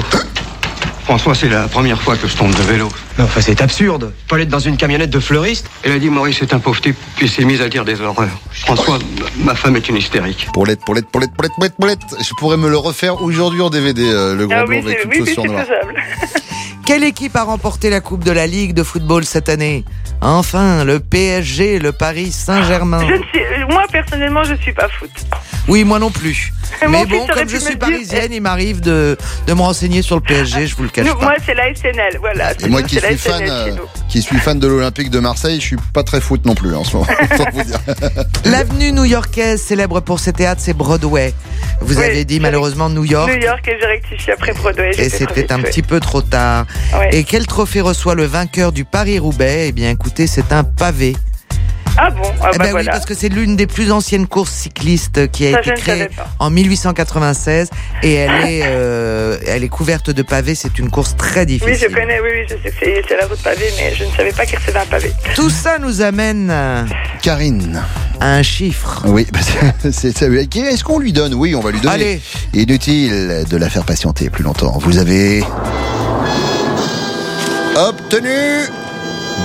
Speaker 15: François, c'est la première fois que je tombe de vélo. Enfin, c'est absurde. Paulette dans une camionnette de fleuriste. Elle a dit Maurice est un pauvre type, puis s'est mise à dire des horreurs. François, ma femme est une hystérique.
Speaker 14: Paulette, Paulette, Paulette, Paulette, Paulette, Paulette. Je pourrais me le refaire aujourd'hui en DVD, euh, le grand
Speaker 76: Ah
Speaker 14: blond
Speaker 76: oui,
Speaker 14: avec
Speaker 76: oui, oui,
Speaker 14: chaussure
Speaker 76: c'est
Speaker 14: noire.
Speaker 76: faisable.
Speaker 24: Quelle équipe a remporté la Coupe de la Ligue de football cette année? Enfin, le PSG, le Paris Saint-Germain.
Speaker 76: Ne moi, personnellement, je suis pas foot.
Speaker 24: Oui, moi non plus. Mais bon, comme je suis parisienne, il m'arrive de, de me renseigner sur le PSG, je vous le cache
Speaker 76: Nous,
Speaker 24: pas.
Speaker 76: moi, c'est la SNL, voilà.
Speaker 14: Et moi qui suis fan, euh, qui suis fan de l'Olympique de Marseille, je suis pas très foot non plus en ce moment.
Speaker 24: L'avenue new-yorkaise célèbre pour ses théâtres, c'est Broadway. Vous
Speaker 76: Oui,
Speaker 24: avez dit malheureusement New York.
Speaker 76: New York et j'ai rectifié après Broadway.
Speaker 24: Et c'était un petit peu trop tard.
Speaker 76: Ouais.
Speaker 24: Et quel trophée reçoit le vainqueur du Paris-Roubaix? Eh bien, écoutez, c'est un pavé.
Speaker 76: Ah bon Ah
Speaker 24: Eh
Speaker 76: bah
Speaker 24: ben oui, parce que c'est l'une des plus anciennes courses cyclistes qui a
Speaker 76: Ça,
Speaker 24: été créée en 1896 et elle est, euh, elle est couverte de pavés. C'est une course très difficile.
Speaker 76: Oui, je connais, oui, oui, je sais que c'est- la route pavée, mais je ne savais pas qu'il recevait un pavé.
Speaker 24: Tout ça nous amène
Speaker 14: Karine.
Speaker 24: à un chiffre.
Speaker 14: Oui, bah, c'est ça. Est-ce qu'on lui donne? Oui, on va lui donner.
Speaker 24: Allez.
Speaker 14: Inutile de la faire patienter plus longtemps. Vous avez obtenu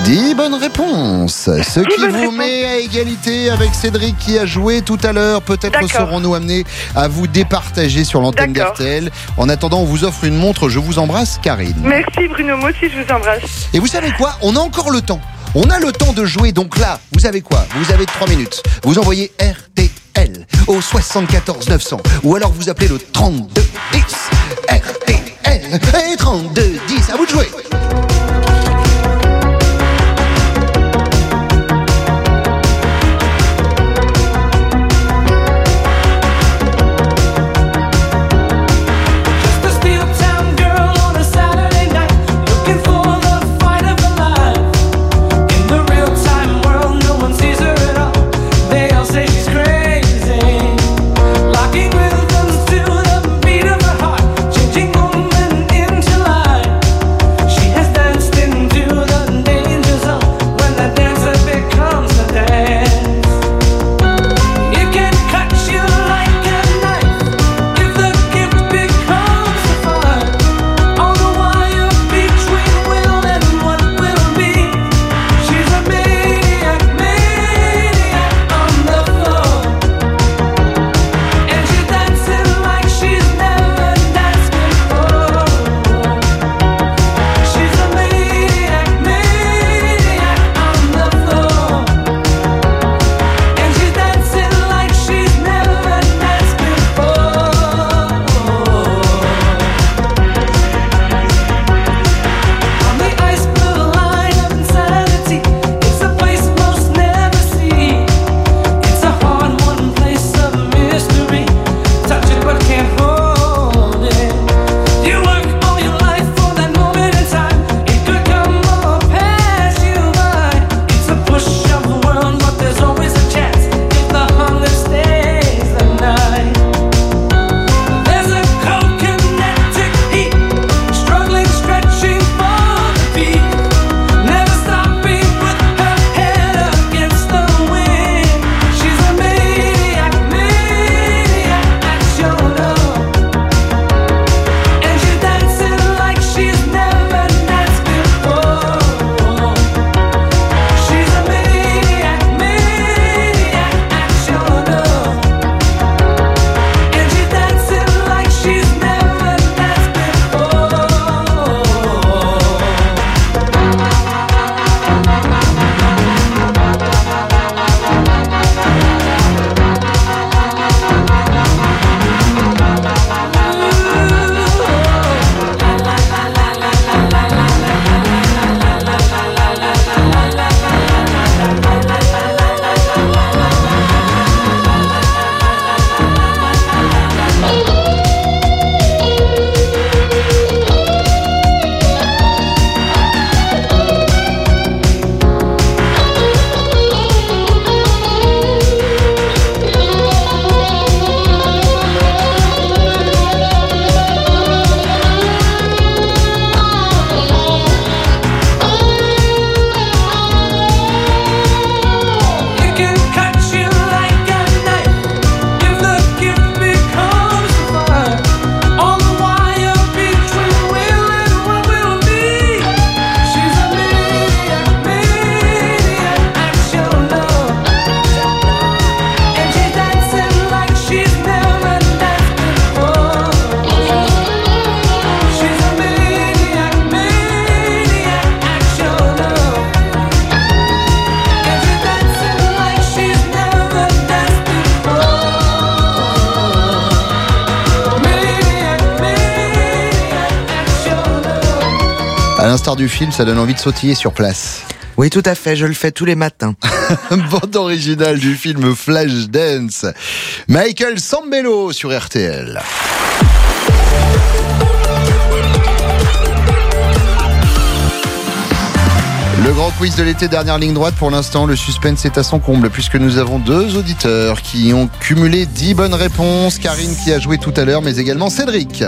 Speaker 14: 10 bonnes réponses. Ce qui vous met à égalité avec Cédric qui a joué tout à l'heure. Peut-être serons-nous amenés à vous départager sur l'antenne d'RTL. En attendant, on vous offre une montre. Je vous embrasse, Karine.
Speaker 76: Merci Bruno, moi aussi je vous embrasse.
Speaker 14: Et vous savez quoi? On a encore le temps. On a le temps de jouer. Donc là, vous savez quoi? Vous avez 3 minutes. Vous envoyez RTL au 74 900 ou alors vous appelez le 32 10 RTL et 32 10. À vous de jouer. Du film, ça donne envie de sautiller sur place.
Speaker 24: Oui, tout à fait, je le fais tous les matins.
Speaker 14: Bande originale du film Flashdance. Michael Sambello sur RTL. Le grand quiz de l'été, dernière ligne droite. Pour l'instant, le suspense est à son comble puisque nous avons deux auditeurs qui ont cumulé 10 bonnes réponses. Karine qui a joué tout à l'heure, mais également Cédric.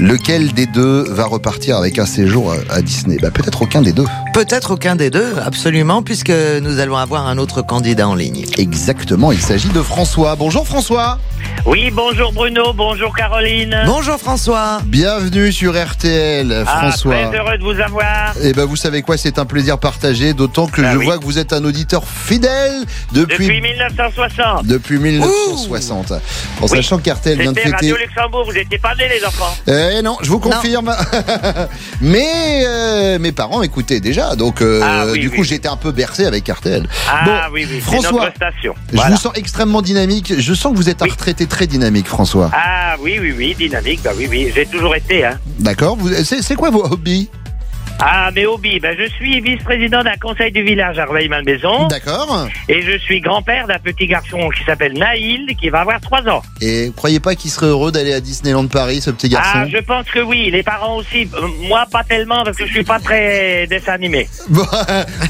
Speaker 14: Lequel des deux va repartir avec un séjour à- Disney? Bah, Peut-être aucun des deux.
Speaker 24: Peut-être aucun des deux, absolument, puisque nous allons avoir un autre candidat en ligne.
Speaker 14: Exactement, il s'agit de François. Bonjour François.
Speaker 77: Oui, bonjour Bruno, bonjour Caroline.
Speaker 24: Bonjour François.
Speaker 14: Bienvenue sur RTL,
Speaker 77: Ah,
Speaker 14: François.
Speaker 77: très heureux de vous avoir.
Speaker 14: Eh ben, vous savez quoi, c'est un plaisir partagé, d'autant que
Speaker 77: Ah
Speaker 14: je
Speaker 77: oui.
Speaker 14: vois que vous êtes un auditeur fidèle depuis,
Speaker 77: Depuis 1960.
Speaker 14: depuis 1960. En
Speaker 77: Oui.
Speaker 14: sachant qu'RTL vient de fêter.
Speaker 77: Radio Luxembourg, vous n'étiez pas nés les enfants.
Speaker 14: Eh non, je vous confirme. Mais euh, mes parents écoutaient déjà, donc euh,
Speaker 77: Ah oui,
Speaker 14: du
Speaker 77: oui,
Speaker 14: coup j'étais un peu bercé avec RTL.
Speaker 77: Ah
Speaker 14: bon,
Speaker 77: oui, oui,
Speaker 14: François,
Speaker 77: notre station.
Speaker 14: je vous sens extrêmement dynamique. Je sens que vous êtes un retraité très dynamique, François.
Speaker 77: Ah oui, oui, oui, dynamique, bah oui, oui, j'ai toujours été. Hein.
Speaker 14: D'accord. C'est quoi vos hobbies?
Speaker 77: Ah, mes hobbies, ben, je suis vice-président d'un conseil du village à Reveil-Malmaison.
Speaker 14: D'accord.
Speaker 77: Et je suis grand-père d'un petit garçon qui s'appelle Naïl, qui va avoir 3 ans.
Speaker 14: Et vous croyez pas qu'il serait heureux d'aller à Disneyland Paris, ce petit garçon
Speaker 77: Ah, je pense que oui, les parents aussi. Euh, Moi, pas tellement, parce que je suis pas très dessin animé.
Speaker 14: Bon,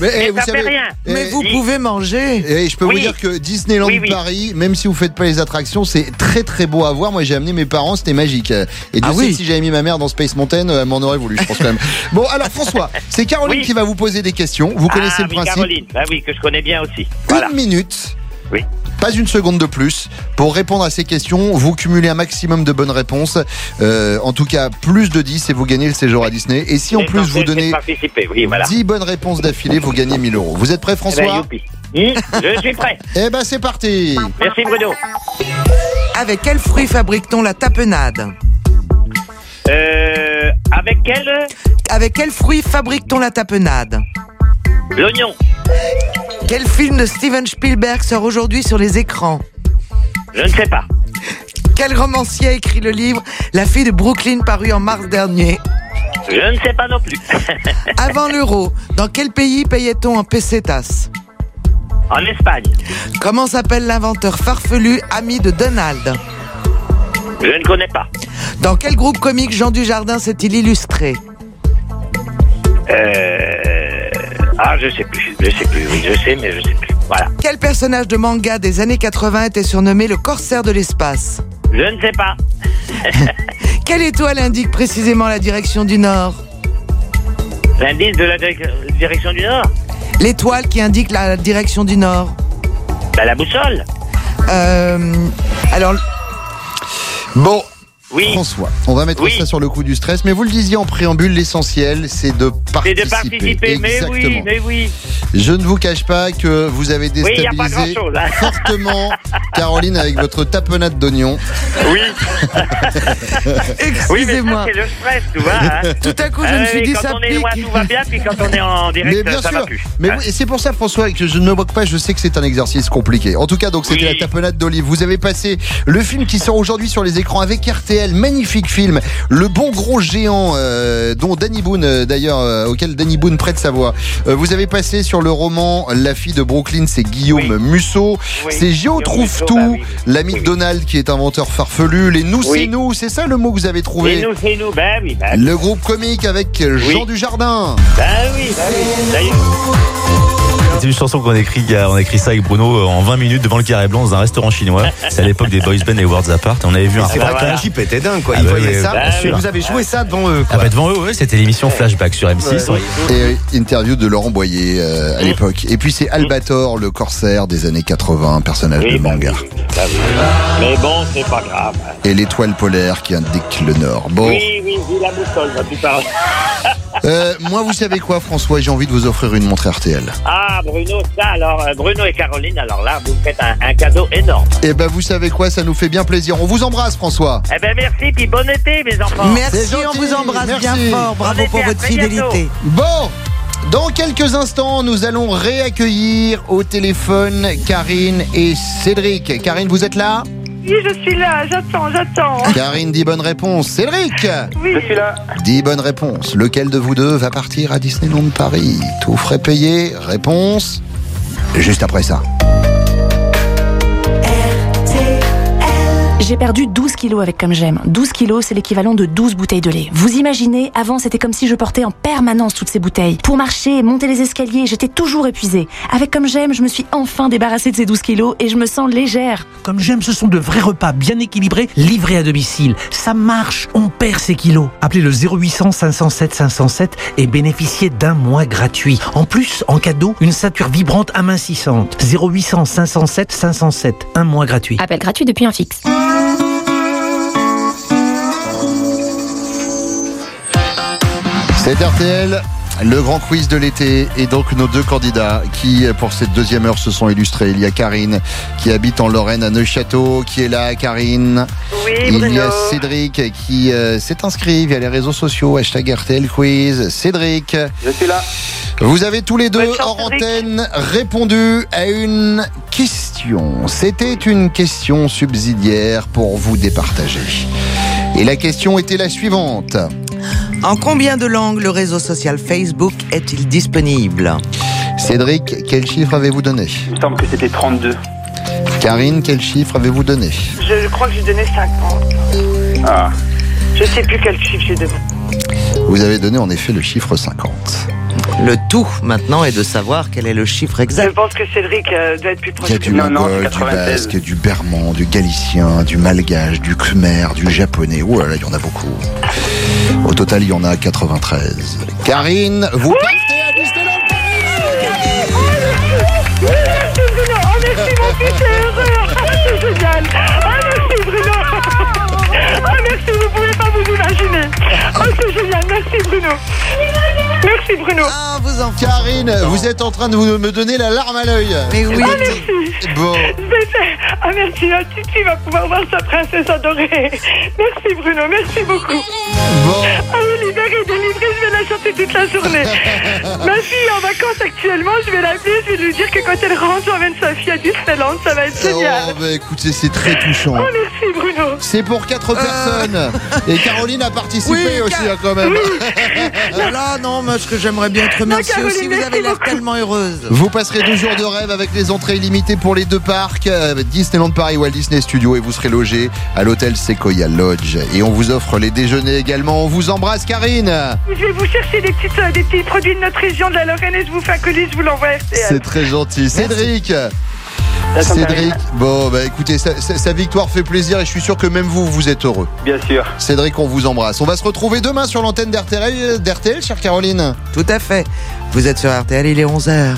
Speaker 14: mais, eh,
Speaker 77: Mais
Speaker 14: vous
Speaker 77: ça
Speaker 14: savez,
Speaker 77: fait rien.
Speaker 14: eh,
Speaker 24: Mais vous
Speaker 77: il-
Speaker 24: pouvez manger.
Speaker 14: Et je peux vous dire que Disneyland
Speaker 77: Oui, oui.
Speaker 14: Paris, même si vous faites pas les attractions, c'est très très beau à voir. Moi j'ai amené mes parents, c'était magique. Et Dieu
Speaker 24: Ah
Speaker 14: sait
Speaker 24: oui.
Speaker 14: que si j'avais mis ma mère dans Space Mountain, elle m'en aurait voulu, je pense quand même. Bon alors François, c'est Caroline
Speaker 77: Oui.
Speaker 14: qui va vous poser des questions. Vous connaissez
Speaker 77: ah,
Speaker 14: le
Speaker 77: oui,
Speaker 14: principe.
Speaker 77: Caroline, bah oui, que je connais bien aussi. Voilà.
Speaker 14: Une minute.
Speaker 77: Oui.
Speaker 14: Pas une seconde de plus. Pour répondre à ces questions, vous cumulez un maximum de bonnes réponses. Euh, en tout cas, plus de 10 et vous gagnez le séjour à Disney. Et si en plus vous donnez
Speaker 77: participer, oui, voilà.
Speaker 14: 10 bonnes réponses d'affilée, vous gagnez 1000 euros. Vous êtes prêt
Speaker 77: Eh ben,
Speaker 14: François
Speaker 77: youpi. Hum, je suis prêt.
Speaker 14: Eh ben c'est parti
Speaker 77: Merci Bruno.
Speaker 24: Avec quel fruit fabrique-t-on la tapenade?
Speaker 77: Euh, avec quel?
Speaker 24: Avec quel fruit fabrique-t-on la tapenade
Speaker 77: L'oignon.
Speaker 24: Quel film de Steven Spielberg sort aujourd'hui sur les écrans
Speaker 77: Je ne sais pas.
Speaker 24: Quel romancier a écrit le livre La fille de Brooklyn paru en mars dernier
Speaker 77: Je ne sais pas non plus.
Speaker 24: Avant l'euro, dans quel pays payait-on en pesetas
Speaker 77: en Espagne.
Speaker 24: Comment s'appelle l'inventeur farfelu ami de Donald
Speaker 77: Je ne connais pas.
Speaker 24: Dans quel groupe comique Jean Dujardin s'est-il illustré
Speaker 77: Euh... Ah, je sais plus. Je sais plus. Oui, je sais, mais je sais plus. Voilà.
Speaker 24: Quel personnage de manga des années 80 était surnommé le corsaire de l'espace?
Speaker 77: Je ne sais pas.
Speaker 24: Quelle étoile indique précisément la direction du nord?
Speaker 77: L'indice de la direc- direction du Nord?
Speaker 24: L'étoile qui indique la direction du nord?
Speaker 77: Bah, la boussole.
Speaker 24: Euh, alors,
Speaker 14: Bon.
Speaker 77: Oui.
Speaker 14: François, on va mettre
Speaker 77: Oui.
Speaker 14: ça sur le coup du stress, mais vous le disiez en préambule, l'essentiel c'est de
Speaker 77: C'est
Speaker 14: participer.
Speaker 77: de participer. Mais
Speaker 14: Exactement.
Speaker 77: oui, mais oui.
Speaker 14: Je ne vous cache pas que vous avez
Speaker 77: Oui,
Speaker 14: déstabilisé
Speaker 77: hein.
Speaker 14: fortement Caroline avec votre tapenade d'oignon.
Speaker 77: Oui. Oui, mais
Speaker 24: excusez-moi.
Speaker 77: ça, c'est le stress, tu vois. hein.
Speaker 24: Tout à coup, je me
Speaker 77: oui,
Speaker 24: suis dit
Speaker 77: quand
Speaker 24: ça
Speaker 77: on est loin,
Speaker 24: pique.
Speaker 77: tout va bien, puis quand on est en
Speaker 14: Mais bien
Speaker 77: ça
Speaker 14: sûr.
Speaker 77: va plus.
Speaker 14: Mais
Speaker 77: Hein.
Speaker 14: oui, c'est pour ça, François, que je ne me moque pas. Je sais que c'est un exercice compliqué. En tout cas, donc c'était
Speaker 77: Oui.
Speaker 14: la tapenade d'olive. Vous avez passé le film qui sort aujourd'hui sur les écrans avec RTL. Magnifique film. Le bon gros géant, euh, dont Danny Boone, euh, d'ailleurs, euh, auquel Danny Boone prête sa voix. Euh, vous avez passé sur le roman La fille de Brooklyn, c'est Guillaume Musso.
Speaker 77: Oui,
Speaker 14: C'est Gio trouve tout.
Speaker 77: bah oui.
Speaker 14: L'ami de Donald qui est inventeur farfelu. Les nous, c'est nous. C'est ça le mot que vous avez trouvé?
Speaker 77: C'est nous, c'est nous. Oui, ben,
Speaker 14: Le groupe comique avec Jean Dujardin.
Speaker 77: ben oui, ben oui.
Speaker 78: C'est une chanson qu'on a écrit, on a écrit ça avec Bruno euh, en 20 minutes devant le carré blanc dans un restaurant chinois. C'est à l'époque des boys band et Worlds Apart. On avait vu un
Speaker 79: C'est vrai que la Jeep était dingue, quoi.
Speaker 78: Ah
Speaker 79: Ils
Speaker 78: bah
Speaker 79: voyaient
Speaker 78: oui,
Speaker 79: ça. vous avez joué ça devant eux,
Speaker 78: Ah bah devant eux, ouais, c'était l'émission Flashback sur M6.
Speaker 79: Ouais.
Speaker 14: Et interview de Laurent Boyer euh, à l'époque. Et puis c'est Albator, le corsaire des années 80, un personnage
Speaker 77: Oui,
Speaker 14: de
Speaker 77: bah
Speaker 14: manga.
Speaker 77: ben oui. Mais bon, c'est pas grave. hein.
Speaker 14: Et l'étoile polaire qui indique le nord. Bon,
Speaker 77: Oui, oui, oui, la boussole, tu parles.
Speaker 14: euh, moi vous savez quoi François, j'ai envie de vous offrir une montre RTL.
Speaker 77: Ah, Bruno, ça, alors, euh, Bruno et Caroline, alors là, vous me faites un, un cadeau énorme.
Speaker 14: Et ben vous savez quoi, ça nous fait bien plaisir. On vous embrasse François.
Speaker 77: Eh ben merci, puis bon été, mes enfants.
Speaker 24: Merci, on vous embrasse
Speaker 14: merci.
Speaker 24: bien fort. Bravo pour votre
Speaker 77: bientôt.
Speaker 24: fidélité.
Speaker 14: Bon, dans quelques instants, nous allons réaccueillir au téléphone Karine et Cédric. Karine, vous êtes là?
Speaker 76: Oui, je suis là, j'attends, j'attends.
Speaker 14: Karine dit bonne réponse. Cédric
Speaker 76: Oui.
Speaker 71: Je suis là.
Speaker 14: Dit bonne réponse. Lequel de vous deux va partir à Disneyland Paris? Tout frais payé Réponse juste après ça.
Speaker 18: J'ai perdu 12 kilos avec Comme J'aime. 12 kilos, c'est l'équivalent de 12 bouteilles de lait. Vous imaginez, avant, c'était comme si je portais en permanence toutes ces bouteilles. Pour marcher, monter les escaliers, j'étais toujours épuisée. Avec Comme J'aime, je me suis enfin débarrassée de ces 12 kilos et je me sens légère.
Speaker 47: Comme j'aime, ce sont de vrais repas bien équilibrés, livrés à domicile. Ça marche, on perd ses kilos. Appelez le 0800 507 507 et bénéficiez d'un mois gratuit. En plus, en cadeau, une ceinture vibrante amincissante. 0800 507 507, un mois gratuit.
Speaker 7: Appel gratuit depuis un fixe.
Speaker 14: C'est RTL, le grand quiz de l'été et donc nos deux candidats qui pour cette deuxième heure se sont illustrés. Il y a Karine qui habite en Lorraine à Neuchâteau qui est là, Karine.
Speaker 76: Oui,
Speaker 14: Il y a. Cédric qui euh, s'est inscrit via les réseaux sociaux, hashtag RTL Quiz. Cédric,
Speaker 71: Je suis là.
Speaker 14: vous avez tous les deux
Speaker 76: Bonne chance,
Speaker 14: hors
Speaker 76: Cédric.
Speaker 14: antenne répondu à une question. C'était une question subsidiaire pour vous départager. Et la question était la suivante.
Speaker 24: En combien de langues le réseau social Facebook est-il disponible?
Speaker 14: Cédric, quel chiffre avez-vous donné?
Speaker 71: Il me semble que c'était 32.
Speaker 14: Karine, quel chiffre avez-vous donné?
Speaker 76: Je crois que j'ai donné 50.
Speaker 71: Ah.
Speaker 76: Je sais plus quel chiffre j'ai donné.
Speaker 14: Vous avez donné en effet le chiffre 50.
Speaker 24: Le tout maintenant est de savoir quel est le chiffre
Speaker 76: Je
Speaker 24: exact.
Speaker 76: pense que Cédric euh, doit être plus proche
Speaker 14: Il y a du mongol, du
Speaker 71: 96.
Speaker 14: basque, du berman, du galicien, du malgache, du khmer, du japonais. Ouh là là, il y en a beaucoup. Au total, il y en a 93. Karine, vous partez à Disneyland
Speaker 76: Merci Bruno, oh merci mon fils heureux, c'est génial, ah merci Bruno, ah merci, vous pouvez pas vous imaginer, oh c'est génial, merci Bruno, merci Bruno,
Speaker 24: Ah, vous en
Speaker 14: Karine, vous êtes en train de vous- me donner la larme à l'œil.
Speaker 24: Mais oui,
Speaker 76: ah merci,
Speaker 14: Bon,
Speaker 76: ah merci, ah, Titi va pouvoir voir sa princesse adorée, merci Bruno, merci beaucoup,
Speaker 14: bon.
Speaker 76: ah oui, libérée, délivrée, je vais la chanter toute la journée, ma fille est en vacances actuellement, je vais l'appeler, je vais lui dire que quand elle rentre, j'emmène sa fille à Disneyland, ça va être génial,
Speaker 14: Oh, bah écoutez, c'est très touchant.
Speaker 76: oh merci Bruno,
Speaker 14: C'est pour quatre personnes. Et Caroline a participé
Speaker 24: Oui,
Speaker 14: aussi,
Speaker 24: Car-
Speaker 14: hein, quand même.
Speaker 24: Voilà, non, mais ce que j'aimerais bien être remerciée
Speaker 76: Caroline,
Speaker 24: aussi, vous avez l'air tellement heureuse.
Speaker 14: Vous passerez deux jours de rêve avec les entrées illimitées pour les deux parcs, euh, Disneyland Paris, Walt Disney Studio, et vous serez logé à l'hôtel Sequoia Lodge. Et on vous offre les déjeuners également. On vous embrasse, Karine.
Speaker 76: Je vais vous chercher des, petites, euh, des petits produits de notre région de la Lorraine et je vous fais un colis, je vous l'envoie.
Speaker 14: C'est très gentil. Cédric. Cédric, bon, bah écoutez, sa, sa- sa victoire fait plaisir et je suis sûr que même vous, vous êtes heureux.
Speaker 71: Bien sûr.
Speaker 14: Cédric, on vous embrasse. On va se retrouver demain sur l'antenne d'RTL, d'RTL, chère Caroline.
Speaker 24: Tout à fait. Vous êtes sur RTL, il est 11h.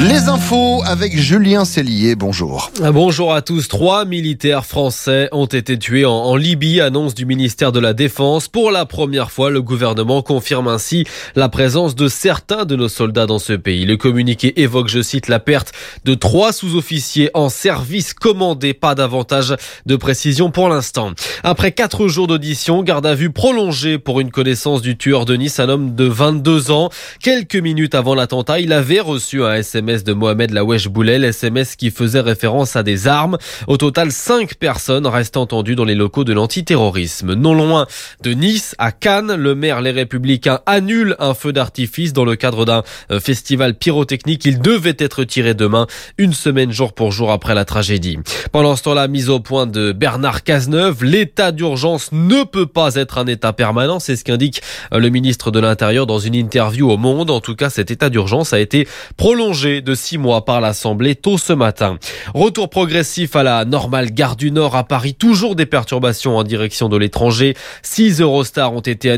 Speaker 14: Les infos avec Julien Cellier. Bonjour.
Speaker 60: Ah, Bonjour à tous. Trois militaires français ont été tués en, Libye, annonce du ministère de la Défense. Pour la première fois, le gouvernement confirme ainsi la présence de certains de nos soldats dans ce pays. Le communiqué évoque, je cite, la perte de trois sous-officiers en service commandé. Pas davantage de précision pour l'instant. Après quatre jours d'audition, garde à vue prolongée pour une connaissance du tueur de Nice, un homme de 22 ans. Quelques minutes avant l'attentat, il avait reçu un SMS de Mohamed Lawesh Boulel, SMS qui faisait référence à des armes. Au total, cinq personnes restent entendues dans les locaux de l'antiterrorisme. Non loin de Nice, à Cannes, le maire Les Républicains annule un feu d'artifice dans le cadre d'un euh, festival pyrotechnique. Il devait être tiré demain, une semaine jour pour jour après la tragédie. Pendant ce temps-là, mise au point de Bernard Cazeneuve, l'état d'urgence ne peut pas être un état permanent. C'est ce qu'indique euh, le ministre de l'Intérieur dans une interview au Monde. En tout cas, cet état d'urgence a été prolongé de six mois par l'Assemblée tôt ce matin. Retour progressif à la normale gare du Nord à Paris. Toujours des perturbations en direction de l'étranger. Six Eurostars ont été annulés.